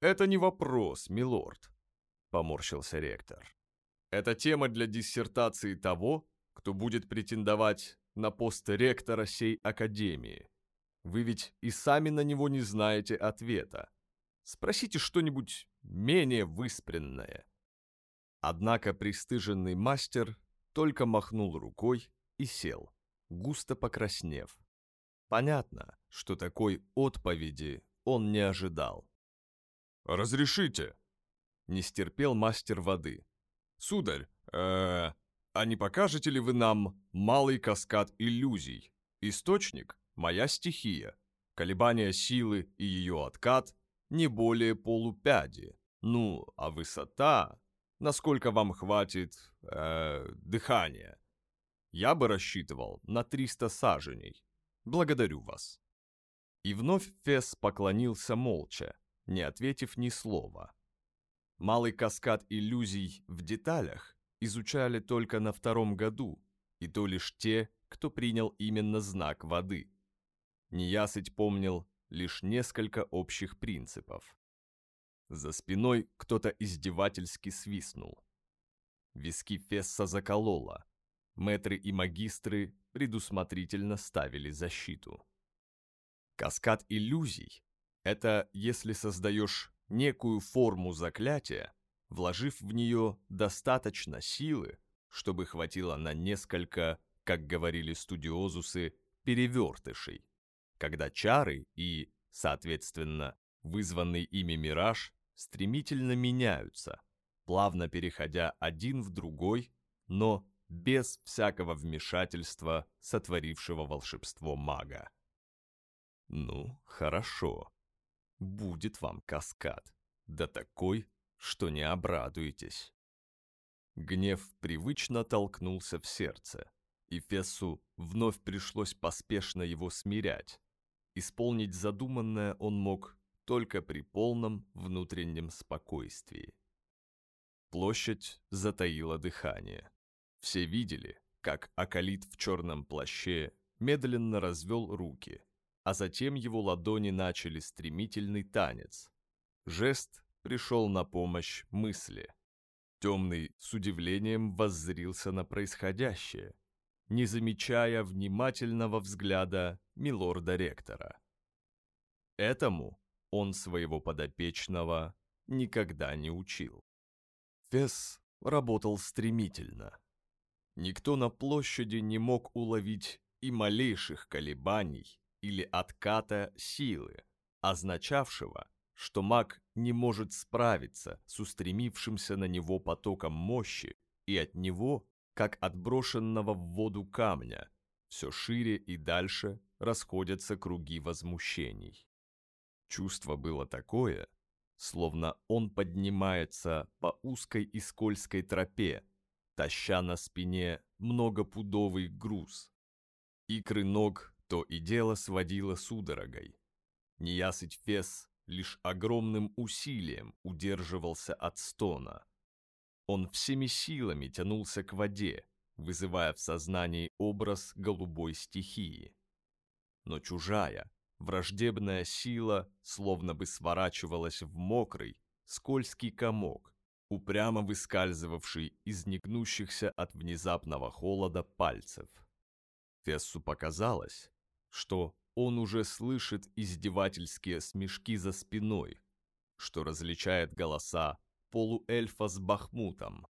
B: «Это не вопрос, милорд», — поморщился ректор. «Это тема для диссертации того, кто будет претендовать на пост ректора сей академии. Вы ведь и сами на него не знаете ответа. Спросите что-нибудь менее выспренное». Однако пристыженный мастер только махнул рукой и сел, густо покраснев. Понятно, что такой отповеди он не ожидал. «Разрешите?» — не стерпел мастер воды. «Сударь, э, а не покажете ли вы нам малый каскад иллюзий? Источник — моя стихия. Колебания силы и ее откат — не более полупяди. Ну, а высота насколько вам хватит э, дыхания. Я бы рассчитывал на 300 саженей. Благодарю вас». И вновь Фес поклонился молча, не ответив ни слова. Малый каскад иллюзий в деталях изучали только на втором году, и то лишь те, кто принял именно знак воды. Неясыть помнил лишь несколько общих принципов. За спиной кто-то издевательски свистнул. Виски Фесса закололо. Мэтры и магистры предусмотрительно ставили защиту. Каскад иллюзий — это если создаешь некую форму заклятия, вложив в нее достаточно силы, чтобы хватило на несколько, как говорили студиозусы, перевертышей, когда чары и, соответственно, вызванный ими мираж стремительно меняются, плавно переходя один в другой, но без всякого вмешательства сотворившего волшебство мага. Ну, хорошо. Будет вам каскад. Да такой, что не обрадуетесь. Гнев привычно толкнулся в сердце, и Фессу вновь пришлось поспешно его смирять. Исполнить задуманное он мог только при полном внутреннем спокойствии. Площадь затаила дыхание. Все видели, как Акалит в черном плаще медленно развел руки, а затем его ладони начали стремительный танец. Жест пришел на помощь мысли. Темный с удивлением воззрился на происходящее, не замечая внимательного взгляда милорда-ректора. Этому он своего подопечного никогда не учил. Фесс работал стремительно. Никто на площади не мог уловить и малейших колебаний или отката силы, означавшего, что маг не может справиться с устремившимся на него потоком мощи, и от него, как от брошенного в воду камня, все шире и дальше расходятся круги возмущений. Чувство было такое, словно он поднимается по узкой и скользкой тропе, таща на спине многопудовый груз. Икры ног то и дело сводило судорогой. Неясыть фес лишь огромным усилием удерживался от стона. Он всеми силами тянулся к воде, вызывая в сознании образ голубой стихии. Но чужая, враждебная сила словно бы сворачивалась в мокрый, скользкий комок, упрямо выскальзывавший из негнущихся от внезапного холода пальцев. Фессу показалось, что он уже слышит издевательские смешки за спиной, что различает голоса полуэльфа с бахмутом.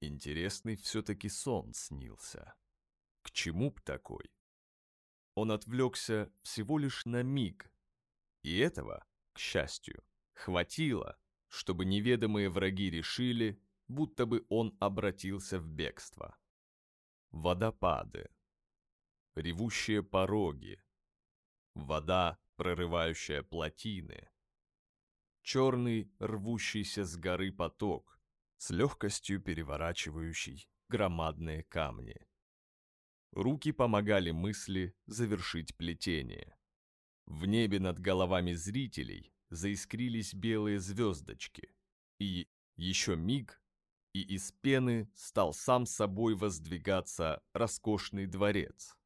B: Интересный все-таки сон снился. К чему б такой? Он отвлекся всего лишь на миг, и этого, к счастью, хватило, чтобы неведомые враги решили, будто бы он обратился в бегство. Водопады, ревущие пороги, вода, прорывающая плотины, черный, рвущийся с горы поток, с легкостью переворачивающий громадные камни. Руки помогали мысли завершить плетение. В небе над головами зрителей заискрились белые звездочки, и еще миг, и из пены стал сам собой воздвигаться роскошный дворец.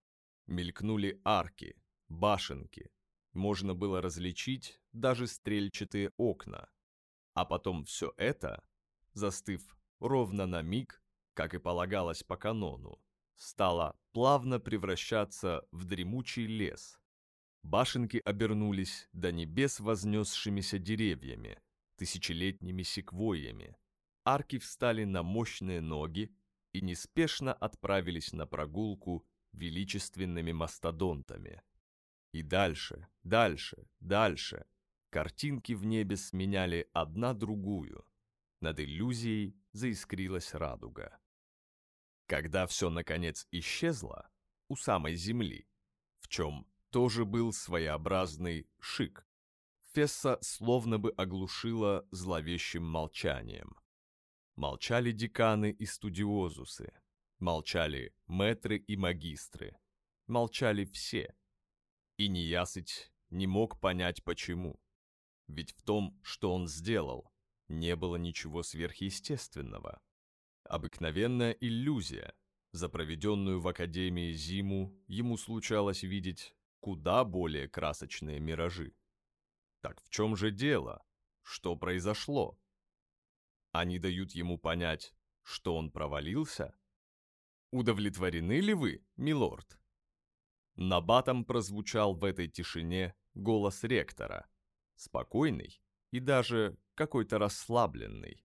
B: Мелькнули арки, башенки, можно было различить даже стрельчатые окна. А потом все это, застыв ровно на миг, как и полагалось по канону, стало плавно превращаться в дремучий лес. Башенки обернулись до небес вознесшимися деревьями, тысячелетними секвойями. Арки встали на мощные ноги и неспешно отправились на прогулку величественными мастодонтами. И дальше, дальше, дальше. Картинки в небе сменяли одна другую. Над иллюзией заискрилась радуга. Когда все наконец исчезло, у самой земли, в чем тоже был своеобразный шик, Фесса словно бы оглушила зловещим молчанием. Молчали деканы и студиозусы, Молчали мэтры и магистры. Молчали все. И неясыть не мог понять почему. Ведь в том, что он сделал, не было ничего сверхъестественного. Обыкновенная иллюзия, За проведенную в Академии зиму ему случалось видеть куда более красочные миражи. Так в чем же дело? Что произошло? Они дают ему понять, что он провалился? Удовлетворены ли вы, милорд? Набатом прозвучал в этой тишине голос ректора, спокойный и даже какой-то расслабленный.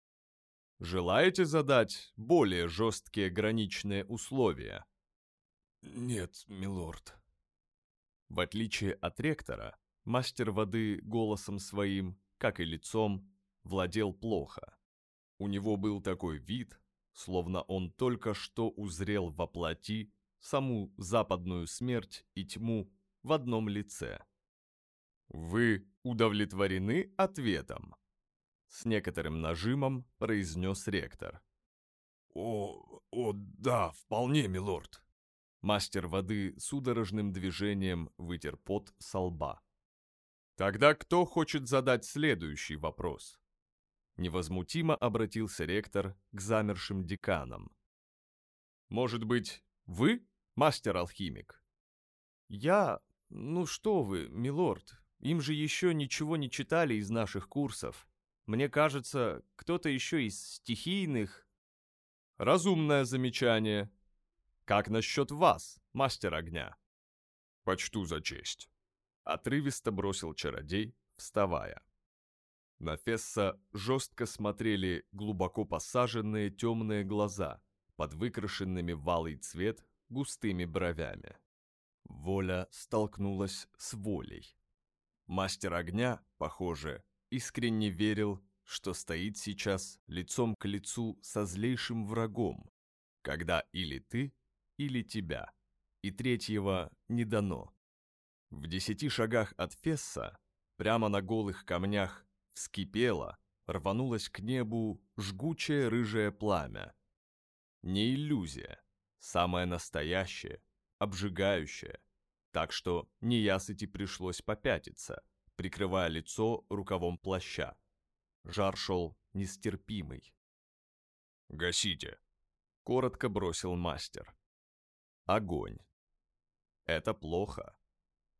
B: Желаете задать более жесткие граничные условия?
C: Нет, милорд.
B: В отличие от ректора, мастер воды голосом своим, как и лицом, владел плохо. У него был такой вид, словно он только что узрел во плоти саму западную смерть и тьму в одном лице. «Вы удовлетворены ответом?» С некоторым нажимом произнес ректор.
C: «О, о, да, вполне, милорд!»
B: Мастер воды судорожным движением вытер пот со лба. «Тогда кто хочет задать следующий вопрос?» Невозмутимо обратился ректор к замершим деканам. «Может быть, вы, мастер-алхимик?» «Я? Ну что вы, милорд, им же еще ничего не читали из наших курсов. Мне кажется, кто-то еще из стихийных...» «Разумное замечание. Как насчет вас, мастер огня?» «Почту за честь», — отрывисто бросил чародей, вставая. На Фесса жестко смотрели глубоко посаженные темные глаза под выкрашенными в алый цвет густыми бровями. Воля столкнулась с волей. Мастер огня, похоже, искренне верил, что стоит сейчас лицом к лицу со злейшим врагом, когда или ты, или тебя, и третьего не дано. В десяти шагах от Фесса, прямо на голых камнях, вскипело, рванулось к небу жгучее рыжее пламя. Не иллюзия, самое настоящее, обжигающее, так что неясыти пришлось попятиться, прикрывая лицо рукавом плаща. Жар шел нестерпимый. «Гасите!» — коротко бросил мастер. Огонь. Это плохо.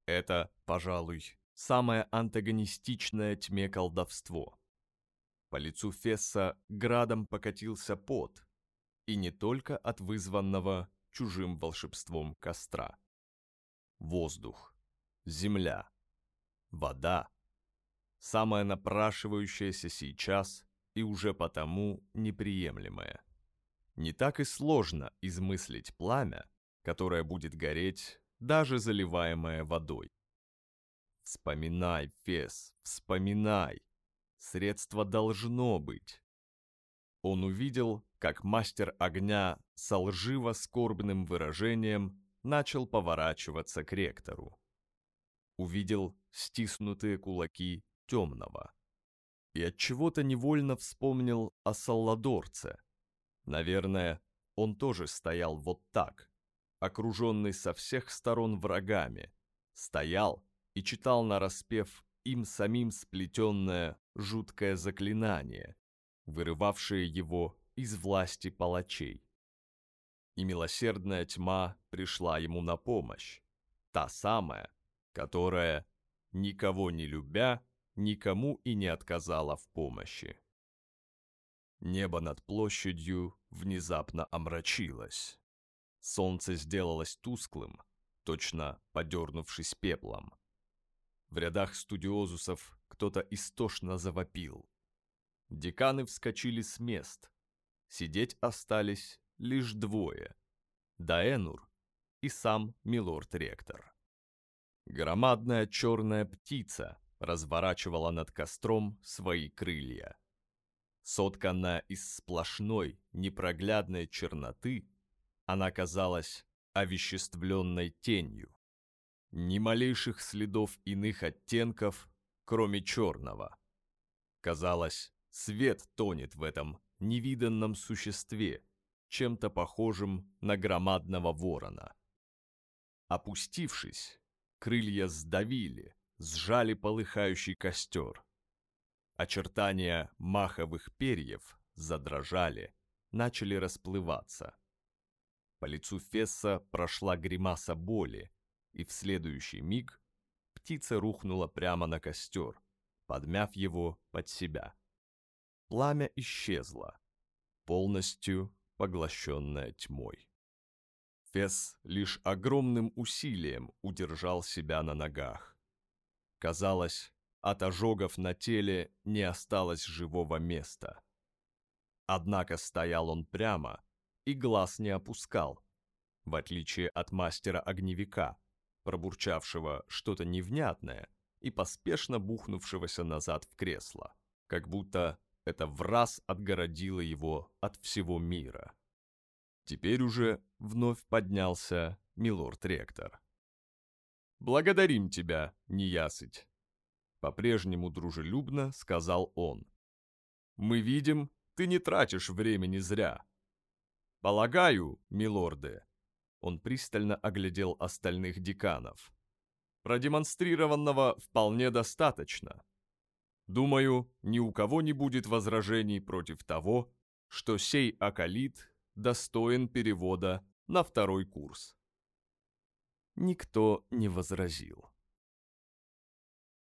B: Это, пожалуй, самое антагонистичное тьме колдовство. По лицу Фесса градом покатился пот, и не только от вызванного чужим волшебством костра. Воздух, земля, вода – самое напрашивающееся сейчас и уже потому неприемлемое. Не так и сложно измыслить пламя, которое будет гореть, даже заливаемое водой. Вспоминай, Фес, вспоминай. Средство должно быть. Он увидел, как мастер огня с лживо-скорбным выражением начал поворачиваться к ректору. Увидел стиснутые кулаки темного. И от чего то невольно вспомнил о Салладорце. Наверное, он тоже стоял вот так, окруженный со всех сторон врагами. Стоял и читал нараспев им самим сплетенное жуткое заклинание, вырывавшее его из власти палачей. И милосердная тьма пришла ему на помощь, та самая, которая, никого не любя, никому и не отказала в помощи. Небо над площадью внезапно омрачилось. Солнце сделалось тусклым, точно подернувшись пеплом. В рядах студиозусов кто-то истошно завопил. Деканы вскочили с мест. Сидеть остались лишь двое. Даэнур и сам милорд-ректор. Громадная черная птица разворачивала над костром свои крылья. Сотканная из сплошной, непроглядной черноты, она казалась овеществленной тенью. Ни малейших следов иных оттенков, кроме черного. Казалось, свет тонет в этом невиданном существе, чем-то похожим на громадного ворона. Опустившись, крылья сдавили, сжали полыхающий костер. Очертания маховых перьев задрожали, начали расплываться. По лицу Фесса прошла гримаса боли, и в следующий миг птица рухнула прямо на костер, подмяв его под себя. Пламя исчезло, полностью поглощенное тьмой. Фесс лишь огромным усилием удержал себя на ногах. Казалось, от ожогов на теле не осталось живого места. Однако стоял он прямо и глаз не опускал, в отличие от мастера-огневика, пробурчавшего что-то невнятное и поспешно бухнувшегося назад в кресло, как будто это в раз отгородило его от всего мира. Теперь уже вновь поднялся милорд-ректор. «Благодарим тебя, неясыть!» По-прежнему дружелюбно сказал он. «Мы видим, ты не тратишь времени зря. Полагаю, милорды, он пристально оглядел остальных деканов. Продемонстрированного вполне достаточно. Думаю, ни у кого не будет возражений против того, что сей акалит достоин перевода на второй курс. Никто не возразил.